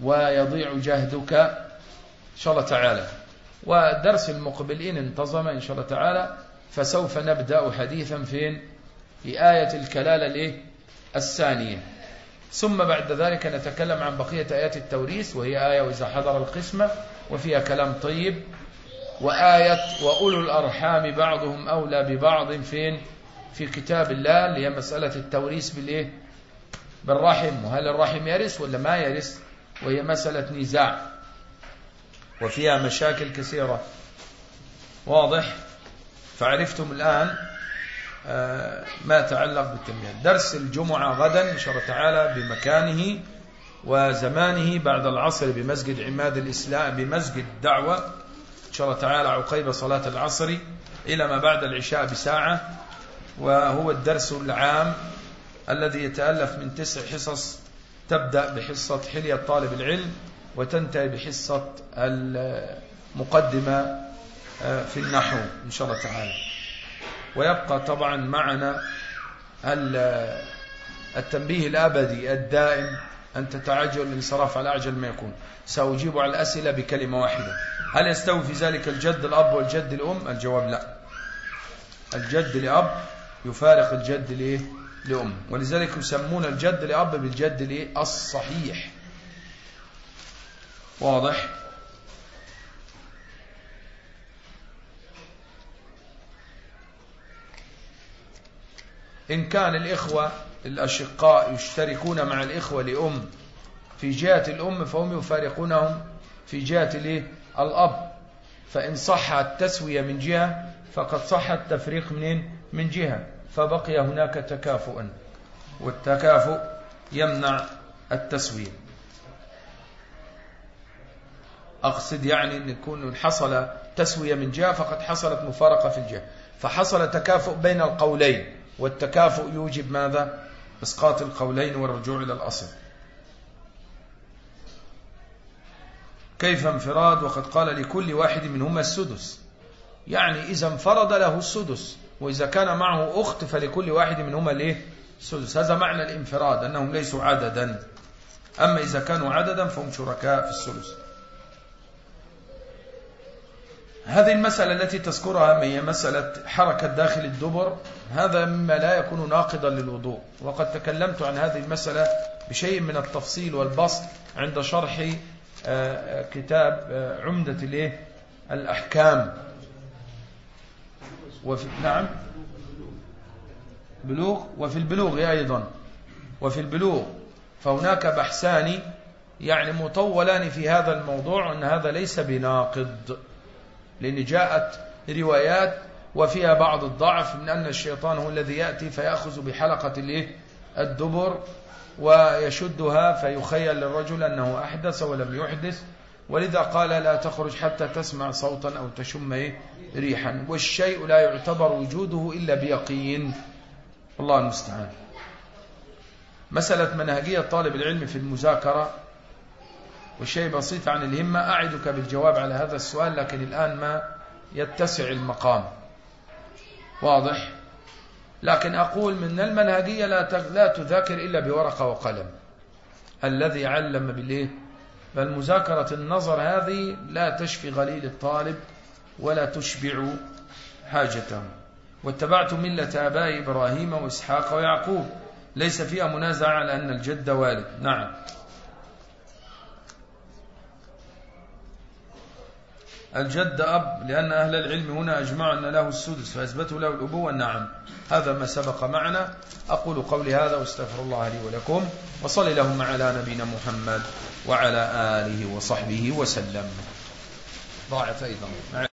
ويضيع جهدك. إن شاء الله تعالى. ودرس المقبل إن انتظم إن شاء الله تعالى. فسوف نبدأ حديثا فين في آية الكلالة الإيه؟ الثانية. ثم بعد ذلك نتكلم عن بقية آيات التوريث وهي آية وإذا حضر القسمة وفيها كلام طيب. وآية وأولو الأرحام بعضهم أولى ببعض فين في كتاب الله اللي هي مسألة التوريث بالإيه؟ بالرحم. وهل الرحم يرث ولا ما يرث؟ وهي مسألة نزاع. وفيها مشاكل كثيرة. واضح؟ فعرفتم الآن آه، ما يتعلق بالتنبيه درس الجمعة غدا إن شاء الله تعالى بمكانه وزمانه بعد العصر بمسجد عماد الإسلام بمسجد دعوة إن شاء الله تعالى عقيب صلاة العصر إلى ما بعد العشاء بساعة وهو الدرس العام الذي يتألف من تسع حصص تبدأ بحصة حلية طالب العلم وتنتهي بحصة المقدمة آه، في النحو إن شاء الله تعالى. ويبقى طبعا معنا التنبيه الأبدي الدائم أن تتعجل الانصراف على أعجل ما يكون. سأجيب على الأسئلة بكلمة واحدة. هل يستوي في ذلك الجد الأب والجد الأم؟ الجواب لا. الجد لأب يفارق الجد لإيه؟ لأم. ولذلك يسمون الجد لأب بالجد الصحيح واضح؟ إن كان الإخوة الأشقاء يشتركون مع الإخوة لأم. في جهة الأم فهم يفارقونهم في جهة الأب. فإن صح التسوية من جهة فقد صح التفريق منين؟ من جهة. فبقي هناك تكافؤ. والتكافؤ يمنع التسوية. أقصد يعني أن يكون حصل تسوية من جهة فقد حصلت مفارقة في الجهة. فحصل تكافؤ بين القولين. والتكافؤ يوجب ماذا؟ إسقاط القولين والرجوع إلى الأصل. كيف انفراد؟ وقد قال لكل واحد منهما السدس. يعني إذا انفرد له السدس وإذا كان معه أخت فلكل واحد منهما الايه السدس هذا معنى الانفراد أنهم ليسوا عددا. أما إذا كانوا عددا فهم شركاء في السدس. هذه المسألة التي تذكرها هي مسألة حركة داخل الدبر هذا مما لا يكون ناقضا للوضوء. وقد تكلمت عن هذه المسألة بشيء من التفصيل والبسط عند شرح آه، كتاب آه، عمدة الأحكام. وفي نعم. بلوغ. وفي البلوغ أيضا. وفي البلوغ. فهناك بحثان يعني مطولان في هذا الموضوع أن هذا ليس بناقض. لأن جاءت روايات وفيها بعض الضعف من أن الشيطان هو الذي يأتي فيأخذ بحلقة الدبر ويشدها فيخيل للرجل أنه أحدث ولم يحدث. ولذا قال لا تخرج حتى تسمع صوتا أو تشم إيه؟ ريحا. والشيء لا يعتبر وجوده إلا بيقين. الله المستعان. مسألة منهجية طالب العلم في المذاكرة والشيء بسيط عن الهمة أعدك بالجواب على هذا السؤال لكن الآن ما يتسع المقام. واضح؟ لكن أقول من المنهجية لا لا تذاكر إلا بورقة وقلم. الذي علم بالإيه؟ بل مذاكرة النظر هذه لا تشفي غليل الطالب ولا تشبع حاجته. واتبعت ملة آباء إبراهيم وإسحاق ويعقوب. ليس فيها منازع على أن الجد والد. نعم. الجد أب لأن أهل العلم هنا أجمعوا أن له السدس فأثبتوا له الأبوة نعم هذا ما سبق معنا. أقول قولي هذا واستغفر الله لي ولكم وصل اللهم على نبينا محمد وعلى آله وصحبه وسلم. ضاعت أيضا.